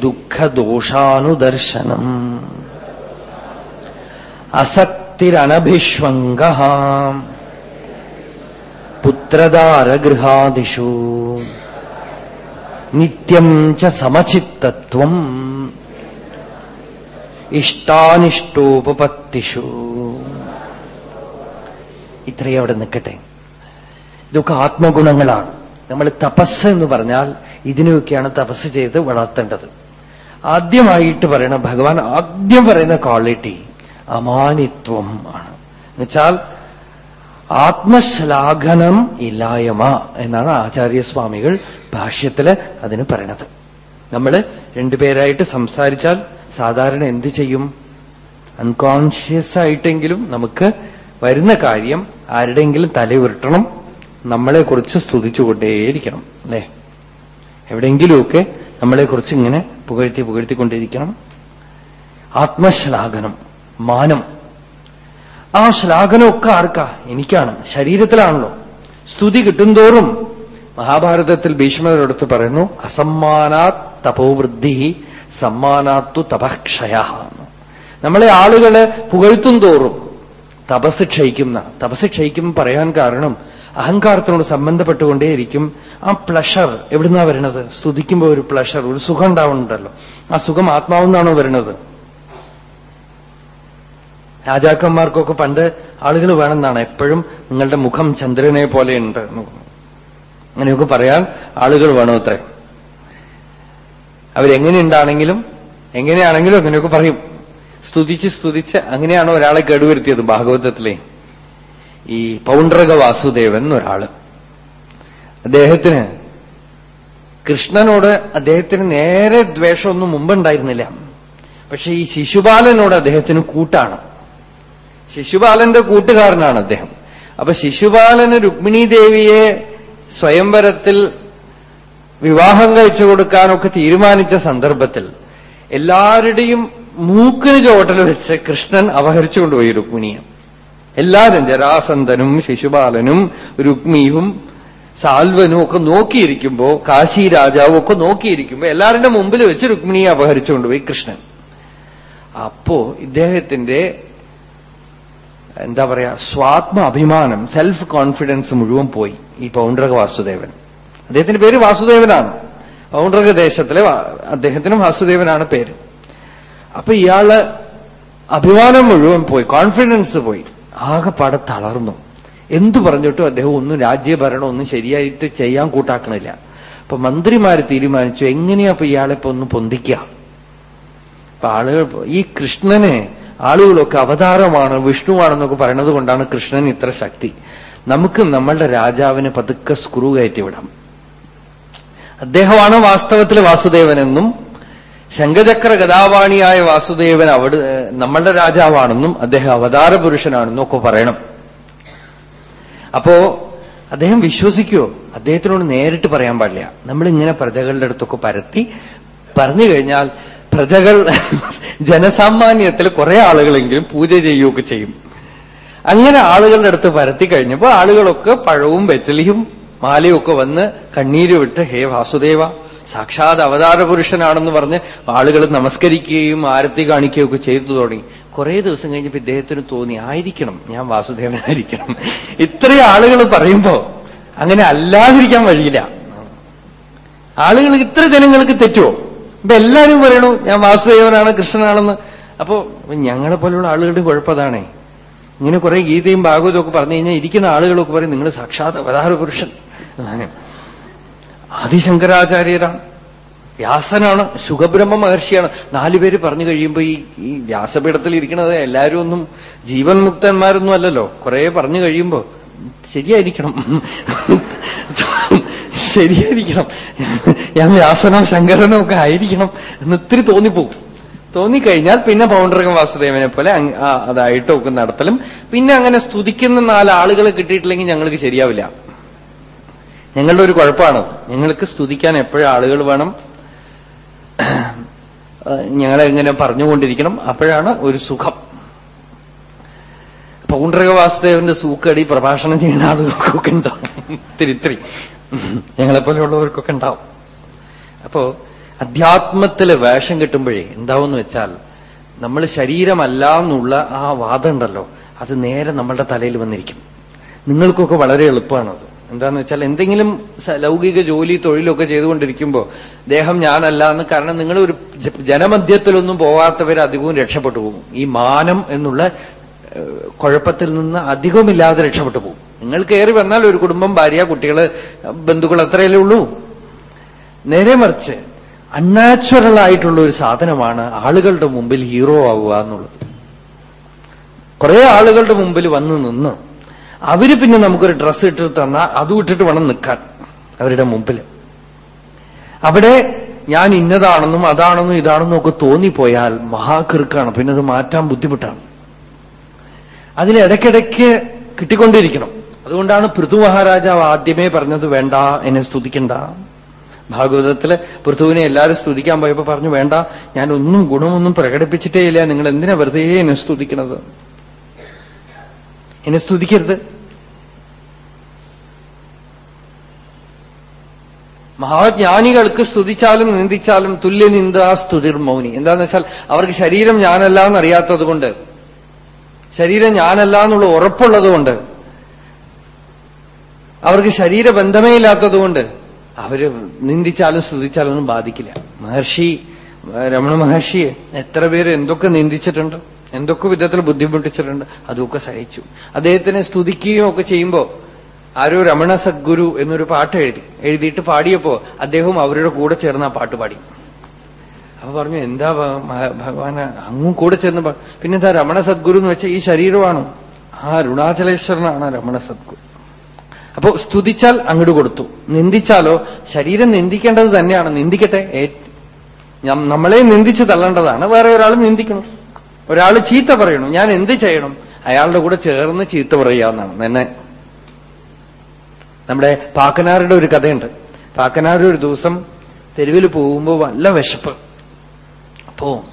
ദുഃഖദോഷാനുദർശനം അസക്തിരനഭിഷ്വംഗ പുത്രദാരഗൃഹാദിഷു. നിത്യം ച സമചിത്തത്വം. ഇഷ്ടാനിഷ്ടോപപത്തിഷു. ഇത്രയും അവിടെ നിൽക്കട്ടെ. ഇതൊക്കെ ആത്മഗുണങ്ങളാണ്. നമ്മൾ തപസ് എന്ന് പറഞ്ഞാൽ ഇതിനെയൊക്കെയാണ് തപസ് ചെയ്ത് വളർത്തേണ്ടത്. ആദ്യമായിട്ട് പറയണ ഭഗവാൻ ആദ്യം പറയുന്ന ക്വാളിറ്റി അമാനിത്വം ആണ്. എന്നുവെച്ചാൽ ആത്മശ്ലാഘനം ഇല്ലായ്മ എന്നാണ് ആചാര്യസ്വാമികൾ ഭാഷ്യത്തിൽ അതിന് പറയണത്. നമ്മൾ രണ്ടുപേരായിട്ട് സംസാരിച്ചാൽ സാധാരണ എന്ത് ചെയ്യും? അൺകോൺഷ്യസ് ആയിട്ടെങ്കിലും നമുക്ക് വരുന്ന കാര്യം ആരുടെയെങ്കിലും തലയുരുട്ടണം നമ്മളെക്കുറിച്ച് സ്തുതിച്ചുകൊണ്ടേയിരിക്കണം അല്ലേ? എവിടെയെങ്കിലുമൊക്കെ നമ്മളെക്കുറിച്ച് ഇങ്ങനെ പുകഴ്ത്തി പുകഴ്ത്തിക്കൊണ്ടിരിക്കണം ആത്മശ്ലാഘനം മാനം ആ ശ്ലാഘനമൊക്കെ ആർക്കാ? എനിക്കാണ്. ശരീരത്തിലാണല്ലോ. സ്തുതി കിട്ടുന്തോറും മഹാഭാരതത്തിൽ ഭീഷ്മരടുത്ത് പറയുന്നു അസമ്മാനാത് തപോവൃദ്ധി സമ്മാനാത്തു തപക്ഷയ. നമ്മളെ ആളുകൾ പുകഴ്ത്തും തോറും തപസ് ക്ഷയിക്കുന്ന തപസ് ക്ഷയിക്കും പറയാൻ കാരണം അഹങ്കാരത്തിനോട് സംബന്ധപ്പെട്ടുകൊണ്ടേയിരിക്കും ആ പ്ലഷർ എവിടുന്നാ വരുന്നത് സ്തുതിക്കുമ്പോൾ ഒരു പ്ലഷർ ഒരു സുഖം ഉണ്ടാവുന്നുണ്ടല്ലോ. ആ സുഖം ആത്മാവെന്നാണോ വരുന്നത് രാജാക്കന്മാർക്കൊക്കെ പണ്ട് ആളുകൾ വേണമെന്നാണ്. എപ്പോഴും നിങ്ങളുടെ മുഖം ചന്ദ്രനെ പോലെയുണ്ട് അങ്ങനെയൊക്കെ പറയാൻ ആളുകൾ വേണോ അത്രേ? അവരെങ്ങനെയുണ്ടാണെങ്കിലും എങ്ങനെയാണെങ്കിലും അങ്ങനെയൊക്കെ പറയും. സ്തുതിച്ച് സ്തുതിച്ച് അങ്ങനെയാണ് ഒരാളെ കേടുവരുത്തിയത് ഭാഗവതത്തിലെ? ഈ പൗണ്ഡ്രക വാസുദേവൻ ഒരാൾ അദ്ദേഹത്തിന് കൃഷ്ണനോട് അദ്ദേഹത്തിന് നേരെ ദ്വേഷമൊന്നും മുമ്പുണ്ടായിരുന്നില്ല. പക്ഷെ ഈ ശിശുപാലനോട് അദ്ദേഹത്തിന് കൂട്ടാണ്. ശിശുപാലന്റെ കൂട്ടുകാരനാണ് അദ്ദേഹം. അപ്പൊ ശിശുപാലന് രുക്മിണി ദേവിയെ സ്വയംവരത്തിൽ വിവാഹം കഴിച്ചു കൊടുക്കാനൊക്കെ തീരുമാനിച്ച സന്ദർഭത്തിൽ എല്ലാവരുടെയും മൂക്കിന് ചോട്ടൽ വെച്ച് കൃഷ്ണൻ അപഹരിച്ചുകൊണ്ടുപോയി രുക്മിണിയെ. എല്ലാരും ജരാസന്ധനും ശിശുപാലനും രുക്മിയും സാൽവനും ഒക്കെ നോക്കിയിരിക്കുമ്പോ കാശി രാജാവും ഒക്കെ നോക്കിയിരിക്കുമ്പോ എല്ലാവരുടെ മുമ്പിൽ വെച്ച് രുക്മിണിയെ അപഹരിച്ചുകൊണ്ടുപോയി കൃഷ്ണൻ. അപ്പോ ഇദ്ദേഹത്തിന്റെ എന്താ പറയാ സ്വാത്മ അഭിമാനം സെൽഫ് കോൺഫിഡൻസ് മുഴുവൻ പോയി ഈ പൗണ്ഡ്രക വാസുദേവൻ. അദ്ദേഹത്തിന്റെ പേര് വാസുദേവനാണ്. പൗണ്ഡ്രക ദേശത്തിലെ അദ്ദേഹത്തിനും വാസുദേവനാണ് പേര്. അപ്പൊ ഇയാൾ അഭിമാനം മുഴുവൻ പോയി കോൺഫിഡൻസ് പോയി ആകെപ്പാടെ തളർന്നു. എന്തു പറഞ്ഞിട്ടും അദ്ദേഹം ഒന്നും രാജ്യഭരണം ഒന്നും ശരിയായിട്ട് ചെയ്യാൻ കൂട്ടാക്കണില്ല. അപ്പൊ മന്ത്രിമാര് തീരുമാനിച്ചു എങ്ങനെയാ ഇയാളെ ഇപ്പൊ ഒന്ന് പൊന്തിക്കുക അപ്പൊ ആളുകൾ ഈ കൃഷ്ണനെ ആളുകളൊക്കെ അവതാരമാണ് വിഷ്ണുവാണെന്നൊക്കെ പറയണത് കൊണ്ടാണ് കൃഷ്ണൻ ഇത്ര ശക്തി. നമുക്ക് നമ്മളുടെ രാജാവിനെ പതുക്കെ സ്ക്രൂ കയറ്റി വിടാം. അദ്ദേഹമാണ് വാസ്തവത്തിൽ വാസുദേവനെന്നും ശംഖചക്ര ഗതാവാണിയായ വാസുദേവൻ അവിടെ നമ്മളുടെ രാജാവാണെന്നും അദ്ദേഹം അവതാര പുരുഷനാണെന്നും ഒക്കെ പറയണം. അപ്പോ അദ്ദേഹം വിശ്വസിക്കുമോ അദ്ദേഹത്തിനോട് നേരിട്ട് പറയാൻ പാടില്ല. നമ്മളിങ്ങനെ പ്രജകളുടെ അടുത്തൊക്കെ പരത്തി പറഞ്ഞു കഴിഞ്ഞാൽ പ്രജകൾ ജനസാമാന്യത്തിൽ കുറെ ആളുകളെങ്കിലും പൂജ ചെയ്യുകയൊക്കെ ചെയ്യും. അങ്ങനെ ആളുകളുടെ അടുത്ത് പരത്തി കഴിഞ്ഞപ്പോൾ ആളുകളൊക്കെ പഴവും വെറ്റലിയും മാലയൊക്കെ വന്ന് കണ്ണീര് വിട്ട് ഹേ വാസുദേവ സാക്ഷാത് അവതാര പുരുഷനാണെന്ന് പറഞ്ഞ് ആളുകൾ നമസ്കരിക്കുകയും ആരത്തി കാണിക്കുകയൊക്കെ ചെയ്തു തുടങ്ങി. കുറെ ദിവസം കഴിഞ്ഞപ്പോ ഇദ്ദേഹത്തിന് തോന്നി ആയിരിക്കണം ഞാൻ വാസുദേവനായിരിക്കണം. ഇത്രയും ആളുകൾ പറയുമ്പോ അങ്ങനെ അല്ലാതിരിക്കാൻ വഴിയില്ല. ആളുകൾ ഇത്ര ജനങ്ങൾക്ക് തെറ്റുമോ ഇപ്പൊ എല്ലാരും പറയണു ഞാൻ വാസുദേവനാണ് കൃഷ്ണനാണെന്ന്. അപ്പോ ഞങ്ങളെ പോലുള്ള ആളുകളുടെ കുഴപ്പതാണേ ഇങ്ങനെ കുറെ ഗീതയും ഭാഗവതവും ഒക്കെ പറഞ്ഞു കഴിഞ്ഞാൽ ഇരിക്കുന്ന ആളുകളൊക്കെ പറയും നിങ്ങൾ സാക്ഷാത് അവതാര പുരുഷൻ. ആദിശങ്കരാചാര്യരാണ്. വ്യാസനാണ് സുഖബ്രഹ്മ മഹർഷിയാണ്. നാലുപേര് പറഞ്ഞു കഴിയുമ്പോ ഈ ഈ വ്യാസപീഠത്തിൽ ഇരിക്കുന്നത് എല്ലാവരും ഒന്നും ജീവൻ മുക്തന്മാരൊന്നും അല്ലല്ലോ. കുറെ പറഞ്ഞു കഴിയുമ്പോ ശരിയായിരിക്കണം. ശരിയായിരിക്കണം. ഞാൻ വ്യാസനോ ശങ്കരനോ ഒക്കെ ആയിരിക്കണം എന്ന് ഇത്തിരി തോന്നിപ്പോകും. തോന്നിക്കഴിഞ്ഞാൽ പിന്നെ പൗണ്ടരകം വാസുദേവനെ പോലെ അതായിട്ട് ഒക്കെ നടത്തലും. പിന്നെ അങ്ങനെ സ്തുതിക്കുന്ന നാല് ആളുകളെ കിട്ടിയിട്ടില്ലെങ്കിൽ ഞങ്ങൾക്ക് ശരിയാവില്ല. ഞങ്ങളുടെ ഒരു കുഴപ്പമാണത്. ഞങ്ങൾക്ക് സ്തുതിക്കാൻ എപ്പോഴും ആളുകൾ വേണം. ഞങ്ങളെ ഇങ്ങനെ പറഞ്ഞുകൊണ്ടിരിക്കണം. അപ്പോഴാണ് ഒരു സുഖം. പൗണ്ടരക വാസുദേവന്റെ സൂക്കടി പ്രഭാഷണം ചെയ്യുന്ന ആളുകൾക്കൊക്കെ ഉണ്ടാവും. ഇത്തിരി ഇത്തിരി ഞങ്ങളെപ്പോലെയുള്ളവർക്കൊക്കെ ഉണ്ടാവും. അപ്പോ അധ്യാത്മത്തിൽ വേഷം കിട്ടുമ്പോഴേ എന്താവെന്ന് വെച്ചാൽ നമ്മൾ ശരീരമല്ല എന്നുള്ള ആ വാദം ഉണ്ടല്ലോ അത് നേരെ നമ്മളുടെ തലയിൽ വന്നിരിക്കും. നിങ്ങൾക്കൊക്കെ വളരെ എളുപ്പമാണത് എന്താന്ന് വെച്ചാൽ എന്തെങ്കിലും ലൗകിക ജോലി തൊഴിലൊക്കെ ചെയ്തുകൊണ്ടിരിക്കുമ്പോൾ ദേഹം ഞാനല്ല എന്ന് കാരണം നിങ്ങൾ ഒരു ജനമധ്യത്തിലൊന്നും പോവാത്തവർ അധികവും രക്ഷപ്പെട്ടു പോകും. ഈ മാനം എന്നുള്ള കുഴപ്പത്തിൽ നിന്ന് അധികമില്ലാതെ രക്ഷപ്പെട്ടു പോകും. നിങ്ങൾ കയറി വന്നാൽ ഒരു കുടുംബം ഭാര്യ കുട്ടികൾ ബന്ധുക്കൾ അത്രയല്ലേ ഉള്ളൂ. നേരെ മറിച്ച് അൺനാച്ചുറൽ ആയിട്ടുള്ള ഒരു സാധനമാണ് ആളുകളുടെ മുമ്പിൽ ഹീറോ ആവുക എന്നുള്ളത്. കുറെ ആളുകളുടെ മുമ്പിൽ വന്ന് നിന്ന് അവർ പിന്നെ നമുക്കൊരു ഡ്രസ്സ് ഇട്ടിട്ട് തന്നാൽ അതും ഇട്ടിട്ട് വേണം നിൽക്കാൻ അവരുടെ മുമ്പിൽ. അവിടെ ഞാൻ ഇന്നതാണെന്നും അതാണെന്നും ഇതാണെന്നും ഒക്കെ തോന്നിപ്പോയാൽ മഹാകൃക്കാണ് പിന്നെ അത് മാറ്റാൻ ബുദ്ധിമുട്ടാണ്. അതിനിടയ്ക്കിടയ്ക്ക് കിട്ടിക്കൊണ്ടിരിക്കണം. അതുകൊണ്ടാണ് പൃഥു മഹാരാജാവ് ആദ്യമേ പറഞ്ഞത് വേണ്ട എന്നെ സ്തുതിക്കണ്ട. ഭാഗവതത്തിൽ പൃഥുവിനെ എല്ലാവരും സ്തുതിക്കാൻ പോയപ്പോ പറഞ്ഞു വേണ്ട ഞാൻ ഒന്നും ഗുണമൊന്നും പ്രകടിപ്പിച്ചിട്ടേ ഇല്ല. നിങ്ങൾ എന്തിനാ വെറുതെ എന്നെ സ്തുതിക്കണത്? എന്നെ സ്തുതിക്കരുത്. മഹാജ്ഞാനികൾക്ക് സ്തുതിച്ചാലും നിന്ദിച്ചാലും തുല്യ നിന്ദ സ്തുതിർ മൗനി. എന്താന്ന് വെച്ചാൽ അവർക്ക് ശരീരം ഞാനല്ല എന്നറിയാത്തത് കൊണ്ട് ശരീരം ഞാനല്ല എന്നുള്ള ഉറപ്പുള്ളത് കൊണ്ട് അവർക്ക് ശരീരബന്ധമേ ഇല്ലാത്തതുകൊണ്ട് അവർ നിന്ദിച്ചാലും സ്തുതിച്ചാലും ഒന്നും ബാധിക്കില്ല. മഹർഷി രമണ മഹർഷിയെ എത്ര പേര് എന്തൊക്കെ നിന്ദിച്ചിട്ടുണ്ട് എന്തൊക്കെ വിധത്തിൽ ബുദ്ധിമുട്ടിച്ചിട്ടുണ്ട് അതൊക്കെ സഹിച്ചു. അദ്ദേഹത്തിനെ സ്തുതിക്കുകയും ഒക്കെ ചെയ്യുമ്പോൾ ആരോ രമണ സദ്ഗുരു എന്നൊരു പാട്ട് എഴുതി എഴുതിയിട്ട് പാടിയപ്പോ അദ്ദേഹം അവരുടെ കൂടെ ചേർന്ന് ആ പാട്ട് പാടി. അപ്പൊ പറഞ്ഞു എന്താ ഭഗവാന് അങ്ങും കൂടെ ചേർന്ന് പിന്നെന്താ രമണ സദ്ഗുരു എന്ന് വെച്ചാൽ ഈ ശരീരമാണോ. ആ അരുണാചലേശ്വരനാണ് രമണ സദ്ഗുരു. അപ്പോ സ്തുതിച്ചാൽ അങ്ങോട്ട് കൊടുത്തു. നിന്ദിച്ചാലോ? ശരീരം നിന്ദിക്കേണ്ടത് തന്നെയാണ്. നിന്ദിക്കട്ടെ. നമ്മളെ നിന്ദിച്ച് തള്ളേണ്ടതാണ്. വേറെ ഒരാൾ നിന്ദിക്കണം. ഒരാൾ ചീത്ത പറയണം. ഞാൻ എന്ത് ചെയ്യണം? അയാളുടെ കൂടെ ചേർന്ന് ചീത്ത പറയാന്നാണ് എന്നെ നമ്മുടെ പാക്കനാരുടെ ഒരു കഥയുണ്ട്. പാക്കനാരുടെ ഒരു ദിവസം തെരുവിൽ പോകുമ്പോൾ വല്ല വിശപ്പ്. അപ്പോ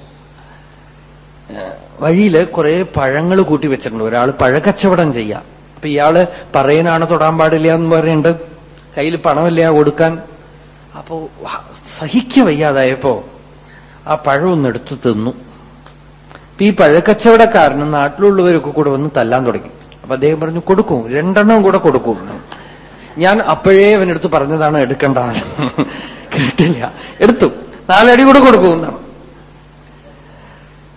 വഴിയിൽ കുറെ പഴങ്ങൾ കൂട്ടി വെച്ചിട്ടുണ്ട്. ഒരാൾ പഴക്കച്ചവടം ചെയ്യാം. അപ്പൊ ഇയാൾ പറയനാണ് തൊടാൻ പാടില്ല എന്ന് പറയുന്നുണ്ട്. കയ്യിൽ പണമില്ല കൊടുക്കാൻ. അപ്പോ സഹിക്ക വയ്യാതായപ്പോ ആ പഴം ഒന്ന് എടുത്തു തിന്നു. അപ്പൊ ഈ പഴക്കച്ചവടക്കാരന് നാട്ടിലുള്ളവരൊക്കെ കൂടെ വന്ന് തല്ലാൻ തുടങ്ങി. അപ്പൊ അദ്ദേഹം പറഞ്ഞു കൊടുക്കും. രണ്ടെണ്ണം കൂടെ കൊടുക്കും. ഞാൻ അപ്പോഴേ അവനെടുത്ത് പറഞ്ഞതാണ് എടുക്കണ്ട കേട്ടില്ല. എടുത്തു. നാലടി കൂടെ കൊടുക്കുമെന്നാണ്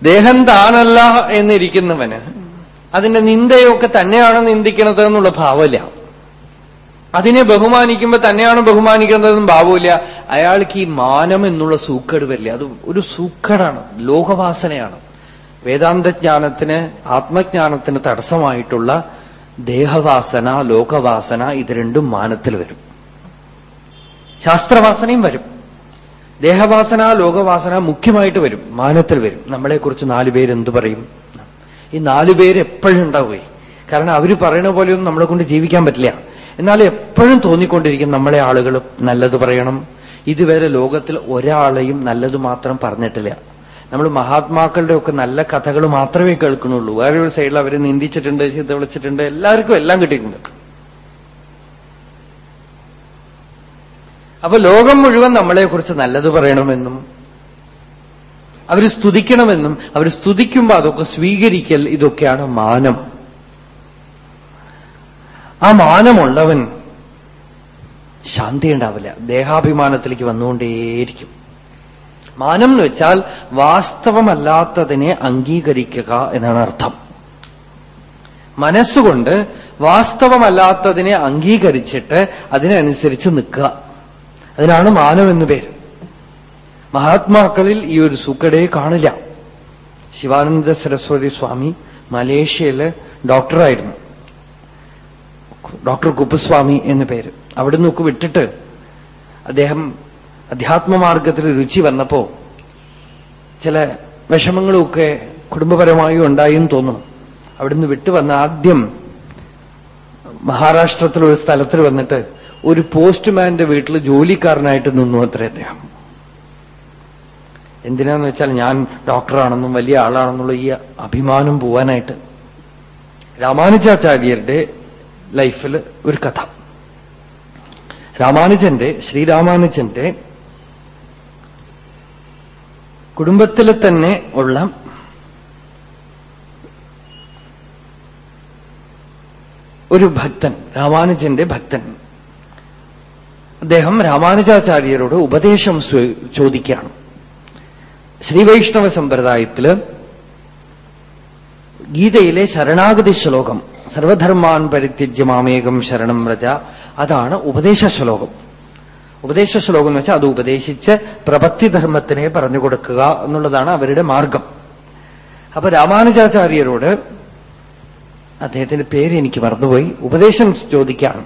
ദേഹം താനല്ല എന്നിരിക്കുന്നവന് അതിന്റെ നിന്ദയൊക്കെ തന്നെയാണ് നിന്ദിക്കുന്നത് എന്നുള്ള ഭാവമില്ല. അതിനെ ബഹുമാനിക്കുമ്പോൾ തന്നെയാണ് ബഹുമാനിക്കുന്നതെന്നും ഭാവമില്ല. അയാൾക്ക് ഈ മാനം എന്നുള്ള സൂക്കേട് വരില്ല. അത് ഒരു സൂക്കേടാണ്. ലോകവാസനയാണ്. വേദാന്തജ്ഞാനത്തിന് ആത്മജ്ഞാനത്തിന് തടസ്സമായിട്ടുള്ള ദേഹവാസന ലോകവാസന ഇത് രണ്ടും മാനത്തിൽ വരും. ശാസ്ത്രവാസനയും വരും. ദേഹവാസന ലോകവാസന മുഖ്യമായിട്ട് വരും. മാനത്തിൽ വരും. നമ്മളെക്കുറിച്ച് നാലുപേര് എന്തു പറയും? ഈ നാലു പേര് എപ്പോഴും ഉണ്ടാവുകയെ കാരണം അവർ പറയണ പോലെയൊന്നും നമ്മളെ കൊണ്ട് ജീവിക്കാൻ പറ്റില്ല. എന്നാൽ എപ്പോഴും തോന്നിക്കൊണ്ടിരിക്കും നമ്മളെ ആളുകൾ നല്ലത് പറയണം. ഇതുവരെ ലോകത്തിൽ ഒരാളെയും നല്ലത് മാത്രം പറഞ്ഞിട്ടില്ല. നമ്മൾ മഹാത്മാക്കളുടെ ഒക്കെ നല്ല കഥകൾ മാത്രമേ കേൾക്കുന്നുള്ളൂ. വേറെ ഒരു സൈഡിൽ അവരെ നിന്ദിച്ചിട്ടുണ്ട് ചീത്ത വിളിച്ചിട്ടുണ്ട് എല്ലാവർക്കും എല്ലാം കിട്ടിയിട്ടുണ്ട്. അപ്പൊ ലോകം മുഴുവൻ നമ്മളെക്കുറിച്ച് നല്ലത് പറയണമെന്നും അവർ സ്തുതിക്കണമെന്നും അവർ സ്തുതിക്കുമ്പോൾ അതൊക്കെ സ്വീകരിക്കൽ ഇതൊക്കെയാണ് മാനം. ആ മാനമുള്ളവൻ ശാന്തി ഉണ്ടാവില്ല. ദേഹാഭിമാനത്തിലേക്ക് വന്നുകൊണ്ടേയിരിക്കും. മാനം എന്ന് വെച്ചാൽ വാസ്തവമല്ലാത്തതിനെ അംഗീകരിക്കുക എന്നാണ് അർത്ഥം. മനസ്സുകൊണ്ട് വാസ്തവമല്ലാത്തതിനെ അംഗീകരിച്ചിട്ട് അതിനനുസരിച്ച് നിൽക്കുക. അതിനാണ് മാനം എന്നു പേര്. മഹാത്മാക്കളിൽ ഈ ഒരു സുക്കടയെ കാണില്ല. ശിവാനന്ദ സരസ്വതി സ്വാമി മലേഷ്യയിൽ ഡോക്ടറായിരുന്നു. ഡോക്ടർ കുപ്പുസ്വാമി എന്ന് പേര്. അവിടെ നിന്നൊക്കെ വിട്ടിട്ട് അദ്ദേഹം അധ്യാത്മമാർഗത്തിൽ രുചി വന്നപ്പോ ചില വിഷമങ്ങളുമൊക്കെ കുടുംബപരമായി ഉണ്ടായും തോന്നും അവിടുന്ന് വിട്ടുവന്ന ആദ്യം മഹാരാഷ്ട്രത്തിലൊരു സ്ഥലത്തിൽ വന്നിട്ട് ഒരു പോസ്റ്റ്മാന്റെ വീട്ടിൽ ജോലിക്കാരനായിട്ട് നിന്നു അത്ര അദ്ദേഹം. എന്തിനാന്ന് വെച്ചാൽ ഞാൻ ഡോക്ടറാണെന്നും വലിയ ആളാണെന്നുള്ള ഈ അഭിമാനം പോവാനായിട്ട്. രാമാനുജാചാര്യരുടെ ലൈഫിൽ ഒരു കഥ. രാമാനുജന്റെ ശ്രീരാമാനുജന്റെ കുടുംബത്തിൽ തന്നെ ഉള്ള ഒരു ഭക്തൻ രാമാനുജന്റെ ഭക്തൻ. അദ്ദേഹം രാമാനുജാചാര്യരോട് ഉപദേശം ചോദിക്കുകയാണ്. ശ്രീവൈഷ്ണവ സമ്പ്രദായത്തിൽ ഗീതയിലെ ശരണാഗതി ശ്ലോകം സർവധർമാൻ പരിത്യജ്യ മാമേകം ശരണം രജ അതാണ് ഉപദേശ ശ്ലോകം. ഉപദേശ ശ്ലോകം എന്ന് വെച്ചാൽ അത് ഉപദേശിച്ച് പ്രപത്തിധർമ്മത്തിനെ പറഞ്ഞു കൊടുക്കുക എന്നുള്ളതാണ് അവരുടെ മാർഗം. അപ്പൊ രാമാനുജാചാര്യരോട് അദ്ദേഹത്തിന്റെ പേര് എനിക്ക് മറന്നുപോയി. ഉപദേശം ചോദിക്കാണ്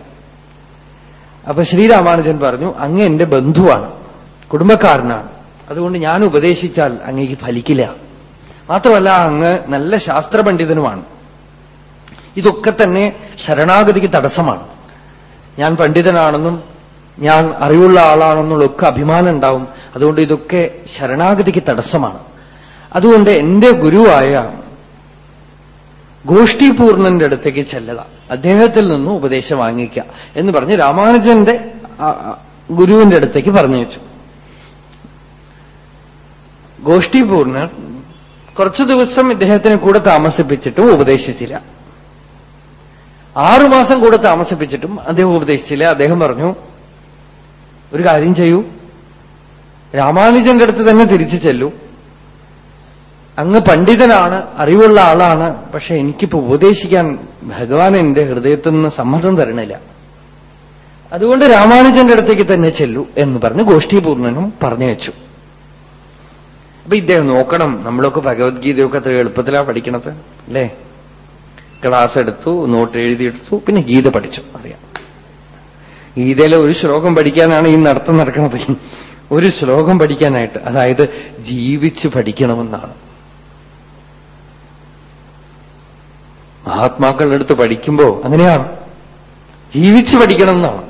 അപ്പൊ ശ്രീരാമാനുജൻ പറഞ്ഞു അങ്ങ് എന്റെ ബന്ധുവാണ് കുടുംബക്കാരനാണ്. അതുകൊണ്ട് ഞാൻ ഉപദേശിച്ചാൽ അങ്ങേക്ക് ഫലിക്കില്ല. മാത്രമല്ല അങ്ങ് നല്ല ശാസ്ത്ര പണ്ഡിതനുമാണ് ഇതൊക്കെ തന്നെ ശരണാഗതിക്ക് തടസ്സമാണ്. ഞാൻ പണ്ഡിതനാണെന്നും ഞാൻ അറിവുള്ള ആളാണെന്നുള്ളൊക്കെ അഭിമാനം ഉണ്ടാവും. അതുകൊണ്ട് ഇതൊക്കെ ശരണാഗതിക്ക് തടസ്സമാണ്. അതുകൊണ്ട് എന്റെ ഗുരുവായ ഗോഷ്ഠിപൂർണന്റെ അടുത്തേക്ക് ചെല്ലുക. അദ്ദേഹത്തിൽ നിന്നും ഉപദേശം വാങ്ങിക്കുക എന്ന് പറഞ്ഞ് രാമാനുജന്റെ ഗുരുവിന്റെ അടുത്തേക്ക് പറഞ്ഞു വെച്ചു ഗോഷ്ഠിപൂർണൻ കുറച്ചു ദിവസം ഇദ്ദേഹത്തിന് കൂടെ താമസിപ്പിച്ചിട്ടും ഉപദേശിച്ചില്ല. ആറുമാസം കൂടെ താമസിപ്പിച്ചിട്ടും അദ്ദേഹം ഉപദേശിച്ചില്ല. അദ്ദേഹം പറഞ്ഞു ഒരു കാര്യം ചെയ്യൂ. രാമാനുജന്റെ അടുത്ത് തന്നെ തിരിച്ചു ചെല്ലൂ. അങ്ങ് പണ്ഡിതനാണ് അറിവുള്ള ആളാണ് പക്ഷെ എനിക്കിപ്പോ ഉപദേശിക്കാൻ ഭഗവാൻ എന്റെ ഹൃദയത്തിൽ നിന്ന് സമ്മതം തരണില്ല. അതുകൊണ്ട് രാമാനുജന്റെ അടുത്തേക്ക് തന്നെ ചെല്ലു എന്ന് പറഞ്ഞ് ഗോഷ്ഠീപൂർണനും പറഞ്ഞു വെച്ചു. അപ്പൊ ഇദ്ദേഹം നോക്കണം. നമ്മളൊക്കെ ഭഗവത്ഗീതയൊക്കെ അത്ര എളുപ്പത്തിലാ പഠിക്കണത് അല്ലേ? ക്ലാസ് എടുത്തു നോട്ട് എഴുതിയെടുത്തു പിന്നെ ഗീത പഠിച്ചു. അറിയാം. ഗീതയിലെ ഒരു ശ്ലോകം പഠിക്കാനാണ് ഈ നടത്തം നടക്കുന്നത് ഒരു ശ്ലോകം പഠിക്കാനായിട്ട് അതായത് ജീവിച്ച് പഠിക്കണമെന്നാണ്. മഹാത്മാക്കളുടെ അടുത്ത് പഠിക്കുമ്പോ അങ്ങനെയാണ്. ജീവിച്ച് പഠിക്കണം എന്നാണ്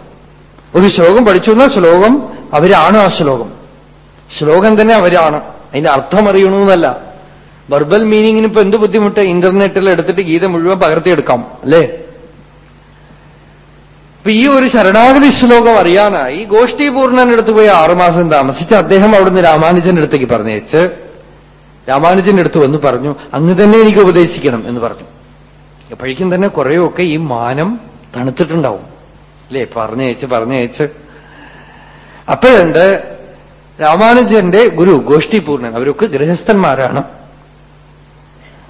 ഒരു ശ്ലോകം പഠിച്ചു എന്നാൽ ശ്ലോകം അവരാണ് ആ ശ്ലോകം. ശ്ലോകം തന്നെ അവരാണ്. അതിന്റെ അർത്ഥം അറിയണമെന്നല്ല വെർബൽ മീനിങ്ങിന് ഇപ്പൊ എന്ത് ബുദ്ധിമുട്ട്? ഇന്റർനെറ്റിൽ എടുത്തിട്ട് ഗീത മുഴുവൻ പകർത്തിയെടുക്കാം അല്ലേ? അപ്പൊ ഈ ഒരു ശരണാഗതി ശ്ലോകം അറിയാനായി ഗോഷ്ഠീപൂർണന്റെ എടുത്തു പോയി ആറുമാസം താമസിച്ച് അദ്ദേഹം അവിടുന്ന് രാമാനുജന്റെ അടുത്തേക്ക് പറഞ്ഞേച്ച് രാമാനുജന്റെ അടുത്ത് വന്ന് പറഞ്ഞു അങ്ങ് തന്നെ എനിക്ക് ഉപദേശിക്കണം എന്ന് പറഞ്ഞു. എപ്പോഴേക്കും തന്നെ കുറേയൊക്കെ ഈ മാനം തണുത്തിട്ടുണ്ടാവും. അല്ലേ? പറഞ്ഞയച്ച് പറഞ്ഞയച്ച്. അപ്പോഴുണ്ട് രാമാനുജന്റെ ഗുരു ഗോഷ്ടിപൂർണൻ അവരൊക്കെ ഗൃഹസ്ഥന്മാരാണ്.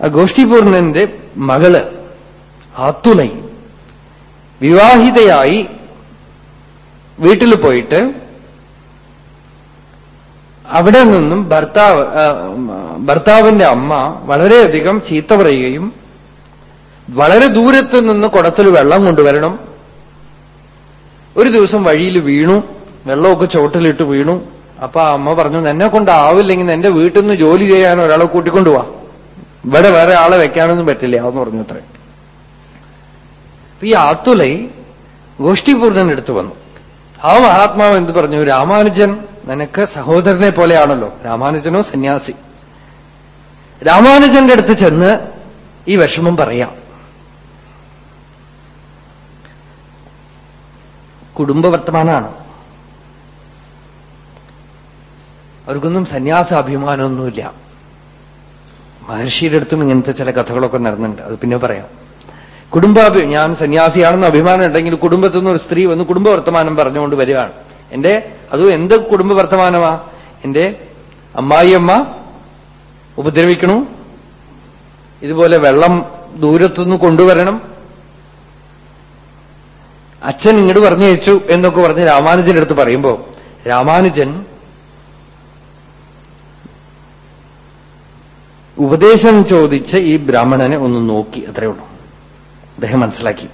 ആ ഗോഷ്ഠിപൂർണന്റെ മകൾ ആത്തുലൈ വിവാഹിതയായി വീട്ടിൽ പോയിട്ട് അവിടെ നിന്നും ഭർത്താവ് ഭർത്താവിന്റെ അമ്മ വളരെയധികം ചീത്ത പറയുകയും വളരെ ദൂരത്ത് നിന്ന് കുടത്തിൽ വെള്ളം കൊണ്ടുവരണം. ഒരു ദിവസം വഴിയിൽ വീണു വെള്ളമൊക്കെ ചോട്ടിലിട്ട് വീണു. അപ്പൊ അമ്മ പറഞ്ഞു എന്നെ കൊണ്ടാവില്ലെങ്കിൽ എന്റെ വീട്ടിൽ നിന്ന് ജോലി ചെയ്യാൻ ഒരാളെ കൂട്ടിക്കൊണ്ടുപോവാ ഇവിടെ വേറെ ആളെ വെക്കാനൊന്നും പറ്റില്ല എന്ന് പറഞ്ഞു അത്ര ഈ ആത്തുലൈ ഗോഷ്ഠിപൂർണൻ എടുത്തു വന്നു. ആ മഹാത്മാവ് എന്ത് പറഞ്ഞു? രാമാനുജൻ നിനക്ക് സഹോദരനെ പോലെയാണല്ലോ. രാമാനുജനോ സന്യാസി. രാമാനുജന്റെ അടുത്ത് ചെന്ന് ഈ വിഷമം പറയാം. കുടുംബ വർത്തമാനാണ് അവർക്കൊന്നും സന്യാസ അഭിമാനമൊന്നുമില്ല. മഹർഷിയുടെ അടുത്തും ഇങ്ങനത്തെ ചില കഥകളൊക്കെ നടന്നിട്ടുണ്ട്. അത് പിന്നെ പറയാം. കുടുംബാഭി ഞാൻ സന്യാസിയാണെന്ന് അഭിമാനം ഉണ്ടെങ്കിൽ കുടുംബത്തിൽ നിന്ന് ഒരു സ്ത്രീ വന്ന് കുടുംബ വർത്തമാനം പറഞ്ഞുകൊണ്ട് വരികയാണ്. എന്റെ അതും എന്ത് കുടുംബ വർത്തമാനമാ? എന്റെ അമ്മായിയമ്മ ഉപദ്രവിക്കണു. ഇതുപോലെ വെള്ളം ദൂരത്തുനിന്ന് കൊണ്ടുവരണം. അച്ഛൻ ഇങ്ങോട്ട് പറഞ്ഞു വെച്ചു എന്നൊക്കെ പറഞ്ഞ് രാമാനുജന്റെ അടുത്ത് പറയുമ്പോ രാമാനുജൻ ഉപദേശം ചോദിച്ച് ഈ ബ്രാഹ്മണനെ ഒന്ന് നോക്കി അത്രയേ ഉള്ളൂ. അദ്ദേഹം മനസ്സിലാക്കി.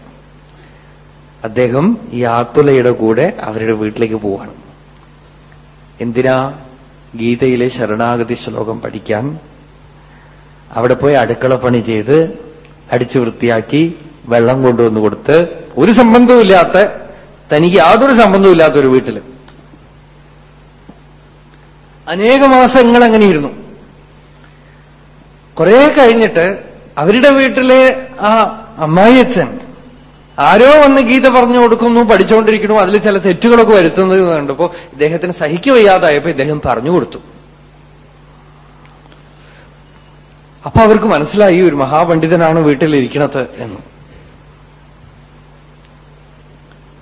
അദ്ദേഹം ഈ ആത്തുലയുടെ കൂടെ അവരുടെ വീട്ടിലേക്ക് പോവാണ്. എന്തിനാ ഗീതയിലെ ശരണാഗതി ശ്ലോകം പഠിക്കാൻ? അവിടെ പോയി അടുക്കള പണി ചെയ്ത് അടിച്ചു വൃത്തിയാക്കി വെള്ളം കൊണ്ടുവന്ന് കൊടുത്ത് ഒരു സംബന്ധവുമില്ലാത്ത തനിക്ക് യാതൊരു സംബന്ധവുമില്ലാത്ത ഒരു വീട്ടിൽ അനേക മാസങ്ങൾ അങ്ങനെ ഇരുന്നു. കുറെ കഴിഞ്ഞിട്ട് അവരുടെ വീട്ടിലെ ആ അമ്മായിയച്ഛൻ ആരോ വന്ന് ഗീത പറഞ്ഞു കൊടുക്കുന്നു പഠിച്ചുകൊണ്ടിരിക്കുന്നു അതിൽ ചില തെറ്റുകളൊക്കെ വരുത്തുന്നത് കണ്ടപ്പോ ഇദ്ദേഹത്തിന് സഹിക്കുവയ്യാതായപ്പോ ഇദ്ദേഹം പറഞ്ഞു കൊടുത്തു. അപ്പൊ അവർക്ക് മനസ്സിലായി ഒരു മഹാപണ്ഡിതനാണ് വീട്ടിലിരിക്കണത് എന്ന്.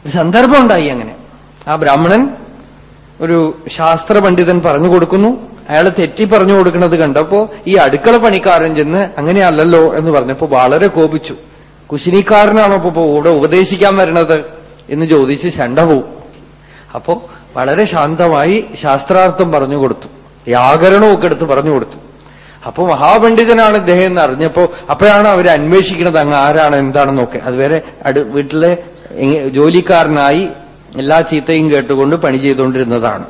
ഒരു സന്ദർഭം ഉണ്ടായി അങ്ങനെ. ആ ബ്രാഹ്മണൻ ഒരു ശാസ്ത്ര പണ്ഡിതൻ പറഞ്ഞു കൊടുക്കുന്നു അയാൾ തെറ്റി പറഞ്ഞു കൊടുക്കുന്നത് കണ്ടപ്പോ ഈ അടുക്കള പണിക്കാരൻ ചെന്ന് അങ്ങനെയല്ലല്ലോ എന്ന് പറഞ്ഞപ്പോ വളരെ കോപിച്ചു. കുശിനിക്കാരനാണോ ഇപ്പൊ ഇവിടെ ഉപദേശിക്കാൻ വരണത് എന്ന് ചോദിച്ച് ശണ്ട പോവും. അപ്പോ വളരെ ശാന്തമായി ശാസ്ത്രാർത്ഥം പറഞ്ഞു കൊടുത്തു. വ്യാകരണമൊക്കെ എടുത്ത് പറഞ്ഞു കൊടുത്തു. അപ്പൊ മഹാപണ്ഡിതനാണ് ഇദ്ദേഹം എന്ന് അറിഞ്ഞപ്പോ അപ്പോഴാണ് അവർ അന്വേഷിക്കുന്നത് അങ്ങ് ആരാണ് എന്താണെന്നൊക്കെ. അതുവരെ അടു വീട്ടിലെ ജോലിക്കാരനായി എല്ലാ ചീത്തയും കേട്ടുകൊണ്ട് പണി ചെയ്തുകൊണ്ടിരുന്നതാണ്.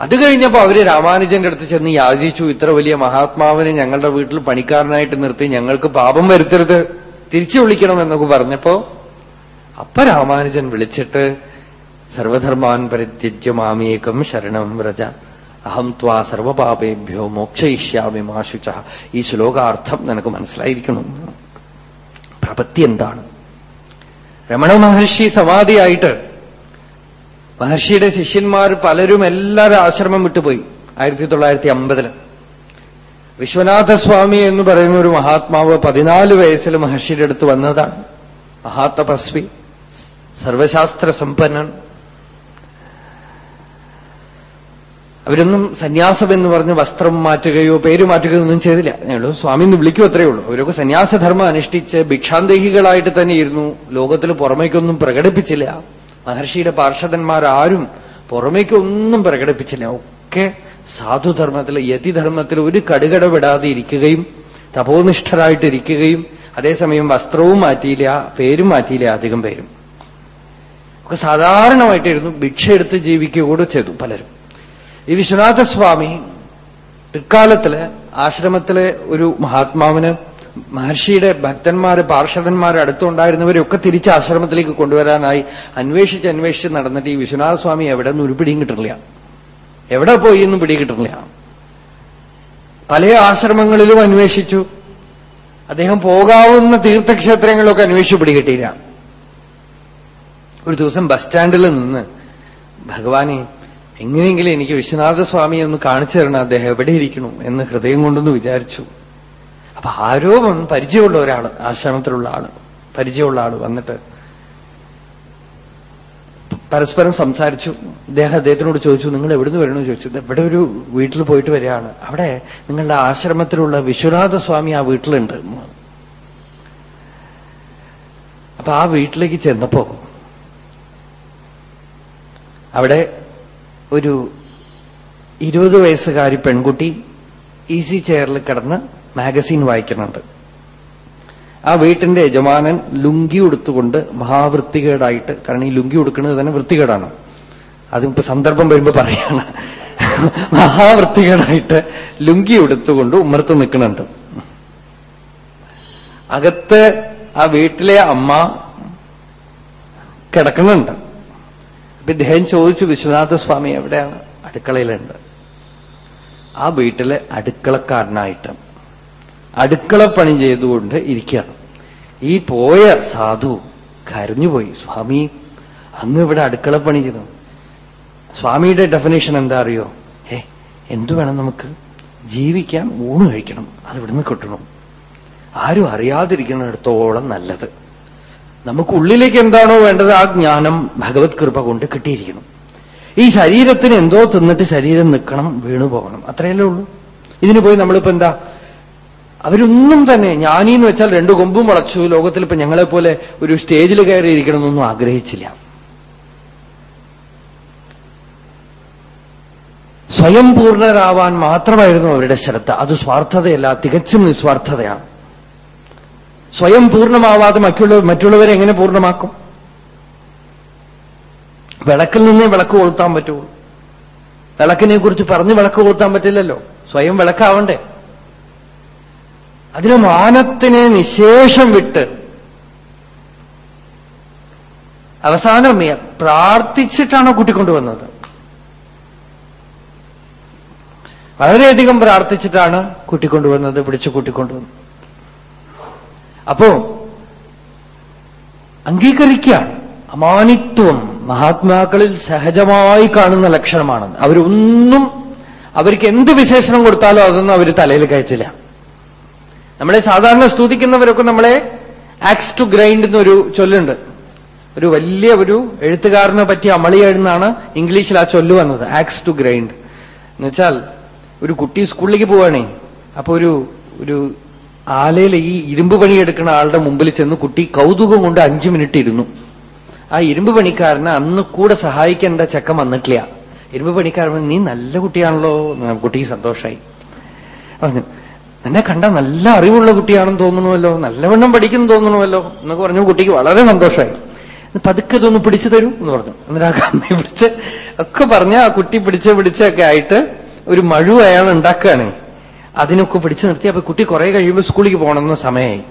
അത് കഴിഞ്ഞപ്പോ അവർ രാമാനുജന്റെ അടുത്ത് ചെന്ന് യാചിച്ചു ഇത്ര വലിയ മഹാത്മാവിനെ ഞങ്ങളുടെ വീട്ടിൽ പണിക്കാരനായിട്ട് നിർത്തി ഞങ്ങൾക്ക് പാപം വരുത്തരുത് തിരിച്ചു വിളിക്കണം എന്നൊക്കെ പറഞ്ഞപ്പോ അപ്പ രാമാനുജൻ വിളിച്ചിട്ട് സർവധർമാൻ പരിത്യജ്യ മാമേകം ശരണം വ്രജ അഹം ത്വാ സർവപാപേഭ്യോ മോക്ഷയിഷ്യാമി മാശുച ഈ ശ്ലോകാർത്ഥം നിനക്ക് മനസ്സിലായിരിക്കണം. പ്രപത്തി എന്താണ്? രമണ മഹർഷി സമാധിയായിട്ട് മഹർഷിയുടെ ശിഷ്യന്മാർ പലരും എല്ലാവരും ആശ്രമം വിട്ടുപോയി ആയിരത്തി തൊള്ളായിരത്തി അമ്പതിൽ വിശ്വനാഥസ്വാമി എന്ന് പറയുന്ന ഒരു മഹാത്മാവ് പതിനാല് വയസ്സിൽ മഹർഷിയുടെ അടുത്ത് വന്നതാണ്. മഹാതപസ്വി സർവശാസ്ത്ര സമ്പന്നൻ. അവരൊന്നും സന്യാസം എന്ന് പറഞ്ഞ് വസ്ത്രം മാറ്റുകയോ പേര് മാറ്റുകയോ ഒന്നും ചെയ്തില്ല. ഞങ്ങളും സ്വാമി എന്ന് വിളിക്കും അത്രയേ ഉള്ളൂ. അവരൊക്കെ സന്യാസധർമ്മം അനുഷ്ഠിച്ച് ഭിക്ഷാന്തേഹികളായിട്ട് തന്നെ ഇരുന്നു ലോകത്തിൽ പുറമേക്കൊന്നും പ്രകടിപ്പിച്ചില്ല. മഹർഷിയുടെ പാർഷദന്മാരാരും പുറമേക്കൊന്നും പ്രകടിപ്പിച്ചില്ല. ഒക്കെ സാധുധർമ്മത്തിൽ യതിധർമ്മത്തിൽ ഒരു കടുകട വിടാതെ ഇരിക്കുകയും തപോനിഷ്ഠരായിട്ടിരിക്കുകയും അതേസമയം വസ്ത്രവും മാറ്റിയില്ല പേരും മാറ്റിയില്ല അധികം പേരും. ഒക്കെ സാധാരണമായിട്ടിരുന്നു ഭിക്ഷ എടുത്ത് ജീവിക്കുക കൂടെ ചെയ്തു പലരും. ഈ വിശ്വനാഥസ്വാമി പിൽക്കാലത്തിൽ ആശ്രമത്തിലെ ഒരു മഹാത്മാവിന് മഹർഷിയുടെ ഭക്തന്മാര് പാർഷദന്മാർ അടുത്തുണ്ടായിരുന്നവരെയൊക്കെ തിരിച്ച് ആശ്രമത്തിലേക്ക് കൊണ്ടുവരാനായി അന്വേഷിച്ച് അന്വേഷിച്ച് നടന്നിട്ട് ഈ വിശ്വനാഥ സ്വാമി എവിടെ നിന്ന് ഒരു പിടിയും കിട്ടില്ല. എവിടെ പോയി എന്നും പിടി കിട്ടില്ല. പല ആശ്രമങ്ങളിലും അന്വേഷിച്ചു. അദ്ദേഹം പോകാവുന്ന തീർത്ഥക്ഷേത്രങ്ങളിലൊക്കെ അന്വേഷിച്ച് പിടികിട്ടിയില്ല ഒരു ദിവസം ബസ് സ്റ്റാൻഡിൽ നിന്ന് ഭഗവാനെ എങ്ങനെയെങ്കിലും എനിക്ക് വിശ്വനാഥസ്വാമിയെ ഒന്ന് കാണിച്ചു തരണം. അദ്ദേഹം എവിടെ എന്ന് ഹൃദയം കൊണ്ടൊന്ന് വിചാരിച്ചു. അപ്പൊ ആരോ വന്ന് പരിചയമുള്ള ഒരാൾ ആശ്രമത്തിലുള്ള ആൾ പരിചയമുള്ള ആൾ വന്നിട്ട് പരസ്പരം സംസാരിച്ചു. ഇദ്ദേഹം അദ്ദേഹത്തിനോട് ചോദിച്ചു നിങ്ങൾ എവിടുന്ന് വരണമെന്ന് ചോദിച്ചു. "ദേ ഇവിടെ ഒരു വീട്ടിൽ പോയിട്ട് വരികയാണ്. അവിടെ നിങ്ങളുടെ ആശ്രമത്തിലുള്ള വിശ്വനാഥ സ്വാമി ആ വീട്ടിലുണ്ട്. അപ്പൊ ആ വീട്ടിലേക്ക് ചെന്നപ്പോ അവിടെ ഒരു ഇരുപത് വയസ്സുകാരി പെൺകുട്ടി ഈസി ചെയറിൽ കിടന്ന് മാഗസീൻ വായിക്കുന്നുണ്ട്. ആ വീട്ടിന്റെ യജമാനൻ ലുങ്കി ഉടുത്തുകൊണ്ട് മഹാവൃത്തികേടായിട്ട് കാരണം ഈ ലുങ്കി ഉടുക്കുന്നത് തന്നെ വൃത്തികേടാണ്. അതിപ്പോ സന്ദർഭം വരുമ്പോ പറയാണ്. മഹാവൃത്തികേടായിട്ട് ലുങ്കി ഉടുത്തുകൊണ്ട് ഉമ്മർത്ത് നിൽക്കുന്നുണ്ട്. അകത്ത് ആ വീട്ടിലെ അമ്മ കിടക്കുന്നുണ്ട്. അപ്പൊ ഇദ്ദേഹം ചോദിച്ചു വിശ്വനാഥ സ്വാമി എവിടെയാണ്? അടുക്കളയിലുണ്ട്. ആ വീട്ടിലെ അടുക്കളക്കാരനായിട്ട് അടുക്കള പണി ചെയ്തുകൊണ്ട് ഇരിക്കുകയാണ്. ഈ പോയ സാധു കരഞ്ഞുപോയി. സ്വാമി അങ്ങ് ഇവിടെ അടുക്കള പണി ചെയ്തു. സ്വാമിയുടെ ഡെഫിനേഷൻ എന്താ അറിയോ? ഏ എന്തു വേണം നമുക്ക്? ജീവിക്കാൻ ഊണ് കഴിക്കണം. അത് ഇവിടുന്ന് കിട്ടണം. ആരും അറിയാതിരിക്കുന്നിടത്തോളം നല്ലത്. നമുക്ക് ഉള്ളിലേക്ക് എന്താണോ വേണ്ടത് ആ ജ്ഞാനം ഭഗവത് കൃപ കൊണ്ട് കിട്ടിയിരിക്കണം. ഈ ശരീരത്തിന് എന്തോ തിന്നിട്ട് ശരീരം നിൽക്കണം വീണുപോകണം. അത്രയല്ലേ ഉള്ളൂ. ഇതിന് പോയി നമ്മളിപ്പോ എന്താ അവരൊന്നും തന്നെ ജ്ഞാനി എന്ന് വെച്ചാൽ രണ്ടു കൊമ്പും വളച്ചു ലോകത്തിൽ ഇപ്പൊ ഞങ്ങളെപ്പോലെ ഒരു സ്റ്റേജിൽ കയറി ഇരിക്കണമെന്നൊന്നും ആഗ്രഹിച്ചില്ല. സ്വയം പൂർണരാവാൻ മാത്രമായിരുന്നു അവരുടെ ശ്രദ്ധ. അത് സ്വാർത്ഥതയല്ല തികച്ചും നിസ്വാർത്ഥതയാണ്. സ്വയം പൂർണമാവാതെ മറ്റുള്ളവർ മറ്റുള്ളവരെ എങ്ങനെ പൂർണമാക്കും വിളക്കിൽ നിന്നേ വിളക്ക് കൊളുത്താൻ പറ്റുള്ളൂ വിളക്കിനെ കുറിച്ച് പറഞ്ഞ് വിളക്ക് കൊളുത്താൻ പറ്റില്ലല്ലോ. സ്വയം വിളക്കാവണ്ടേ? അതിന് മാനത്തിനെ നിശേഷം വിട്ട് അവസാനം പ്രാർത്ഥിച്ചിട്ടാണ് കൂട്ടിക്കൊണ്ടുവന്നത് വളരെയധികം പ്രാർത്ഥിച്ചിട്ടാണ് കൂട്ടിക്കൊണ്ടുവന്നത് പിടിച്ചു കൂട്ടിക്കൊണ്ടുവന്നത് അപ്പോ അംഗീകരിക്കുകയാണ്. അമാനിത്വം മഹാത്മാക്കളിൽ സഹജമായി കാണുന്ന ലക്ഷണമാണ് അവരൊന്നും അവർക്ക് എന്ത് വിശേഷണം കൊടുത്താലോ അതൊന്നും അവർ തലയിൽ കയറ്റില്ല. നമ്മളെ സാധാരണ സ്തുതിക്കുന്നവരൊക്കെ നമ്മളെ ആക്സ് ടു ഗ്രൈൻഡ് എന്നൊരു ചൊല്ലുണ്ട്. ഒരു വലിയ ഒരു എഴുത്തുകാരനെ പറ്റി എഴുന്നാണ് ഇംഗ്ലീഷിൽ ആ ചൊല്ലു വന്നത് ആക്സ് ടു ഗ്രൈൻഡ് എന്നുവെച്ചാൽ ഒരു കുട്ടി സ്കൂളിലേക്ക് പോവാണേ അപ്പൊ ഒരു ഒരു ആലയിൽ ഈ ഇരുമ്പ് പണിയെടുക്കുന്ന ആളുടെ മുമ്പിൽ ചെന്ന് കുട്ടി കൗതുകം കൊണ്ട് അഞ്ചു മിനിറ്റ് ഇരുന്നു. ആ ഇരുമ്പ് പണിക്കാരനെ അന്ന് കൂടെ സഹായിക്കേണ്ട ചക്കം വന്നിട്ടില്ല. ഇരുമ്പ് പണിക്കാരൻ നീ നല്ല കുട്ടിയാണല്ലോ. കുട്ടിക്ക് സന്തോഷമായി പറഞ്ഞു എന്നെ കണ്ട നല്ല അറിവുള്ള കുട്ടിയാണെന്ന് തോന്നണമല്ലോ നല്ലവണ്ണം പഠിക്കുന്നു തോന്നണമല്ലോ എന്നൊക്കെ പറഞ്ഞു കുട്ടിക്ക് വളരെ സന്തോഷമായി. പതുക്കെ ഇതൊന്ന് പിടിച്ചു തരൂ എന്ന് പറഞ്ഞു. എന്നിട്ട് ആ കമ്മി പിടിച്ച് ഒക്കെ പറഞ്ഞ ആ കുട്ടി പിടിച്ച് പിടിച്ചൊക്കെ ആയിട്ട് ഒരു മഴു അയാൾ ഉണ്ടാക്കുകയാണ്. അതിനൊക്കെ പിടിച്ചു നിർത്തി. അപ്പൊ കുട്ടി കുറെ കഴിയുമ്പോൾ സ്കൂളിൽ പോകണമെന്ന സമയമായി.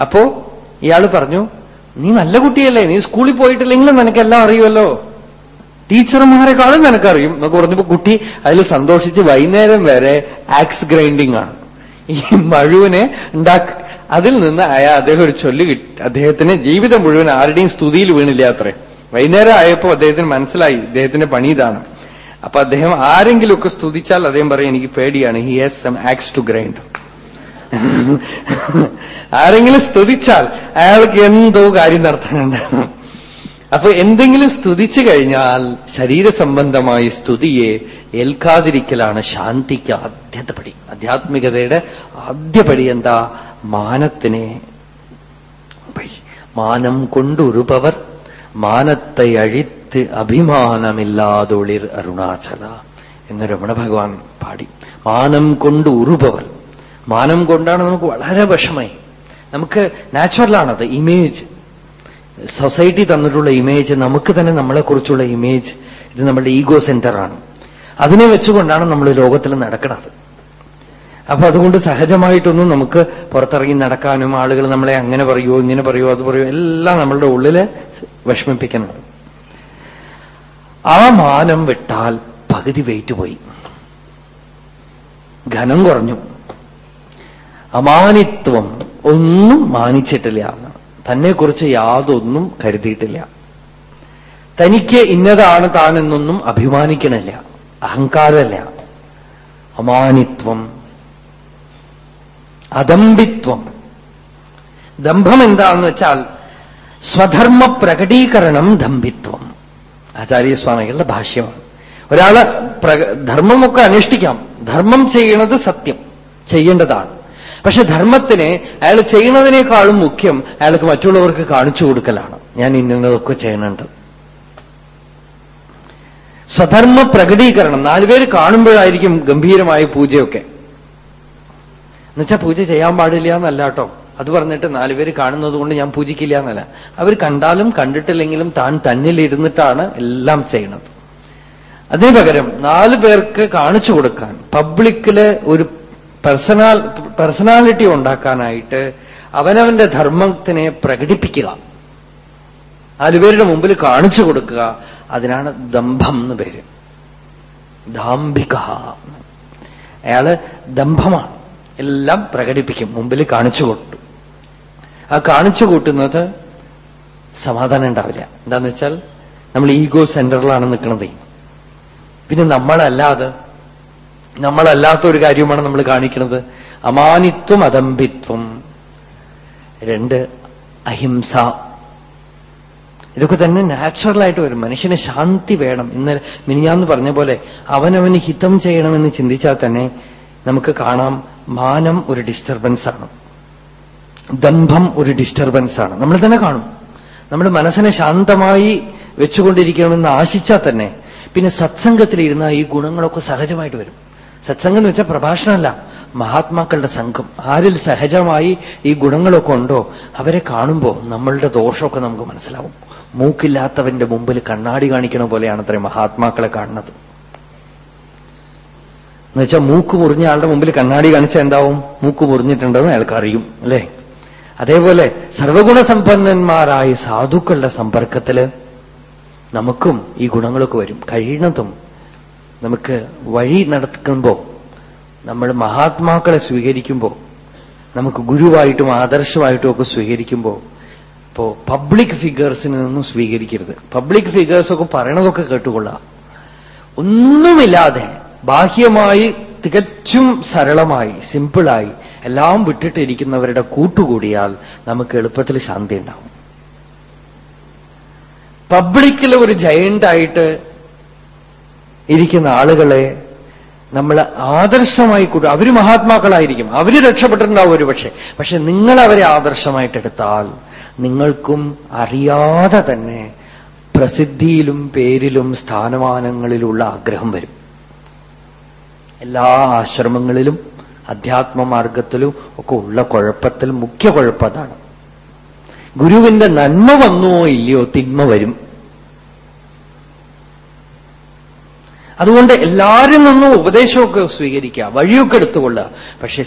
അപ്പോ ഇയാൾ പറഞ്ഞു നീ നല്ല കുട്ടിയല്ലേ. നീ സ്കൂളിൽ പോയിട്ടില്ലെങ്കിലും നിനക്കെല്ലാം അറിയുമല്ലോ. ടീച്ചർമാരെക്കാളും നിനക്കറിയും. എന്നൊക്കെ പറഞ്ഞപ്പോ കുട്ടി അതിൽ സന്തോഷിച്ച് വൈകുന്നേരം വരെ ആക്സ് ഗ്രൈൻഡിങ് ആണ്. ഈ മഴുവിനെ ഉണ്ടാക്ക അതിൽ നിന്ന് അയാൾ അദ്ദേഹം ഒരു ചൊല്ല് കിട്ടി. അദ്ദേഹത്തിന് ജീവിതം മുഴുവൻ ആരുടെയും സ്തുതിയിൽ വീണില്ല അത്രേ. വൈകുന്നേരം ആയപ്പോ അദ്ദേഹത്തിന് മനസ്സിലായി. ഇദ്ദേഹത്തിന്റെ പണി ഇതാണ്. അപ്പൊ അദ്ദേഹം ആരെങ്കിലുമൊക്കെ സ്തുതിച്ചാൽ അദ്ദേഹം പറയും എനിക്ക് പേടിയാണ്. He has some axe to grind ആരെങ്കിലും സ്തുതിച്ചാൽ അയാൾക്ക് എന്തോ കാര്യം നടത്താനുണ്ട്. അപ്പൊ എന്തെങ്കിലും സ്തുതിച്ചു കഴിഞ്ഞാൽ ശരീരസംബന്ധമായ സ്തുതിയെ ഏൽക്കാതിരിക്കലാണ് ശാന്തിക്ക് ആദ്യത്തെ പടി ആധ്യാത്മികതയുടെ ആദ്യപടി എന്താ? മാനത്തിനെ മാനം കൊണ്ടുരുപവർ മാനത്തെ അഴിത്ത് അഭിമാനമില്ലാതൊളിർ അരുണാചല എന്ന് രമണ ഭഗവാൻ പാടി. മാനം കൊണ്ട് ഉറുപവർ മാനം കൊണ്ടാണ് നമുക്ക് വളരെ വിഷമായി നമുക്ക് നാച്ചുറലാണത്. ഇമേജ്. സൊസൈറ്റി തന്നിട്ടുള്ള ഇമേജ് നമുക്ക് തന്നെ നമ്മളെക്കുറിച്ചുള്ള ഇമേജ് ഇത് നമ്മുടെ ഈഗോ സെന്ററാണ്. അതിനെ വെച്ചുകൊണ്ടാണ് നമ്മൾ ലോകത്തിൽ നടക്കുന്നത്. അപ്പൊ അതുകൊണ്ട് സഹജമായിട്ടൊന്നും നമുക്ക് പുറത്തിറങ്ങി നടക്കാനും ആളുകൾ നമ്മളെ അങ്ങനെ പറയുമോ ഇങ്ങനെ പറയുമോ അത് പറയുമോ എല്ലാം നമ്മളുടെ ഉള്ളിൽ വിഷമിപ്പിക്കുന്നുണ്ട്. ആ മാനം വിട്ടാൽ പകുതി വെയിറ്റ് പോയി. ഘനം കുറഞ്ഞു. അമാനിത്വം ഒന്നും മാനിച്ചിട്ടില്ല. തന്നെക്കുറിച്ച് യാതൊന്നും കരുതിയിട്ടില്ല. തനിക്ക് ഇന്നതാണ് താനെന്നൊന്നും അഭിമാനിക്കണില്ല അഹങ്കാരമല്ല. അമാനിത്വം അദംബിത്വം. ദംഭം എന്താന്ന് വെച്ചാൽ സ്വധർമ്മ പ്രകടീകരണം ദമ്പിത്വം ആചാര്യസ്വാമികളുടെ ഭാഷ്യമാണ് ഒരാൾ ധർമ്മമൊക്കെ അനുഷ്ഠിക്കാം ധർമ്മം ചെയ്യണത് സത്യം. ചെയ്യേണ്ടതാണ്. പക്ഷെ ധർമ്മത്തിനെ അയാൾ ചെയ്യുന്നതിനേക്കാളും മുഖ്യം അയാൾക്ക് മറ്റുള്ളവർക്ക് കാണിച്ചു കൊടുക്കലാണ്. ഞാൻ ഇന്നതൊക്കെ ചെയ്യണുണ്ട് സ്വധർമ്മ പ്രകടീകരണം. നാലുപേര് കാണുമ്പോഴായിരിക്കും ഗംഭീരമായ പൂജയൊക്കെ. എന്നുവെച്ചാൽ പൂജ ചെയ്യാൻ പാടില്ല എന്നല്ല കേട്ടോ. അത് പറഞ്ഞിട്ട് നാലുപേര് കാണുന്നത് കൊണ്ട് ഞാൻ പൂജിക്കില്ല എന്നല്ല. അവർ കണ്ടാലും കണ്ടിട്ടില്ലെങ്കിലും താൻ തന്നിലിരുന്നിട്ടാണ് എല്ലാം ചെയ്യണത്. അതിനു പകരം നാലു പേർക്ക് കാണിച്ചു കൊടുക്കാൻ. പബ്ലിക്കിൽ ഒരു പേഴ്സണാലിറ്റി ഉണ്ടാക്കാനായിട്ട് അവനവന്റെ ധർമ്മത്തിനെ പ്രകടിപ്പിക്കുക. നാലുപേരുടെ മുമ്പിൽ കാണിച്ചു കൊടുക്കുക. അതിനാണ് ദംഭം എന്ന് പേര്. ദാംഭിക. അയാൾ ദംഭമാണ്. എല്ലാം പ്രകടിപ്പിക്കും. മുമ്പിൽ കാണിച്ചു കൂട്ടും. ആ കാണിച്ചു കൂട്ടുന്നത് സമാധാനം ഉണ്ടാവില്ല. എന്താന്ന് വെച്ചാൽ നമ്മൾ ഈഗോ സെന്ററിലാണ് നിൽക്കുന്നത് പിന്നെ നമ്മളല്ലാതെ നമ്മളല്ലാത്ത ഒരു കാര്യമാണ് നമ്മൾ കാണിക്കുന്നത്. അമാനിത്വം അതമ്പിത്വം രണ്ട് അഹിംസ. ഇതൊക്കെ തന്നെ നാച്ചുറലായിട്ട് വരും. മനുഷ്യന് ശാന്തി വേണം. ഇന്നലെ മിനിഞ്ഞാന്ന് പറഞ്ഞ പോലെ അവനവന് ഹിതം ചെയ്യണമെന്ന് ചിന്തിച്ചാൽ തന്നെ നമുക്ക് കാണാം മാനം ഒരു ഡിസ്റ്റർബൻസ് ആണ്. ദംഭം ഒരു ഡിസ്റ്റർബൻസ് ആണ്. നമ്മൾ തന്നെ കാണും. നമ്മുടെ മനസ്സിനെ ശാന്തമായി വെച്ചുകൊണ്ടിരിക്കണമെന്ന് ആശിച്ചാൽ തന്നെ പിന്നെ സത്സംഗത്തിലിരുന്ന ഈ ഗുണങ്ങളൊക്കെ സഹജമായിട്ട് വരും. സത്സംഗം എന്ന് വെച്ചാൽ പ്രഭാഷണമല്ല. മഹാത്മാക്കളുടെ സംഘം. ആരിൽ സഹജമായി ഈ ഗുണങ്ങളൊക്കെ ഉണ്ടോ അവരെ കാണുമ്പോൾ നമ്മളുടെ ദോഷമൊക്കെ നമുക്ക് മനസ്സിലാവും. മൂക്കില്ലാത്തവന്റെ മുമ്പിൽ കണ്ണാടി കാണിക്കണ പോലെയാണ് അത്രയും മഹാത്മാക്കളെ കാണുന്നത്. എന്നുവെച്ചാൽ മൂക്ക് മുറിഞ്ഞ ആളുടെ മുമ്പിൽ കണ്ണാടി കാണിച്ചാൽ എന്താവും? മൂക്ക് മുറിഞ്ഞിട്ടുണ്ടെന്ന് അയാൾക്ക് അറിയും അല്ലേ? അതേപോലെ സർവഗുണസമ്പന്നന്മാരായ സാധുക്കളുടെ സമ്പർക്കത്തിൽ നമുക്കും ഈ ഗുണങ്ങളൊക്കെ വരും. കഴിയണതും നമുക്ക് വഴി നടക്കുമ്പോൾ നമ്മൾ മഹാത്മാക്കളെ സ്വീകരിക്കുമ്പോൾ നമുക്ക് ഗുരുവായിട്ടും ആദർശമായിട്ടും ഒക്കെ സ്വീകരിക്കുമ്പോൾ ഇപ്പോ പബ്ലിക് ഫിഗേഴ്സിൽ നിന്നും സ്വീകരിക്കരുത്. പബ്ലിക് ഫിഗേഴ്സ് ഒക്കെ പറയണതൊക്കെ കേട്ടുകൊള്ളാം. ഒന്നുമില്ലാതെ ബാഹ്യമായി തികച്ചും സരളമായി സിമ്പിളായി എല്ലാം വിട്ടിട്ടിരിക്കുന്നവരുടെ കൂട്ടുകൂടിയാൽ നമുക്ക് എളുപ്പത്തിൽ ശാന്തി ഉണ്ടാവും. പബ്ലിക്കിൽ ഒരു ജയന്റായിട്ട് ഇരിക്കുന്ന ആളുകളെ നമ്മൾ ആദർശമായി കൂട്ടും അവർ മഹാത്മാക്കളായിരിക്കും അവർ രക്ഷപ്പെട്ടിട്ടുണ്ടാവും ഒരു പക്ഷെ. പക്ഷെ നിങ്ങൾ അവരെ ആദർശമായിട്ടെടുത്താൽ നിങ്ങൾക്കും അറിയാതെ തന്നെ പ്രസിദ്ധിയിലും പേരിലും സ്ഥാനമാനങ്ങളിലുള്ള ആഗ്രഹം വരും. എല്ലാ ആശ്രമങ്ങളിലും അധ്യാത്മമാർഗത്തിലും ഒക്കെ ഉള്ള കുഴപ്പത്തിൽ മുഖ്യ കുഴപ്പം അതാണ്. ഗുരുവിന്റെ നന്മ വന്നോ ഇല്ലയോ തിന്മ വരും. അതുകൊണ്ട് എല്ലാവരും നിന്നും ഉപദേശമൊക്കെ സ്വീകരിക്കുക വഴിയൊക്കെ എടുത്തുകൊള്ളുക. പക്ഷെ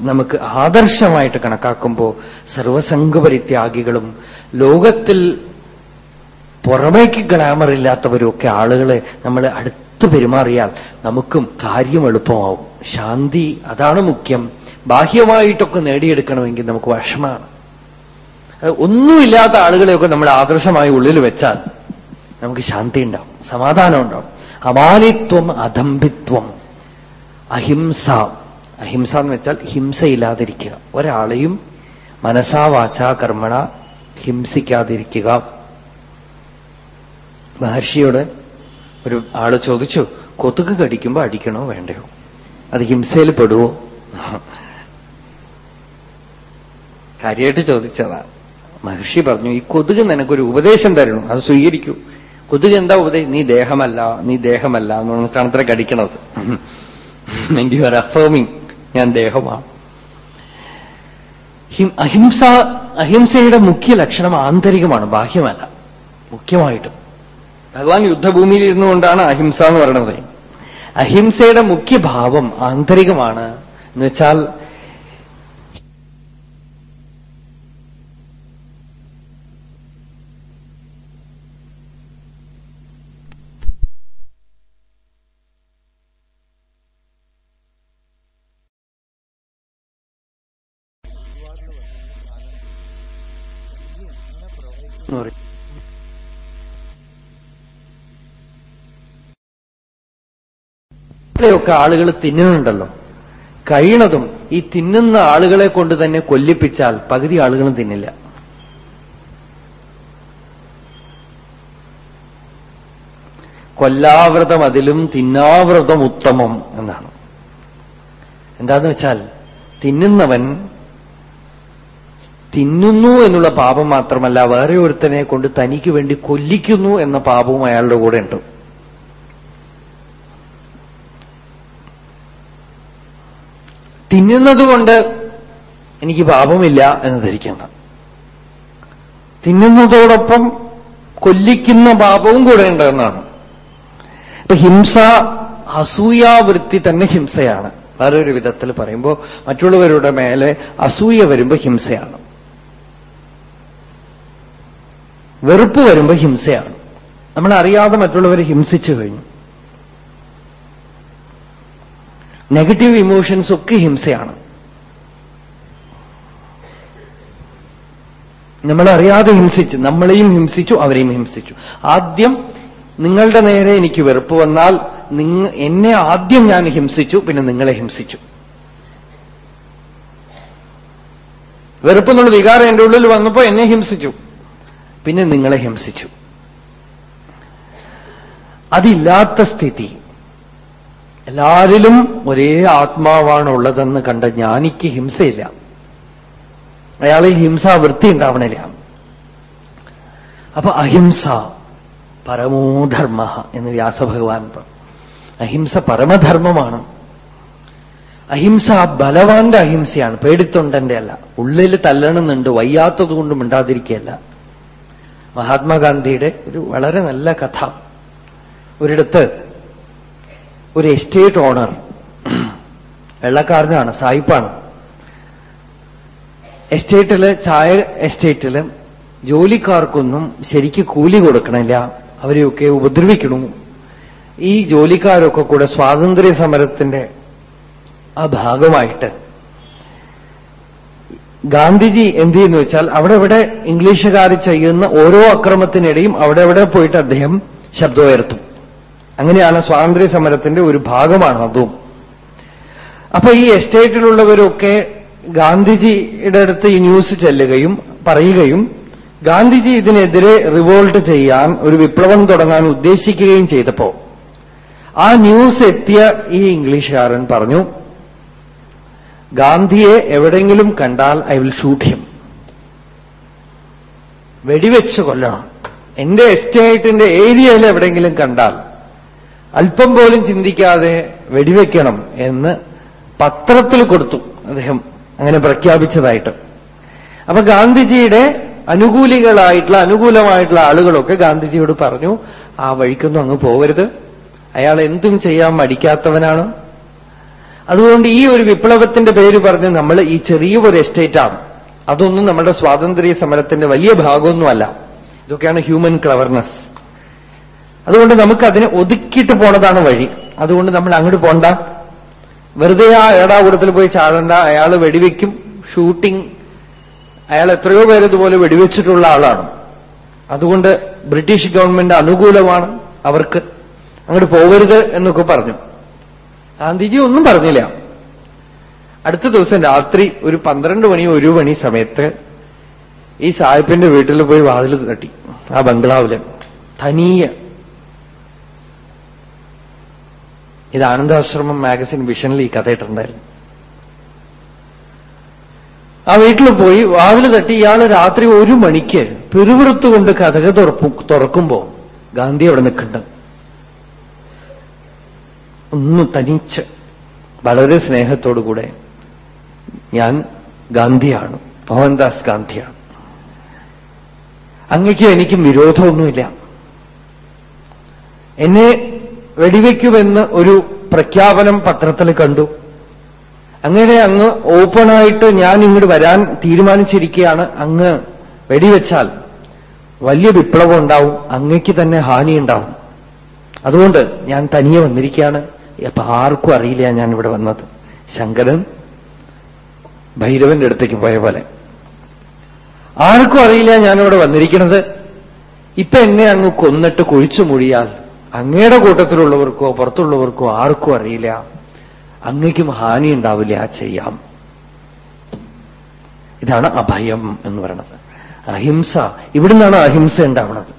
നമുക്ക് ആദർശമായിട്ട് കണക്കാക്കുമ്പോൾ സർവസംഘപരിത്യാഗികളും ലോകത്തിൽ പുറമേക്ക് ഗ്ലാമർ ഇല്ലാത്തവരും ഒക്കെ ആളുകളെ നമ്മൾ അടുത്ത് പെരുമാറിയാൽ നമുക്കും കാര്യം എളുപ്പമാവും. ശാന്തി അതാണ് മുഖ്യം. ബാഹ്യമായിട്ടൊക്കെ നേടിയെടുക്കണമെങ്കിൽ നമുക്ക് വിഷമാണ് ഒന്നുമില്ലാത്ത ആളുകളെയൊക്കെ നമ്മൾ ആദർശമായി ഉള്ളിൽ വെച്ചാൽ നമുക്ക് ശാന്തി ഉണ്ടാവും സമാധാനം ഉണ്ടാവും. അമാനിത്വം അധംഭിത്വം. അഹിംസ. അഹിംസ എന്ന് വെച്ചാൽ ഹിംസയില്ലാതിരിക്കുക. ഒരാളെയും മനസാ വാച കർമ്മണ ഹിംസിക്കാതിരിക്കുക. മഹർഷിയോട് ഒരു ആൾ ചോദിച്ചു കൊതുക് കടിക്കുമ്പോ അടിക്കണോ വേണ്ടയോ? അത് ഹിംസയിൽ പെടുവോ? കാര്യമായിട്ട് ചോദിച്ചതാ. മഹർഷി പറഞ്ഞു ഈ കൊതുക് നിനക്കൊരു ഉപദേശം തരണം. അത് സ്വീകരിക്കൂ. കൊതുക് എന്താ ഉപദേശം നീ ദേഹമല്ല നീ ദേഹമല്ല എന്ന് പറഞ്ഞിട്ടാണ് അത്ര കടിക്കണത്. യു ആർ അഫേമിങ് ഞാൻ ദേഹമാണ്. അഹിംസ അഹിംസയുടെ മുഖ്യ ലക്ഷണം ആന്തരികമാണ് ബാഹ്യമല്ല. മുഖ്യമായിട്ടും. ഭഗവാൻ യുദ്ധഭൂമിയിൽ ഇരുന്നുകൊണ്ടാണ് അഹിംസ എന്ന് പറയുന്നത്. അഹിംസയുടെ മുഖ്യഭാവം ആന്തരികമാണ് എന്ന് ഇവിടെയൊക്കെ ആളുകൾ തിന്നുന്നുണ്ടല്ലോ. കഴിയണതും ഈ തിന്നുന്ന ആളുകളെ കൊണ്ട് തന്നെ കൊല്ലിപ്പിച്ചാൽ പകുതി ആളുകളും തിന്നില്ല. കൊല്ലാവ്രതം അതിലും തിന്നാവ്രതം ഉത്തമം എന്നാണ്. എന്താന്ന് വെച്ചാൽ തിന്നുന്നവൻ തിന്നുന്നു എന്നുള്ള പാപം മാത്രമല്ല വേറെ ഒരുത്തനെ കൊണ്ട് തനിക്ക് വേണ്ടി കൊല്ലിക്കുന്നു എന്ന പാപവും അയാളുടെ കൂടെ ഉണ്ട്. തിന്നുന്നതുകൊണ്ട് എനിക്ക് പാപമില്ല എന്ന് ധരിക്കേണ്ട. തിന്നുന്നതോടൊപ്പം കൊല്ലിക്കുന്ന പാപവും കൂടെ ഉണ്ടെന്നാണ്. ഇപ്പൊ ഹിംസ അസൂയാവൃത്തി തന്നെ ഹിംസയാണ്. വേറൊരു വിധത്തിൽ പറയുമ്പോൾ മറ്റുള്ളവരുടെ മേലെ അസൂയ വരുമ്പോൾ ഹിംസയാണ്. വെറുപ്പ് വരുമ്പോൾ ഹിംസയാണ്. നമ്മളറിയാതെ മറ്റുള്ളവരെ ഹിംസിച്ചു കഴിഞ്ഞു. നെഗറ്റീവ് ഇമോഷൻസ് ഒക്കെ ഹിംസയാണ്. നമ്മളറിയാതെ ഹിംസിച്ചു നമ്മളെയും ഹിംസിച്ചു അവരെയും ഹിംസിച്ചു. ആദ്യം നിങ്ങളുടെ നേരെ എനിക്ക് വെറുപ്പ് വന്നാൽ എന്നെ ആദ്യം ഞാൻ ഹിംസിച്ചു പിന്നെ നിങ്ങളെ ഹിംസിച്ചു. വെറുപ്പെന്നുള്ള വികാരം എന്റെ ഉള്ളിൽ വന്നപ്പോ എന്നെ ഹിംസിച്ചു പിന്നെ നിങ്ങളെ ഹിംസിച്ചു. അതില്ലാത്ത സ്ഥിതി. എല്ലാരിലും ഒരേ ആത്മാവാണ് ഉള്ളതെന്ന് കണ്ട ജ്ഞാനിക്ക് ഹിംസയില്ല. അയാളിൽ ഹിംസാവൃത്തി ഉണ്ടാവണില്ല അപ്പൊ അഹിംസ പരമോധർമ്മ എന്ന് വ്യാസഭഗവാൻ പറഞ്ഞു. അഹിംസ പരമധർമ്മമാണ്. അഹിംസ ബലവാന്റെ അഹിംസയാണ് പേടിത്തൊണ്ടന്റെ അല്ല. ഉള്ളിൽ തല്ലണമെന്നുണ്ട് വയ്യാത്തത് കൊണ്ട് മഹാത്മാഗാന്ധിയുടെ ഒരു വളരെ നല്ല കഥ. ഒരിടത്ത് ഒരു എസ്റ്റേറ്റ് ഓണർ വെള്ളക്കാരനാണ് സായിപ്പാണ്. എസ്റ്റേറ്റിൽ ചായ എസ്റ്റേറ്റിൽ ജോലിക്കാർക്കൊന്നും ശരിക്ക് കൂലി കൊടുക്കണില്ല. അവരെയൊക്കെ ഉപദ്രവിക്കണു. ഈ ജോലിക്കാരൊക്കെ കൂടെ സ്വാതന്ത്ര്യ സമരത്തിന്റെ ആ ഭാഗമായിട്ട്. ഗാന്ധിജി എന്ത് ചെയ്യുന്നു വെച്ചാൽ അവിടെ ഇവിടെ ഇംഗ്ലീഷുകാർ ചെയ്യുന്ന ഓരോ അക്രമത്തിനിടയും അവിടെ ഇവിടെ പോയിട്ട് അദ്ദേഹം ശബ്ദമുയർത്തും അങ്ങനെയാണ് സ്വാതന്ത്ര്യ സമരത്തിന്റെ ഒരു ഭാഗമാണ് അതും. അപ്പൊ ഈ എസ്റ്റേറ്റിലുള്ളവരൊക്കെ ഗാന്ധിജിയുടെ അടുത്ത് ഈ ന്യൂസ് ചെല്ലുകയും പറയുകയും ഗാന്ധിജി ഇതിനെതിരെ റിവോൾട്ട് ചെയ്യാൻ ഒരു വിപ്ലവം തുടങ്ങാൻ ഉദ്ദേശിക്കുകയും ചെയ്തപ്പോ ആ ന്യൂസ് എത്തിയ ഈ ഇംഗ്ലീഷുകാരൻ പറഞ്ഞു ഗാന്ധിയെ എവിടെങ്കിലും കണ്ടാൽ ഐ വിൽ ഷൂട്ട് ഹിം. വെടിവെച്ച് കൊല്ലണം. എന്റെ എസ്റ്റേറ്റിന്റെ ഏരിയയിൽ എവിടെയെങ്കിലും കണ്ടാൽ അല്പം പോലും ചിന്തിക്കാതെ വെടിവെക്കണം എന്ന് പത്രത്തിൽ കൊടുത്തു അദ്ദേഹം. അങ്ങനെ പ്രഖ്യാപിച്ചതായിട്ട്. അപ്പൊ ഗാന്ധിജിയുടെ അനുകൂലികളായിട്ടുള്ള അനുകൂലമായിട്ടുള്ള ആളുകളൊക്കെ ഗാന്ധിജിയോട് പറഞ്ഞു ആ വഴിക്കൊന്നും അങ്ങ് പോകരുത് അയാൾ എന്തും ചെയ്യാൻ മടിക്കാത്തവനാണ്. അതുകൊണ്ട് ഈ ഒരു വിപ്ലവത്തിന്റെ പേര് പറഞ്ഞ് നമ്മൾ ഈ ചെറിയ ഒരു എസ്റ്റേറ്റാണ് അതൊന്നും നമ്മുടെ സ്വാതന്ത്ര്യ സമരത്തിന്റെ വലിയ ഭാഗമൊന്നുമല്ല. ഇതൊക്കെയാണ് ഹ്യൂമൻ ക്ലവർനെസ്. അതുകൊണ്ട് നമുക്ക് അതിനെ ഒതുക്കിയിട്ട് പോണതാണ് വഴി. അതുകൊണ്ട് നമ്മൾ അങ്ങോട്ട് പോണ്ട. വെറുതെ ആ ഏടാകൂടത്തിൽ പോയി ചാടണ്ട. അയാൾ വെടിവെക്കും ഷൂട്ടിംഗ് അയാൾ എത്രയോ പേര് ഇതുപോലെ വെടിവെച്ചിട്ടുള്ള ആളാണ്. അതുകൊണ്ട് ബ്രിട്ടീഷ് ഗവൺമെന്റ് അനുകൂലമാണ് അവർക്ക്. അങ്ങോട്ട് പോകരുത് എന്നൊക്കെ പറഞ്ഞു. ഗാന്ധിജി ഒന്നും പറഞ്ഞില്ല. അടുത്ത ദിവസം രാത്രി ഒരു പന്ത്രണ്ട് മണി ഒരു മണി സമയത്ത് ഈ സാഹിബിന്റെ വീട്ടിൽ പോയി വാതിൽ തട്ടി. ആ ബംഗ്ലാവിൽ. തനീയ ഇത് ആനന്ദാശ്രമം മാഗസിൻ വിഷനിൽ ഈ കഥ ഇട്ടുണ്ടായിരുന്നു ആ വീട്ടിൽ പോയി വാതിൽ തട്ടി ഇയാൾ രാത്രി ഒരു മണിക്ക് പിറുവിറുത്തുകൊണ്ട് കഥക തുറക്കുമ്പോ ഗാന്ധി അവിടെ നിൽക്കുന്നുണ്ട്. ഒന്ന് തനിച്ച് വളരെ സ്നേഹത്തോടുകൂടെ ഞാൻ ഗാന്ധിയാണ് മോഹൻദാസ് ഗാന്ധിയാണ്. അങ്ങയ്ക്കും എനിക്കും വിരോധമൊന്നുമില്ല. എന്നെ വെടിവെക്കുമെന്ന് ഒരു പ്രഖ്യാപനം പത്രത്തിൽ കണ്ടു. അങ്ങനെ അങ്ങ് ഓപ്പണായിട്ട് ഞാൻ ഇങ്ങോട്ട് വരാൻ തീരുമാനിച്ചിരിക്കുകയാണ്. അങ്ങ് വെടിവെച്ചാൽ വലിയ വിപ്ലവം ഉണ്ടാവും അങ്ങയ്ക്ക് തന്നെ ഹാനി ഉണ്ടാവും. അതുകൊണ്ട് ഞാൻ തനിയെ വന്നിരിക്കുകയാണ്. അപ്പൊ ആർക്കും അറിയില്ല ഞാൻ ഇവിടെ വന്നത്. ശങ്കരൻ ഭൈരവന്റെ അടുത്തേക്ക് പോയ പോലെ. ആർക്കും അറിയില്ല ഞാനിവിടെ വന്നിരിക്കുന്നത്. ഇപ്പൊ എന്നെ അങ്ങ് കൊന്നിട്ട് കുഴിച്ചു മുഴിയാൽ അങ്ങയുടെ കൂട്ടത്തിലുള്ളവർക്കോ പുറത്തുള്ളവർക്കോ ആർക്കും അറിയില്ല. അങ്ങയ്ക്കും ഹാനി ഉണ്ടാവില്ല ചെയ്യാം. ഇതാണ് അഭയം എന്ന് പറയുന്നത് അഹിംസ ഇവിടുന്നാണ് അഹിംസ ഉണ്ടാവുന്നത്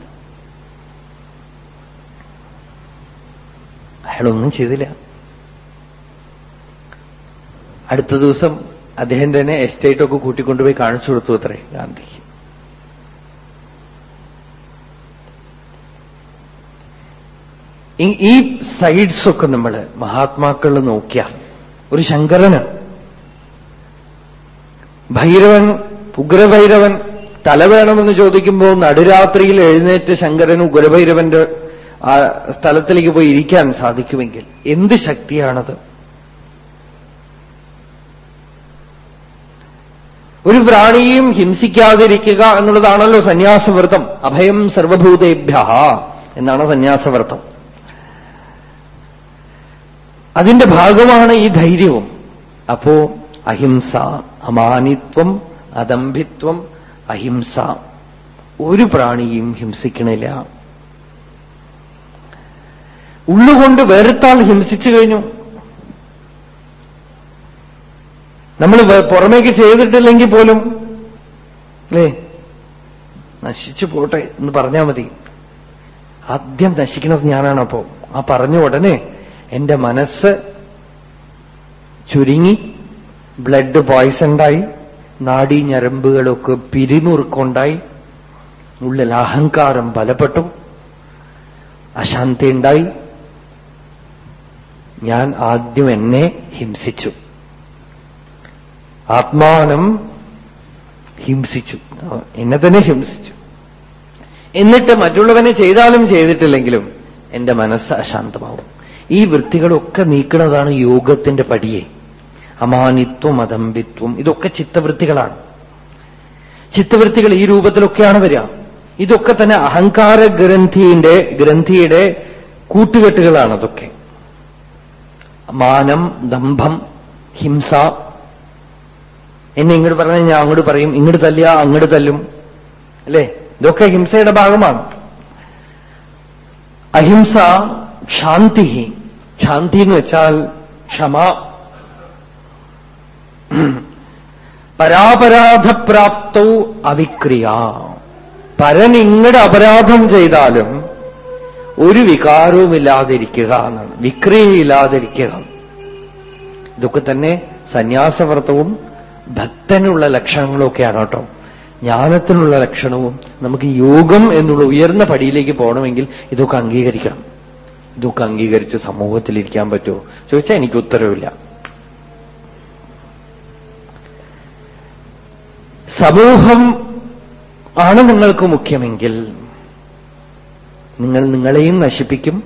അയാളൊന്നും ചെയ്തില്ല. അടുത്ത ദിവസം അദ്ദേഹം തന്നെ എസ്റ്റേറ്റൊക്കെ കൂട്ടിക്കൊണ്ടുപോയി കാണിച്ചു കൊടുത്തു അത്രേ ഗാന്ധി. ഈ സൈഡ്സൊക്കെ നമ്മൾ മഹാത്മാക്കൾ നോക്കിയാൽ ഒരു ശങ്കരന്. ഭൈരവൻ ഉഗ്രഭൈരവൻ തല വേണമെന്ന് ചോദിക്കുമ്പോൾ നടുരാത്രിയിൽ എഴുന്നേറ്റ് ശങ്കരൻ ഉഗ്രഭൈരവന്റെ ആ സ്ഥലത്തിലേക്ക് പോയി ഇരിക്കാൻ സാധിക്കുമെങ്കിൽ എന്ത് ശക്തിയാണത്? ഒരു പ്രാണിയും ഹിംസിക്കാതിരിക്കുക എന്നുള്ളതാണല്ലോ സന്യാസവ്രതം. അഭയം സർവഭൂതേഭ്യ എന്നാണ് സന്യാസവ്രതം. അതിന്റെ ഭാഗമാണ് ഈ ധൈര്യവും. അപ്പോ അഹിംസ അമാനിത്വം അദംഭിത്വം അഹിംസ. ഒരു പ്രാണിയും ഹിംസിക്കണില്ല. ഉള്ളുകൊണ്ട് വേറിട്ടാൽ ഹിംസിച്ചു കഴിഞ്ഞു. നമ്മൾ പുറമേക്ക് ചെയ്തിട്ടില്ലെങ്കിൽ പോലും അല്ലേ? നശിച്ചു പോട്ടെ എന്ന് പറഞ്ഞാൽ മതി. ആദ്യം നശിക്കുന്നത് ഞാനാണപ്പോ. ആ പറഞ്ഞ ഉടനെ എന്റെ മനസ്സ് ചുരുങ്ങി ബ്ലഡ് പോയ്സണ്ടായി നാഡീ ഞരമ്പുകളൊക്കെ പിരിമുറുക്കൊണ്ടായി ഉള്ളിൽ അഹങ്കാരം ബലപ്പെട്ടു അശാന്തി ഉണ്ടായി ഞാൻ ആദ്യം എന്നെ ഹിംസിച്ചു. ആത്മാനം ഹിംസിച്ചു. എന്നെ തന്നെ ഹിംസിച്ചു. എന്നിട്ട് മറ്റുള്ളവനെ ചെയ്താലും ചെയ്തിട്ടില്ലെങ്കിലും എന്റെ മനസ്സ് അശാന്തമാവും. ഈ വൃത്തികളൊക്കെ നീക്കുന്നതാണ് യോഗത്തിന്റെ പടിയെ. അമാനിത്വം അതമ്പിത്വം ഇതൊക്കെ ചിത്തവൃത്തികളാണ്. ചിത്തവൃത്തികൾ ഈ രൂപത്തിലൊക്കെയാണ് വരിക. ഇതൊക്കെ തന്നെ അഹങ്കാര ഗ്രന്ഥിന്റെ ഗ്രന്ഥിയുടെ കൂട്ടുകെട്ടുകളാണ് അതൊക്കെ. മാനം ദമ്പം ഹിംസ. എന്നെ ഇങ്ങോട്ട് പറഞ്ഞാൽ ഞാൻ അങ്ങോട്ട് പറയും ഇങ്ങോട്ട് തല്ലിയ അങ്ങോട്ട് തല്ലും. അല്ലേ? ഇതൊക്കെ ഹിംസയുടെ ഭാഗമാണ്. അഹിംസ ശാന്തി ശാന്തി എന്ന് വെച്ചാൽ ക്ഷമ. പരാപരാധപ്രാപ്തൗ അവിക്രിയ. പരൻ ഇങ്ങടെ അപരാധം ചെയ്താലും ഒരു വികാരവും ഇല്ലാതിരിക്കുക എന്നാണ്. വിക്രിയയില്ലാതിരിക്കുക. ഇതൊക്കെ തന്നെ സന്യാസവ്രതവും ഭക്തനുള്ള ലക്ഷണങ്ങളൊക്കെയാണ് കേട്ടോ. ജ്ഞാനത്തിനുള്ള ലക്ഷണവും നമുക്ക് യോഗം എന്നുള്ള ഉയർന്ന പടിയിലേക്ക് പോകണമെങ്കിൽ ഇതൊക്കെ അംഗീകരിക്കണം. ഇതൊക്കെ അംഗീകരിച്ച് സമൂഹത്തിലിരിക്കാൻ പറ്റുമോ? ചോദിച്ചാൽ എനിക്ക് ഉത്തരവില്ല. സമൂഹം ആണ് നിങ്ങൾക്ക് മുഖ്യമെങ്കിൽ നിങ്ങൾ നിങ്ങളെയും നശിപ്പിക്കും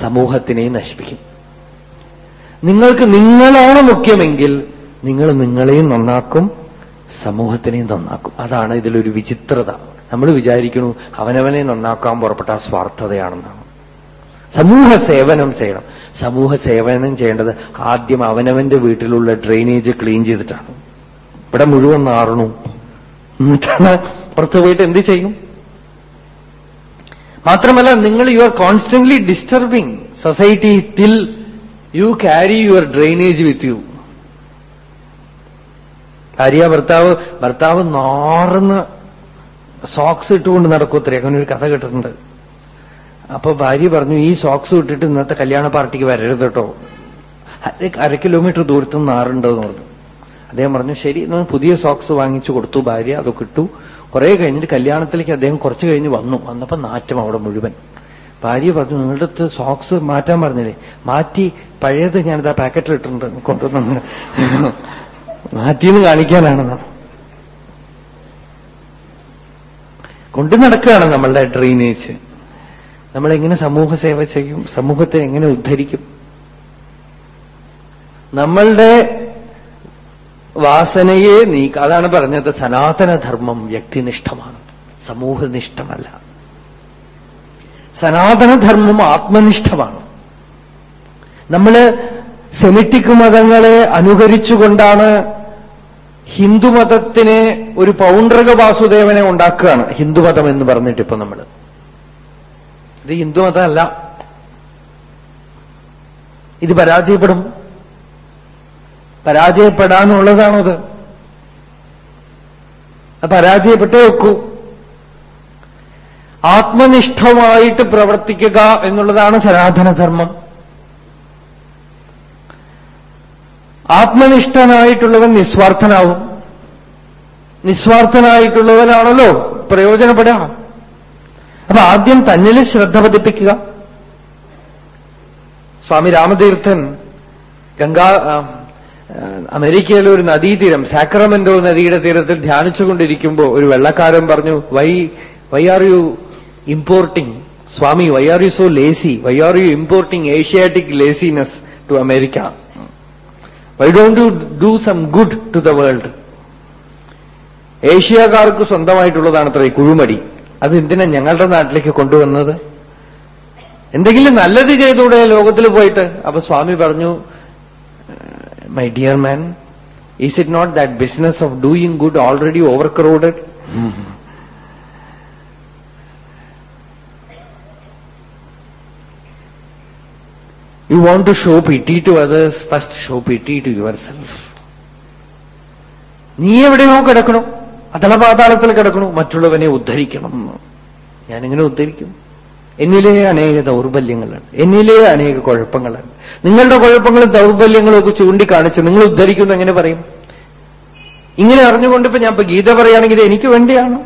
സമൂഹത്തിനെയും നശിപ്പിക്കും. നിങ്ങൾക്ക് നിങ്ങളാണ് മുഖ്യമെങ്കിൽ നിങ്ങൾ നിങ്ങളെയും നന്നാക്കും സമൂഹത്തിനെയും നന്നാക്കും. അതാണ് ഇതിലൊരു വിചിത്രത. നമ്മൾ വിചാരിക്കണു അവനവനെ നന്നാക്കാൻ പുറപ്പെട്ട സ്വാർത്ഥതയാണെന്നാണ്. സമൂഹ സേവനം ചെയ്യണം. സമൂഹ സേവനം ചെയ്യേണ്ടത് ആദ്യം അവനവന്റെ വീട്ടിലുള്ള ഡ്രെയിനേജ് ക്ലീൻ ചെയ്തിട്ടാണ്. ഇവിടെ മുഴുവൻ നാറണു. എന്നിട്ടാണ് പുറത്തു പോയിട്ട് എന്ത് ചെയ്യും? മാത്രമല്ല നിങ്ങൾ you are constantly disturbing society till you carry your drainage with you ഭാര്യ ഭർത്താവ് ഭർത്താവ് നാറുന്ന സോക്സ് ഇട്ടുകൊണ്ട് നടക്കൂത്രേ അങ്ങനെ ഒരു കഥ കേട്ടിട്ടുണ്ട്. അപ്പൊ ഭാര്യ പറഞ്ഞു ഈ സോക്സ് ഇട്ടിട്ട് ഇന്നത്തെ കല്യാണ പാർട്ടിക്ക് വരരുത് കേട്ടോ അര- കിലോമീറ്റർ ദൂരത്ത് നാറുണ്ടോ എന്ന് പറഞ്ഞു. അദ്ദേഹം പറഞ്ഞു ശരി എന്നാൽ പുതിയ സോക്സ് വാങ്ങിച്ചു കൊടുത്തു ഭാര്യ അതൊക്കെ ഇട്ടു. കുറെ കഴിഞ്ഞിട്ട് കല്യാണത്തിലേക്ക് അദ്ദേഹം കുറച്ച് കഴിഞ്ഞ് വന്നു. വന്നപ്പോ നാറ്റം അവിടെ മുഴുവൻ. ഭാര്യ പറഞ്ഞു നിങ്ങളുടെ സോക്സ് മാറ്റാൻ പറഞ്ഞില്ലേ? മാറ്റി പഴയത് ഞാനിത് ആ പാക്കറ്റിൽ ഇട്ടിട്ടുണ്ട്. കൊണ്ടുവന്നു മാറ്റിയെന്ന് കാണിക്കാനാണെന്ന്. കൊണ്ടു നടക്കുകയാണ് നമ്മളുടെ ഡ്രെയിനേജ് നമ്മളെങ്ങനെ സമൂഹ സേവ ചെയ്യും? സമൂഹത്തെ എങ്ങനെ ഉദ്ധരിക്കും? നമ്മളുടെ വാസനയെ നീക്ക അതാണ് പറഞ്ഞത് സനാതനധർമ്മം വ്യക്തിനിഷ്ഠമാണ്. സമൂഹനിഷ്ഠമല്ല. സനാതനധർമ്മം ആത്മനിഷ്ഠമാണ്. നമ്മൾ സെമിറ്റിക് മതങ്ങളെ അനുകരിച്ചുകൊണ്ടാണ് ഹിന്ദുമതത്തിനെ ഒരു പൗണ്ഡ്രക വാസുദേവനെ ഉണ്ടാക്കുകയാണ്. ഹിന്ദുമതം എന്ന് പറഞ്ഞിട്ട് നമ്മൾ. ഇത് ഹിന്ദുമതമല്ല ഇത് പരാജയപ്പെടും. പരാജയപ്പെടാനുള്ളതാണത്. അത് പരാജയപ്പെട്ടേ വെക്കൂ. ആത്മനിഷ്ഠമായിട്ട് പ്രവർത്തിക്കുക എന്നുള്ളതാണ് സനാതനധർമ്മം. ആത്മനിഷ്ഠനായിട്ടുള്ളവൻ നിസ്വാർത്ഥനാവും. നിസ്വാർത്ഥനായിട്ടുള്ളവനാണല്ലോ പ്രയോജനപ്പെടുക. അപ്പൊ ആദ്യം തന്നിൽ ശ്രദ്ധ പതിപ്പിക്കുക. സ്വാമി രാമതീർത്ഥൻ ഗംഗാ അമേരിക്കയിലെ ഒരു നദീതീരം സാക്രമെന്റോ നദിയുടെ തീരത്തിൽ ധ്യാനിച്ചുകൊണ്ടിരിക്കുമ്പോൾ ഒരു വെള്ളക്കാരൻ പറഞ്ഞു why why are you importing Swami why are you so lazy? Why are you importing Asiatic laziness to America? Why don't you do some good to the world? ഏഷ്യക്കാർക്ക് സ്വന്തമായിട്ടുള്ളതാണ് അത്ര കുഴുമടി. അത് എന്തിനാ ഞങ്ങളുടെ നാട്ടിലേക്ക് കൊണ്ടുവന്നത്? എന്തെങ്കിലും നല്ലത് ചെയ്തൂടെ ലോകത്തിൽ പോയിട്ട്? അപ്പൊ സ്വാമി പറഞ്ഞു my dear man is it not that business of doing good already overcrowded want to show pity to others first show pity to yourself നീ എവിടെയോ കിടക്കണു. അതളപാതാളത്തിൽ കിടക്കണു മറ്റുള്ളവനെ ഉദ്ധരിക്കണം. ഞാനിങ്ങനെ ഉദ്ധരിക്കും? എന്നിലെ അനേക ദൗർബല്യങ്ങളാണ്. എന്നിലെ അനേക കുഴപ്പങ്ങളാണ്. നിങ്ങളുടെ കുഴപ്പങ്ങളും ദൗർബല്യങ്ങളും ഒക്കെ ചൂണ്ടിക്കാണിച്ച് നിങ്ങൾ ഉദ്ധരിക്കുന്നു എങ്ങനെ പറയും? ഇങ്ങനെ അറിഞ്ഞുകൊണ്ട് ഇപ്പൊ ഞാൻ ഇപ്പൊ ഗീത പറയുകയാണെങ്കിൽ എനിക്ക് വേണ്ടിയാണ്.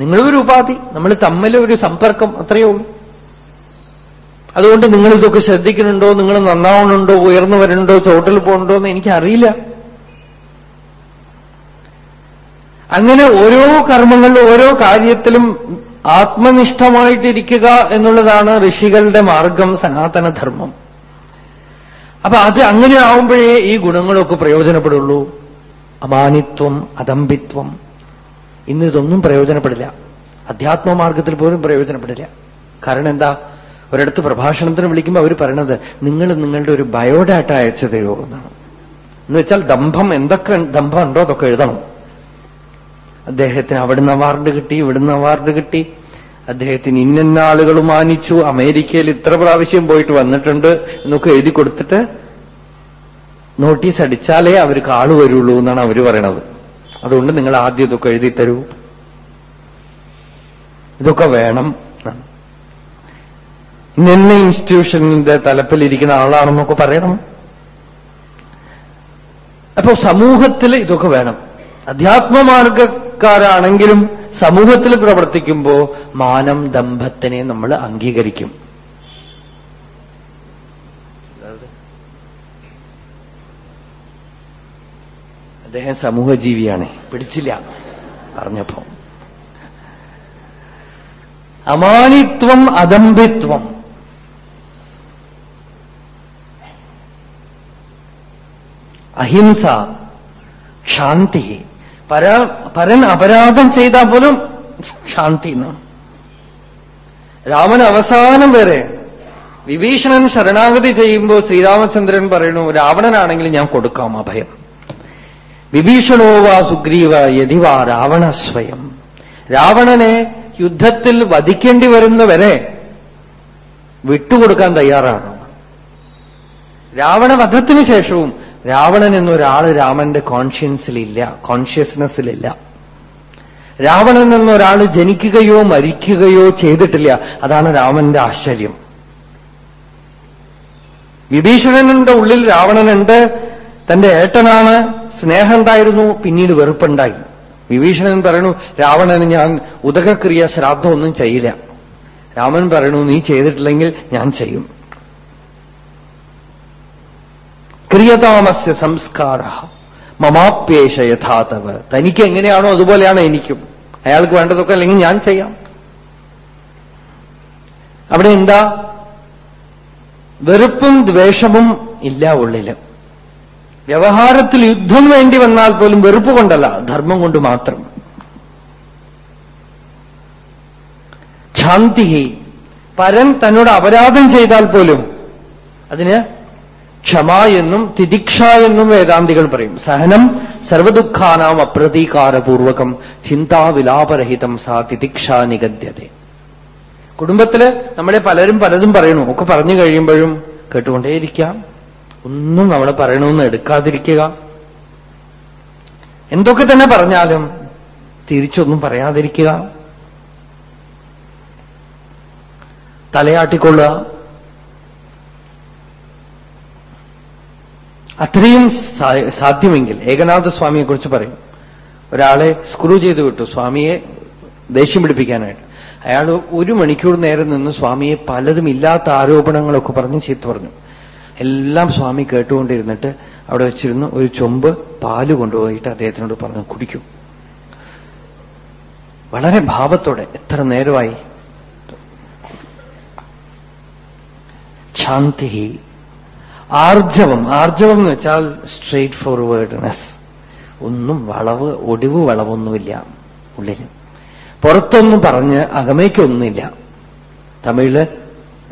നിങ്ങളൊരു ഉപാധി നമ്മൾ തമ്മിൽ ഒരു സമ്പർക്കം അത്രയേ ഉള്ളൂ. അതുകൊണ്ട് നിങ്ങൾ ഇതൊക്കെ ശ്രദ്ധിക്കുന്നുണ്ടോ? നിങ്ങൾ നന്നാവണുണ്ടോ? ഉയർന്നു വരണുണ്ടോ ചോട്ടിൽ പോകണുണ്ടോ എന്ന് എനിക്കറിയില്ല. അങ്ങനെ ഓരോ കർമ്മങ്ങളിലും ഓരോ കാര്യത്തിലും ആത്മനിഷ്ഠമായിട്ടിരിക്കുക എന്നുള്ളതാണ് ഋഷികളുടെ മാർഗം സനാതനധർമ്മം. അപ്പൊ അത് അങ്ങനെ ആവുമ്പോഴേ ഈ ഗുണങ്ങളൊക്കെ പ്രയോജനപ്പെടുള്ളൂ. അമാനിത്വം അദമ്പിത്വം ഇന്ന് ഇതൊന്നും പ്രയോജനപ്പെടില്ല. അധ്യാത്മമാർഗത്തിൽ പോലും പ്രയോജനപ്പെടില്ല. കാരണം എന്താ? ഒരിടത്ത് പ്രഭാഷണത്തിന് വിളിക്കുമ്പോൾ അവർ പറയണത് നിങ്ങൾ നിങ്ങളുടെ ഒരു ബയോഡാറ്റ അയച്ചതേയോ തരുമോ എന്നാണ്. എന്ന് വെച്ചാൽ ദമ്പം എന്തൊക്കെ ദമ്പം ഉണ്ടോ അതൊക്കെ എഴുതണം. അദ്ദേഹത്തിന് അവിടുന്ന് അവാർഡ് കിട്ടി ഇവിടുന്ന് അവാർഡ് കിട്ടി. അദ്ദേഹത്തിന് ഇന്നിന്ന ആളുകൾ മാനിച്ചു. അമേരിക്കയിൽ ഇത്ര പ്രാവശ്യം പോയിട്ട് വന്നിട്ടുണ്ട് എന്നൊക്കെ എഴുതി കൊടുത്തിട്ട് നോട്ടീസ് അടിച്ചാലേ അവർക്ക് ആൾ വരുള്ളൂ എന്നാണ് അവർ പറയണത്. അതുകൊണ്ട് നിങ്ങൾ ആദ്യം ഇതൊക്കെ എഴുതി തരൂ. ഇതൊക്കെ വേണം. നിന്ന ഇൻസ്റ്റിറ്റ്യൂഷനിന്റെ തലപ്പിലിരിക്കുന്ന ആളാണെന്നൊക്കെ പറയണം. അപ്പോ സമൂഹത്തിൽ ഇതൊക്കെ വേണം. അധ്യാത്മമാർഗക്കാരാണെങ്കിലും സമൂഹത്തിൽ പ്രവർത്തിക്കുമ്പോ മാനം ദമ്പത്തിനെ നമ്മൾ അംഗീകരിക്കും. അദ്ദേഹം സമൂഹജീവിയാണ്. പിടിച്ചില്ല. പറഞ്ഞപ്പോ. അമാനിത്വം അദമ്പിത്വം അഹിംസ ശാന്തി. പര പരൻ അപരാധം ചെയ്താൽ പോലും ശാന്തി രാമൻ അവസാനം വരെ വിഭീഷണൻ ശരണാഗതി ചെയ്യുമ്പോൾ ശ്രീരാമചന്ദ്രൻ പറയുന്നു രാവണനാണെങ്കിൽ ഞാൻ കൊടുക്കാം അഭയം. വിഭീഷണോ വാ സുഗ്രീവ യതിവാ രാവണ സ്വയം. രാവണനെ യുദ്ധത്തിൽ വധിക്കേണ്ടി വരുന്നവരെ വിട്ടുകൊടുക്കാൻ തയ്യാറാണ്. രാവണവധത്തിന് ശേഷവും രാവണൻ എന്നൊരാൾ രാമന്റെ കോൺഷ്യൻസിലില്ല കോൺഷ്യസ്നെസ്സിലില്ല രാവണൻ എന്നൊരാൾ ജനിക്കുകയോ മരിക്കുകയോ ചെയ്തിട്ടില്ല അതാണ് രാമന്റെ ആശ്ചര്യം. വിഭീഷണന്റെ ഉള്ളിൽ രാവണനുണ്ട് തന്റെ ഏട്ടനാണ് സ്നേഹമുണ്ടായിരുന്നു പിന്നീട് വെറുപ്പുണ്ടായി. വിഭീഷണൻ പറയണു രാവണന് ഞാൻ ഉദകക്രിയ ശ്രാദ്ധമൊന്നും ചെയ്യില്ല. രാമൻ പറയണു നീ ചെയ്തിട്ടില്ലെങ്കിൽ ഞാൻ ചെയ്യും. ക്രിയതാമസ്യ സംസ്കാര. മമാപ്യേഷ യഥാതവ് തനിക്ക് എങ്ങനെയാണോ അതുപോലെയാണ് എനിക്കും. അയാൾക്ക് വേണ്ടതൊക്കെ അല്ലെങ്കിൽ ഞാൻ ചെയ്യാം. അവിടെ എന്താ? വെറുപ്പും ദ്വേഷവും ഇല്ല ഉള്ളിൽ. വ്യവഹാരത്തിൽ യുദ്ധം വേണ്ടി വന്നാൽ പോലും വെറുപ്പ് കൊണ്ടല്ല ധർമ്മം കൊണ്ട് മാത്രം. ശാന്തി പരൻ തന്നോട് അപരാധം ചെയ്താൽ പോലും അതിന് ക്ഷമ എന്നും തിദിക്ഷ എന്നും വേദാന്തികൾ പറയും. സഹനം സർവദുഃഖാനാം അപ്രതീകാരപൂർവകം ചിന്താവിലാപരഹിതം സാ തിദിക്ഷ നിഗദ്യത കുടുംബത്തിൽ നമ്മളെ പലരും പലതും പറയണു. ഒക്കെ പറഞ്ഞു കഴിയുമ്പോഴും കേട്ടുകൊണ്ടേയിരിക്കാം. ഒന്നും നമ്മളെ പറയണമെന്ന് എടുക്കാതിരിക്കുക. എന്തൊക്കെ തന്നെ പറഞ്ഞാലും തിരിച്ചൊന്നും പറയാതിരിക്കുക. തലയാട്ടിക്കൊള്ളുക. അത്രയും സാധ്യമെങ്കിൽ ഏകനാഥ സ്വാമിയെ കുറിച്ച് പറയും. ഒരാളെ സ്ക്രൂ ചെയ്ത് വിട്ടു. സ്വാമിയെ ദേഷ്യം പിടിപ്പിക്കാനായിട്ട്. അയാൾ ഒരു മണിക്കൂർ നേരം നിന്ന് സ്വാമിയെ പലതും ഇല്ലാത്ത ആരോപണങ്ങളൊക്കെ പറഞ്ഞ് ചീത്ത പറഞ്ഞു. എല്ലാം സ്വാമി കേട്ടുകൊണ്ടിരുന്നിട്ട് അവിടെ വെച്ചിരുന്ന് ഒരു ചൊമ്പ് പാൽ കൊണ്ടുപോയിട്ട് അദ്ദേഹത്തിനോട് പറഞ്ഞു കുടിക്കൂ. വളരെ ഭാവത്തോടെ എത്ര നേരമായി? ശാന്തി ആർജവം. ആർജവം എന്ന് വെച്ചാൽ സ്ട്രെയിറ്റ് ഫോർവേഡ്നെസ് ഒന്നും വളവ് ഒടിവ് വളവൊന്നുമില്ല ഉള്ളിൽ പുറത്തൊന്നും പറഞ്ഞ് അകമേക്കൊന്നുമില്ല. തമിഴിൽ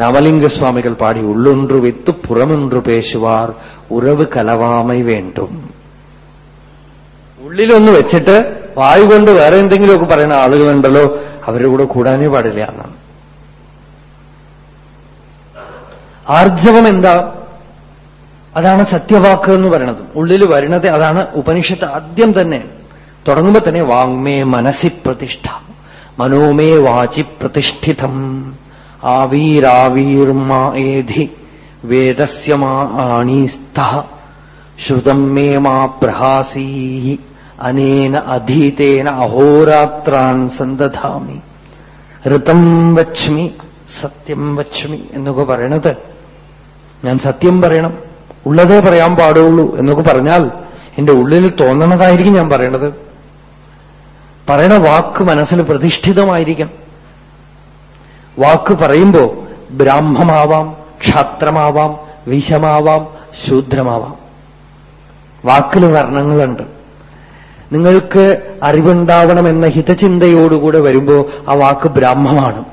രാമലിംഗസ്വാമികൾ പാടി ഉള്ളൊன்று വിത്ത് പുറമൊன்று പേശുവാർ ഉറവ് കലവാമൈ വേണ്ടും. ഉള്ളിലൊന്ന് വെച്ചിട്ട് വായു കൊണ്ട് വേറെ എന്തെങ്കിലുമൊക്കെ പറയുന്ന ആളുകളുണ്ടല്ലോ അവരുടെ കൂടെ കൂടാനേ പാടില്ല എന്നാണ്. ആർജവം എന്താ? അതാണ് സത്യവാക്ക് എന്ന് പറയണത്. ഉള്ളിൽ വരുന്നത് അതാണ് ഉപനിഷത്ത് ആദ്യം തന്നെ. തുടങ്ങുമ്പോ തന്നെ വാങ്മേ മനസി പ്രതിഷ്ഠ. മനോമേ വാചി പ്രതിഷ്ഠിതം. ആവീരാവീർമാധി വേദസ്യ മാ ആണീസ്ഥ. ശ്രുതം മേ മാ പ്രഹാസീ അനേന അധീതേന അഹോരാത്രാൻ സന്തധാമി. ഋതം വച്മി സത്യം വച്മി എന്നൊക്കെ പറയണത്. ഞാൻ സത്യം പറയണം. ഉള്ളതേ പറയാൻ പാടുള്ളൂ എന്നൊക്കെ പറഞ്ഞാൽ എന്റെ ഉള്ളിൽ തോന്നണതായിരിക്കും ഞാൻ പറയണത്. പറയണ വാക്ക് മനസ്സിൽ പ്രതിഷ്ഠിതമായിരിക്കും. വാക്ക് പറയുമ്പോ ബ്രാഹ്മമാവാം ക്ഷാത്രമാവാം വിഷമാവാം ശൂദ്രമാവാം. വാക്കിൽ വർണങ്ങളുണ്ട്. നിങ്ങൾക്ക് അറിവുണ്ടാവണമെന്ന ഹിതചിന്തയോടുകൂടെ വരുമ്പോ ആ വാക്ക് ബ്രാഹ്മമാണ്.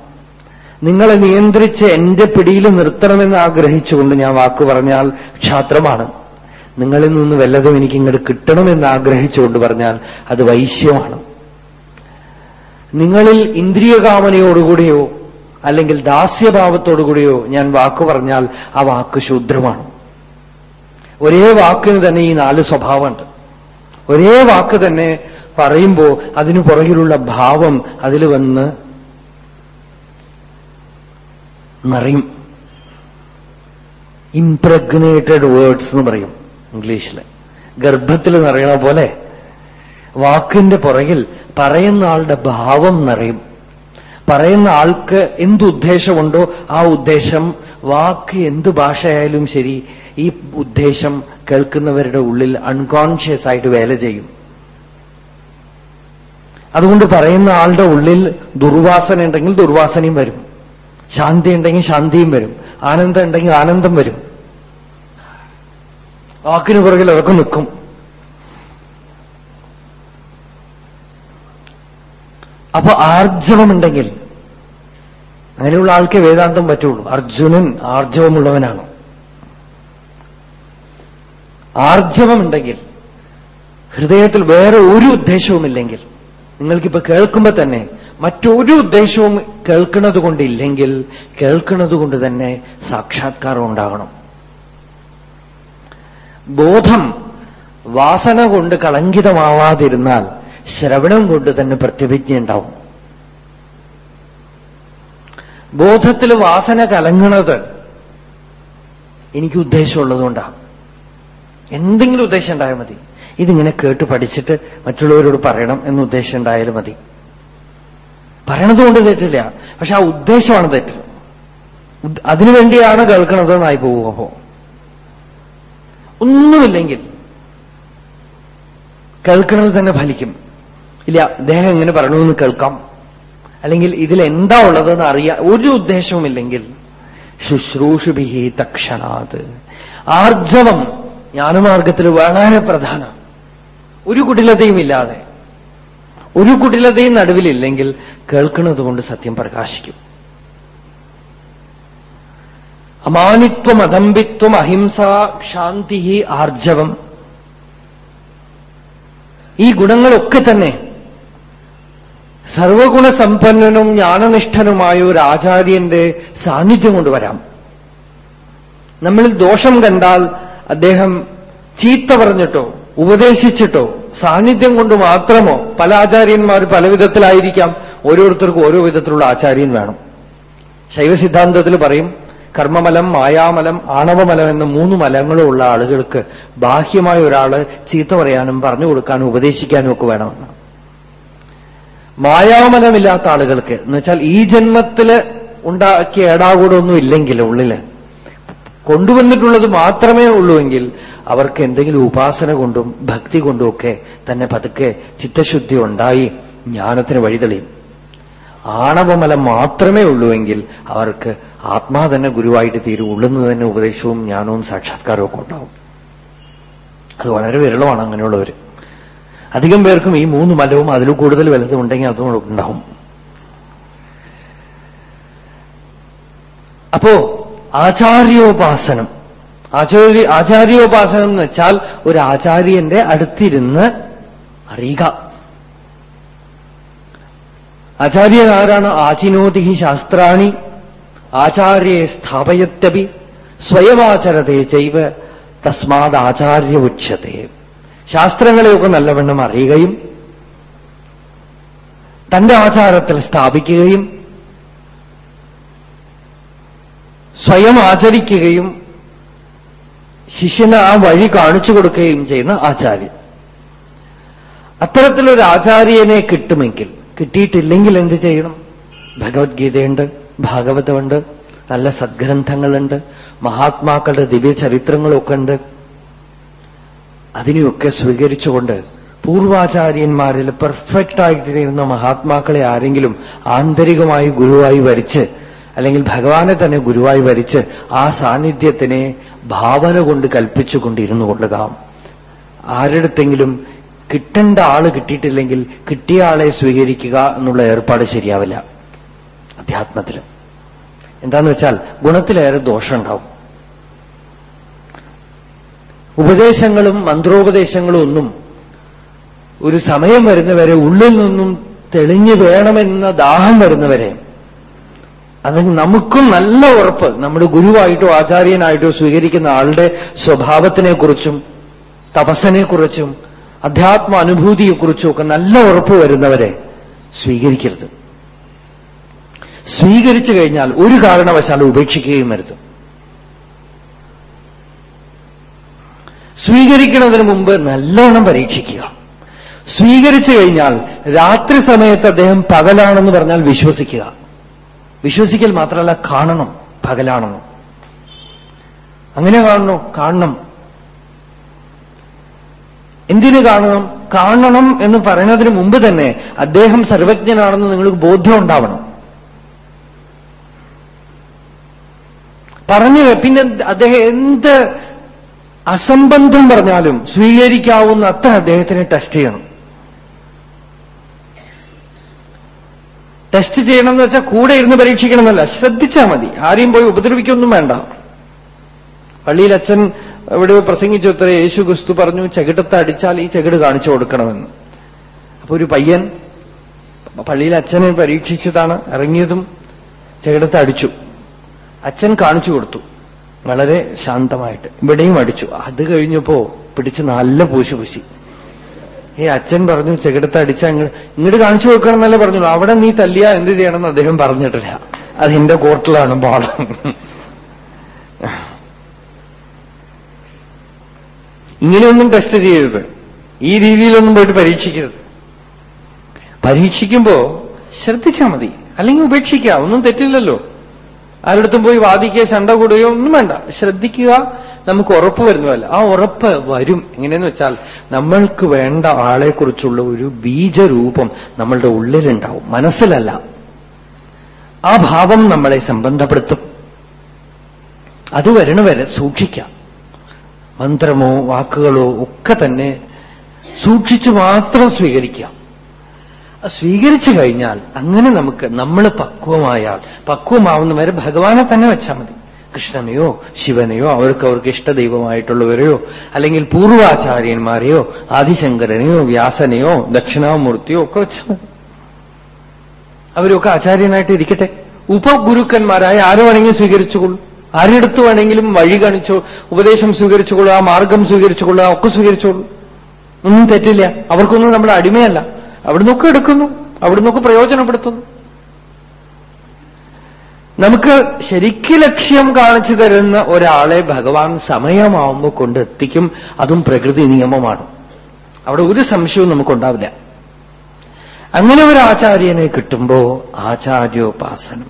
നിങ്ങളെ നിയന്ത്രിച്ച് എന്റെ പിടിയിൽ നിർത്തണമെന്ന് ആഗ്രഹിച്ചുകൊണ്ട് ഞാൻ വാക്ക് പറഞ്ഞാൽ ക്ഷാത്രമാണ്. നിങ്ങളിൽ നിന്ന് വല്ലതും എനിക്ക് ഇങ്ങോട്ട് കിട്ടണമെന്ന് ആഗ്രഹിച്ചുകൊണ്ട് പറഞ്ഞാൽ അത് വൈശ്യമാണ്. നിങ്ങളിൽ ഇന്ദ്രിയകാമനയോടുകൂടിയോ അല്ലെങ്കിൽ ദാസ്യഭാവത്തോടുകൂടിയോ ഞാൻ വാക്ക് പറഞ്ഞാൽ ആ വാക്ക് ശൂദ്രമാണ്. ഒരേ വാക്കിന് തന്നെ ഈ നാല് സ്വഭാവമുണ്ട്. ഒരേ വാക്ക് തന്നെ പറയുമ്പോൾ അതിനു പുറകിലുള്ള ഭാവം അതിൽ വന്ന് നിറയും ഇംപ്രഗ്നേറ്റഡ് വേർഡ്സ് എന്ന് പറയും ഇംഗ്ലീഷിൽ ഗർഭത്തിൽ നിറയണ പോലെ വാക്കിന്റെ പുറകിൽ പറയുന്ന ആളുടെ ഭാവം നിറയും. പറയുന്ന ആൾക്ക് എന്ത് ഉദ്ദേശമുണ്ടോ ആ ഉദ്ദേശം വാക്ക് എന്ത് ഭാഷയായാലും ശരി ഈ ഉദ്ദേശം കേൾക്കുന്നവരുടെ ഉള്ളിൽ അൺകോൺഷ്യസ് ആയിട്ട് വേല ചെയ്യും. അതുകൊണ്ട് പറയുന്ന ആളുടെ ഉള്ളിൽ ദുർവാസന ഉണ്ടെങ്കിൽ ദുർവാസനയും വരും. ശാന്തി ഉണ്ടെങ്കിൽ ശാന്തിയും വരും. ആനന്ദം ഉണ്ടെങ്കിൽ ആനന്ദം വരും. വാക്കിന് പുറകിൽ അതൊക്കെ നിൽക്കും. അപ്പൊ ആർജവമുണ്ടെങ്കിൽ അങ്ങനെയുള്ള ആൾക്കേ വേദാന്തം പറ്റുള്ളൂ. അർജുനൻ ആർജവമുള്ളവനാണ്. ആർജവമുണ്ടെങ്കിൽ ഹൃദയത്തിൽ വേറെ ഒരു ഉദ്ദേശവുമില്ലെങ്കിൽ നിങ്ങൾക്കിപ്പോ കേൾക്കുമ്പോ തന്നെ മറ്റൊരു ഉദ്ദേശവും കേൾക്കുന്നത് കൊണ്ടില്ലെങ്കിൽ കേൾക്കുന്നത് കൊണ്ട് തന്നെ സാക്ഷാത്കാരം ഉണ്ടാകണം ബോധം വാസന കൊണ്ട് കളങ്കിതമാവാതിരുന്നാൽ ശ്രവണം കൊണ്ട് തന്നെ പ്രത്യഭിജ്ഞ ഉണ്ടാവും. ബോധത്തിൽ വാസന കലങ്ങണത് എനിക്ക് ഉദ്ദേശമുള്ളതുകൊണ്ടാണ് എന്തെങ്കിലും ഉദ്ദേശം ഉണ്ടായാൽ മതി. ഇതിങ്ങനെ കേട്ട് പഠിച്ചിട്ട് മറ്റുള്ളവരോട് പറയണം എന്ന് ഉദ്ദേശം ഉണ്ടായാലും മതി. പറയണത് കൊണ്ട് തെറ്റില്ല. പക്ഷെ ആ ഉദ്ദേശമാണ് തെറ്റ്. അതിനുവേണ്ടിയാണ് കേൾക്കണതെന്നായി പോകും അപ്പോ ഒന്നുമില്ലെങ്കിൽ കേൾക്കണത് തന്നെ ഫലിക്കും. ഇല്ല അദ്ദേഹം എങ്ങനെ പറയണമെന്ന് കേൾക്കാം. അല്ലെങ്കിൽ ഇതിൽ എന്താ ഉള്ളതെന്ന് അറിയാൻ ഒരു ഉദ്ദേശവുമില്ലെങ്കിൽ ശുശ്രൂഷുഭിഹി തക്ഷണാത്. ആർജവം ജ്ഞാനമാർഗത്തിൽ വളരെ പ്രധാനം. ഒരു കുടിലതയും ഇല്ലാതെ ഒരു കുടിലതയും നടുവിലില്ലെങ്കിൽ കേൾക്കുന്നത് കൊണ്ട് സത്യം പ്രകാശിക്കും. അമാനിത്വം അദംബിത്വം അഹിംസ ശാന്തി ആർജവം. ഈ ഗുണങ്ങളൊക്കെ തന്നെ സർവഗുണസമ്പന്നനും ജ്ഞാനനിഷ്ഠനുമായ ഒരു ആചാര്യന്റെ സാന്നിധ്യം കൊണ്ടുവരാം നമ്മളിൽ ദോഷം കണ്ടാൽ അദ്ദേഹം ചീത്ത പറഞ്ഞിട്ടോ ഉപദേശിച്ചിട്ടോ സാന്നിധ്യം കൊണ്ട് മാത്രമോ പല ആചാര്യന്മാർ പല വിധത്തിലായിരിക്കാം ഓരോരുത്തർക്കും ഓരോ വിധത്തിലുള്ള ആചാര്യൻ വേണം. ശൈവസിദ്ധാന്തത്തിൽ പറയും കർമ്മമലം മായാമലം ആണവമലം എന്ന മൂന്ന് മലങ്ങളും ഉള്ള ആളുകൾക്ക് ബാഹ്യമായ ഒരാൾ ചീത്ത പറയാനും പറഞ്ഞു കൊടുക്കാനും ഉപദേശിക്കാനും ഒക്കെ വേണമെന്ന്. മായാമലമില്ലാത്ത ആളുകൾക്ക് എന്ന് വെച്ചാൽ ഈ ജന്മത്തിൽ ഉണ്ടാക്കിയ ഏടാകൂടൊന്നും ഇല്ലെങ്കിൽ ഉള്ളിൽ കൊണ്ടുവന്നിട്ടുള്ളത് മാത്രമേ ഉള്ളൂവെങ്കിൽ അവർക്ക് എന്തെങ്കിലും ഉപാസന കൊണ്ടും ഭക്തി കൊണ്ടുമൊക്കെ തന്നെ പതുക്കെ ചിത്തശുദ്ധി ഉണ്ടായി ജ്ഞാനത്തിന് വഴിതെളിയും. ആണവമല മാത്രമേ ഉള്ളൂവെങ്കിൽ അവർക്ക് ആത്മാ തന്നെ ഗുരുവായിട്ട് തീരും. ഉള്ളുന്ന് തന്നെ ഉപദേശവും ജ്ഞാനവും സാക്ഷാത്കാരവും ഒക്കെ ഉണ്ടാവും. അത് വളരെ വിരളമാണ് അങ്ങനെയുള്ളവർ അധികം പേർക്കും ഈ മൂന്ന് മലവും അതിൽ കൂടുതൽ വലുതും ഉണ്ടെങ്കിൽ അതും ഉണ്ടാവും. അപ്പോ ആചാര്യോപാസനം. ആചാര്യ ആചാര്യോപാസനം എന്ന് വെച്ചാൽ ഒരു ആചാര്യന്റെ അടുത്തിരുന്ന് അറിയുക. ആചാര്യൻ ആരാണ് ആചിനോതി ശാസ്ത്രാണി. ആചാര്യെ സ്ഥാപയത്യപി. സ്വയമാചരതെ ചെയ്വ തസ്മാത് ആചാര്യ ഉച്ചത്തെ ശാസ്ത്രങ്ങളെയൊക്കെ നല്ലവണ്ണം അറിയുകയും തന്റെ ആചാരത്തിൽ സ്ഥാപിക്കുകയും സ്വയം ആചരിക്കുകയും ശിഷ്യന് ആ വഴി കാണിച്ചു കൊടുക്കുകയും ചെയ്യുന്ന ആചാര്യൻ. അത്തരത്തിലൊരു ആചാര്യനെ കിട്ടുമെങ്കിൽ കിട്ടിയിട്ടില്ലെങ്കിൽ എന്ത് ചെയ്യണം? ഭഗവത്ഗീതയുണ്ട് ഭാഗവതമുണ്ട് നല്ല സദ്ഗ്രന്ഥങ്ങളുണ്ട് മഹാത്മാക്കളുടെ ദിവ്യചരിത്രങ്ങളൊക്കെ ഉണ്ട് അതിനെയൊക്കെ സ്വീകരിച്ചുകൊണ്ട് പൂർവാചാര്യന്മാരിൽ പെർഫെക്റ്റ് ആയിട്ടിരുന്ന മഹാത്മാക്കളെ ആരെങ്കിലും ആന്തരികമായി ഗുരുവായി വരിച്ച് അല്ലെങ്കിൽ ഭഗവാനെ തന്നെ ഗുരുവായി വരിച്ച് ആ സാന്നിധ്യത്തിനെ ഭാവന കൊണ്ട് കൽപ്പിച്ചുകൊണ്ടിരുന്നു കൊള്ളുക ആരുടെത്തെങ്കിലും കിട്ടേണ്ട ആൾ കിട്ടിയിട്ടില്ലെങ്കിൽ കിട്ടിയ ആളെ സ്വീകരിക്കുക എന്നുള്ള ഏർപ്പാട് ശരിയാവില്ല. അധ്യാത്മത്തിൽ. എന്താന്ന് വെച്ചാൽ ഗുണത്തിലേറെ ദോഷമുണ്ടാവും. ഉപദേശങ്ങളും മന്ത്രോപദേശങ്ങളും ഒന്നും ഒരു സമയം വരുന്നവരെ ഉള്ളിൽ നിന്നും തെളിഞ്ഞു വേണമെന്ന ദാഹം വരുന്നവരെ അത് നമുക്കും നല്ല ഉറപ്പ്. നമ്മുടെ ഗുരുവായിട്ടോ ആചാര്യനായിട്ടോ സ്വീകരിക്കുന്ന ആളുടെ സ്വഭാവത്തിനെക്കുറിച്ചും തപസ്സിനെക്കുറിച്ചും അധ്യാത്മ അനുഭൂതിയെക്കുറിച്ചും ഒക്കെ നല്ല ഉറപ്പ് വരുന്നവരെ സ്വീകരിക്കരുത്. സ്വീകരിച്ചു കഴിഞ്ഞാൽ ഒരു കാരണവശാലും ഉപേക്ഷിക്കുകയും വരുത്തും സ്വീകരിക്കുന്നതിന് മുമ്പ് നല്ലോണം പരീക്ഷിക്കുക. സ്വീകരിച്ചു കഴിഞ്ഞാൽ രാത്രി സമയത്ത് അദ്ദേഹം പകലാണെന്ന് പറഞ്ഞാൽ വിശ്വസിക്കുക. വിശ്വസിക്കൽ മാത്രമല്ല കാണണം പകലാണെന്ന്. അങ്ങനെ കാണണോ കാണണം. എന്തിനു കാണണം? കാണണം എന്ന് പറയുന്നതിന് മുമ്പ് തന്നെ അദ്ദേഹം സർവജ്ഞനാണെന്ന് നിങ്ങൾക്ക് ബോധ്യം ഉണ്ടാവണം. പറഞ്ഞു പിന്നെ അദ്ദേഹം എന്ത് അസംബന്ധം പറഞ്ഞാലും സ്വീകരിക്കാവുന്ന അത്ര അദ്ദേഹത്തിനെ ടെസ്റ്റ് ചെയ്യണം. ടെസ്റ്റ് ചെയ്യണം എന്ന് വെച്ചാൽ കൂടെ ഇരുന്ന് പരീക്ഷിക്കണം എന്നല്ല ശ്രദ്ധിച്ചാൽ മതി. ആരെയും പോയി ഉപദ്രവിക്കൊന്നും വേണ്ട. പള്ളിയിൽ അച്ഛൻ ഇവിടെ പ്രസംഗിച്ചു അത്ര യേശു ക്രിസ്തു പറഞ്ഞു ചകിടത്ത് അടിച്ചാൽ ഈ ചകിട് കാണിച്ചു കൊടുക്കണമെന്ന്. അപ്പൊ ഒരു പയ്യൻ പള്ളിയിൽ അച്ഛനെ പരീക്ഷിച്ചതാണ്. ഇറങ്ങിയതും ചകിടത്ത് അടിച്ചു. അച്ഛൻ കാണിച്ചു കൊടുത്തു. വളരെ ശാന്തമായിട്ട്. ഇവിടെയും അടിച്ചു. അത് കഴിഞ്ഞപ്പോ പിടിച്ച് നല്ല പൂശി പൂശി ഈ അച്ഛൻ പറഞ്ഞു ചെകിടത്ത് അടിച്ച ഇങ്ങോട്ട് കാണിച്ചു കൊടുക്കണം എന്നല്ലേ പറഞ്ഞു അവിടെ നീ തല്ലിയ എന്ത് ചെയ്യണമെന്ന് അദ്ദേഹം പറഞ്ഞിട്ടില്ല. അത് എന്റെ കോർട്ടിലാണ് പാഠം. ഇങ്ങനെയൊന്നും ടെസ്റ്റ് ചെയ്യരുത്. ഈ രീതിയിലൊന്നും പോയിട്ട് പരീക്ഷിക്കരുത്. പരീക്ഷിക്കുമ്പോ ശ്രദ്ധിച്ചാൽ മതി. അല്ലെങ്കിൽ ഉപേക്ഷിക്കുക ഒന്നും തെറ്റില്ലല്ലോ. ആരുടെടുത്തും പോയി വാദിക്കുക ശണ്ട കൂടുകയോ ഒന്നും വേണ്ട. ശ്രദ്ധിക്കുക നമുക്ക് ഉറപ്പ് വരുന്നതല്ല. ആ ഉറപ്പ് വരും. എങ്ങനെയെന്ന് വെച്ചാൽ നമ്മൾക്ക് വേണ്ട ആളെക്കുറിച്ചുള്ള ഒരു ബീജരൂപം നമ്മളുടെ ഉള്ളിലുണ്ടാവും. മനസ്സിലല്ല. ആ ഭാവം നമ്മളെ സംബന്ധപ്പെടുത്തും. അത് വരണവരെ സൂക്ഷിക്കാം. മന്ത്രമോ വാക്കുകളോ ഒക്കെ തന്നെ സൂക്ഷിച്ചു മാത്രം സ്വീകരിക്കാം. സ്വീകരിച്ചു കഴിഞ്ഞാൽ അങ്ങനെ നമുക്ക് നമ്മൾ പക്വമായാൽ പക്വമാവുന്നവരെ ഭഗവാനെ തന്നെ വെച്ചാൽ മതി. കൃഷ്ണനെയോ ശിവനെയോ അവർക്ക് അവർക്ക് ഇഷ്ടദൈവമായിട്ടുള്ളവരെയോ അല്ലെങ്കിൽ പൂർവാചാര്യന്മാരെയോ ആദിശങ്കരനെയോ വ്യാസനെയോ ദക്ഷിണാമൂർത്തിയോ ഒക്കെ വെച്ചാൽ മതി. അവരൊക്കെ ആചാര്യനായിട്ട് ഇരിക്കട്ടെ. ഉപഗുരുക്കന്മാരായ ആര് വേണമെങ്കിലും സ്വീകരിച്ചുകൊള്ളു. ആരെടുത്ത് വേണമെങ്കിലും വഴി കാണിച്ചോ ഉപദേശം സ്വീകരിച്ചുകൊള്ളുക മാർഗം സ്വീകരിച്ചുകൊള്ളുക ഒക്കെ സ്വീകരിച്ചോളൂ ഒന്നും തെറ്റില്ല. അവർക്കൊന്നും നമ്മൾ അടിമയല്ല. അവിടുന്നൊക്കെ എടുക്കുന്നു. അവിടുന്നൊക്കെ പ്രയോജനപ്പെടുത്തുന്നു. നമുക്ക് ശരിക്ക് ലക്ഷ്യം കാണിച്ചു തരുന്ന ഒരാളെ ഭഗവാൻ സമയമാവുമ്പോൾ കൊണ്ടെത്തിക്കും. അതും പ്രകൃതി നിയമമാണ്. അവിടെ ഒരു സംശയവും നമുക്കുണ്ടാവില്ല. അങ്ങനെ ഒരു ആചാര്യനെ കിട്ടുമ്പോ ആചാര്യോപാസനം.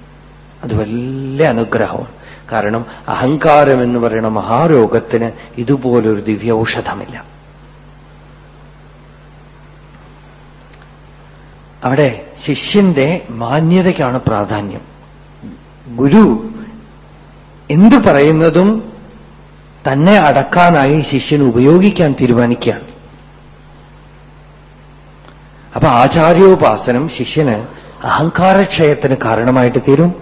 അത് വലിയ അനുഗ്രഹമാണ്. കാരണം അഹങ്കാരം എന്ന് പറയുന്ന മഹാരോഗത്തിന് ഇതുപോലൊരു ദിവ്യൌഷധമില്ല അവിടെ ശിഷ്യന്റെ മാന്യതയ്ക്കാണ് പ്രാധാന്യം. ഗുരു എന്തു പറയുന്നതും തന്നെ അടക്കാനായി ശിഷ്യൻ ഉപയോഗിക്കാൻ തീരുമാനിക്കുകയാണ്. അപ്പൊ ആചാര്യോപാസനം ശിഷ്യന് അഹങ്കാരക്ഷയത്തിന് കാരണമായിട്ട് തീരും.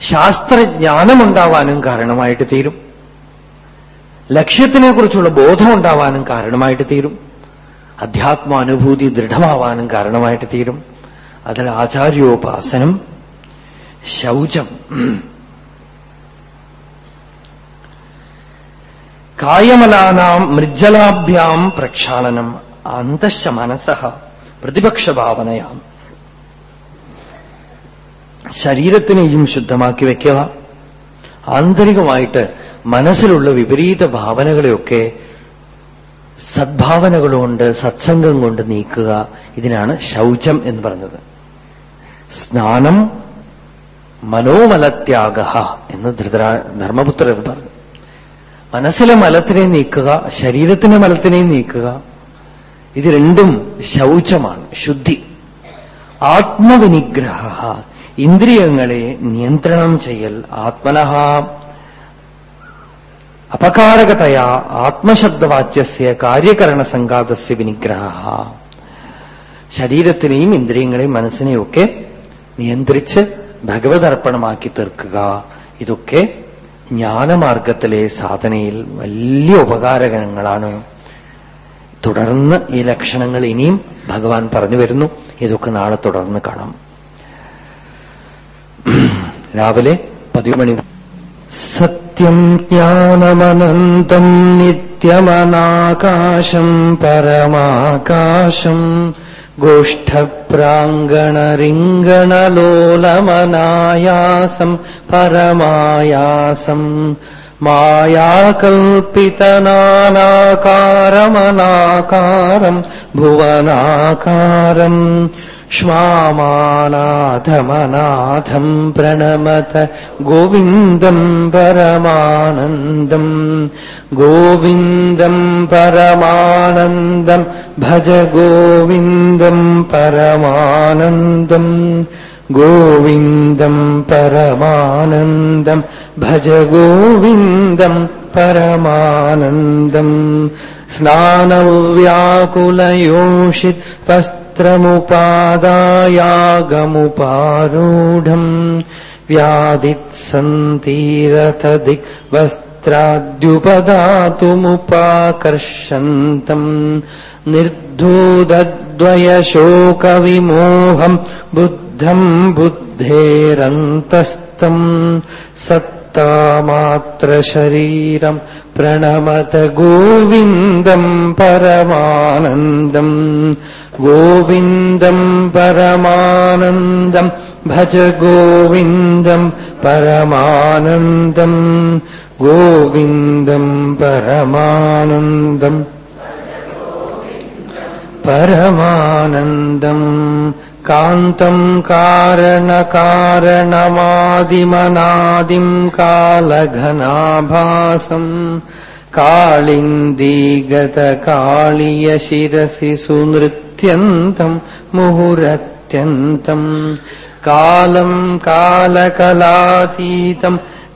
ശാസ്ത്രജ്ഞാനമുണ്ടാവാനും കാരണമായിട്ട് തീരും. ലക്ഷ്യത്തിനെക്കുറിച്ചുള്ള ബോധമുണ്ടാവാനും കാരണമായിട്ട് തീരും. അധ്യാത്മാനുഭൂതി ദൃഢമാവാനും കാരണമായിട്ട് തീരും. അതിൽ ആചാര്യോപാസനം ശൗചം. കായമലാനാം മൃജ്ജലാഭ്യാം പ്രക്ഷാളനം അന്തശ മനസ്സ പ്രതിപക്ഷഭാവനയാം. ശരീരത്തിനെയും ശുദ്ധമാക്കി വെക്കുക. ആന്തരികമായിട്ട് മനസ്സിലുള്ള വിപരീത ഭാവനകളെയൊക്കെ സദ്ഭാവനകളുകൊണ്ട് സത്സംഗം കൊണ്ട് നീക്കുക. ഇതിനാണ് ശൗചം എന്ന് പറഞ്ഞത്. സ്നാനം മനോമലത്യാഗ എന്ന് ധൃതരാ ധർമ്മപുത്രൻ പറഞ്ഞു. മനസ്സിലെ മലത്തിനെ നീക്കുക ശരീരത്തിന്റെ മലത്തിനെ നീക്കുക ഇത് രണ്ടും ശൗചമാണ് ശുദ്ധി. ആത്മവിനിഗ്രഹ ഇന്ദ്രിയങ്ങളെ നിയന്ത്രണം ചെയ്യൽ ആത്മന അപകാരകതയാ ആത്മശബ്ദവാച്യസ്യ കാര്യകരണ സംഘാതസ്യ വിനിഗ്രഹ ശരീരത്തിനെയും ഇന്ദ്രിയങ്ങളെയും മനസ്സിനെയും ഒക്കെ നിയന്ത്രിച്ച് ഭഗവതർപ്പണമാക്കി തീർക്കുക. ഇതൊക്കെ ജ്ഞാനമാർഗത്തിലെ സാധനയിൽ വലിയ ഉപകാരകരങ്ങളാണ്. തുടർന്ന് ഈ ലക്ഷണങ്ങൾ ഇനിയും ഭഗവാൻ പറഞ്ഞു വരുന്നു. ഇതൊക്കെ നാളെ തുടർന്ന് കാണാം. രാവിലെ പതിവ് മണി സത്യം ജ്ഞാനമനന്തം നിത്യമനാകാശം പരമാകാശം गोष्ठप्राङ्गणरिङ्गणलोलमनायासम् परमायासम् मायाकल्पितनानाकारमनाकारम् भुवनाकारम् श्वामानाथमनाथम् प्रणमत गोविन्दम् परमानन्दम् गोविन्दम् परमानन्दम् भज गोविन्दम् परमानन्दम् गोविन्दम् परमानन्दम् भज गोविन्दम् परमानन्दम् स्नानव्याकुलयोषित् वस्त्रमुपादायागमुपारूढम् व्यादित्सन्तीरथदिक् वस्त्राद्युपदातुमुपाकर्षन्तम् निर्धूतद्वयशोकविमोहम् बुद्धम् बुद्धेरन्तस्तम् सत्तामात्रशरीरम् प्रणमत गोविन्दम् परमानन्दम् गोविन्दम् परमानन्दम् भज गोविन्दम् परमानन्दम् गोविन्दम् परमानन्दम् परमानन्दम् कान्तम् कारणकारणमादिमनादिम् कालघनाभासम् कालिन्दीगतकाळियशिरसि सुनृत्यन्तम् मुहुरत्यन्तम् कालम् कालकलातीतम्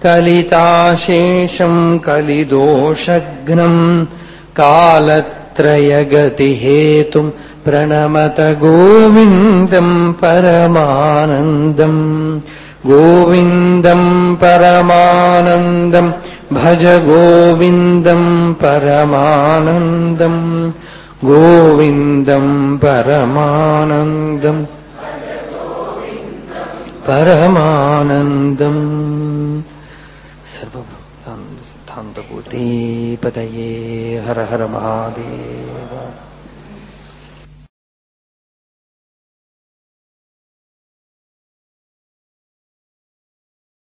कलिताशेषम् कलिदोषघ्नम् कालत्रयगतिहेतुम् प्रणमत गोविन्दम् परमानन्दम् गोविन्दम् परमानन्दम् भज गोविन्दम् परमानन्दम् गोविन्दम् परमानन्दम् परमानन्दम् सर्वभूतान्तपूर्तिपतये हर हर महादेव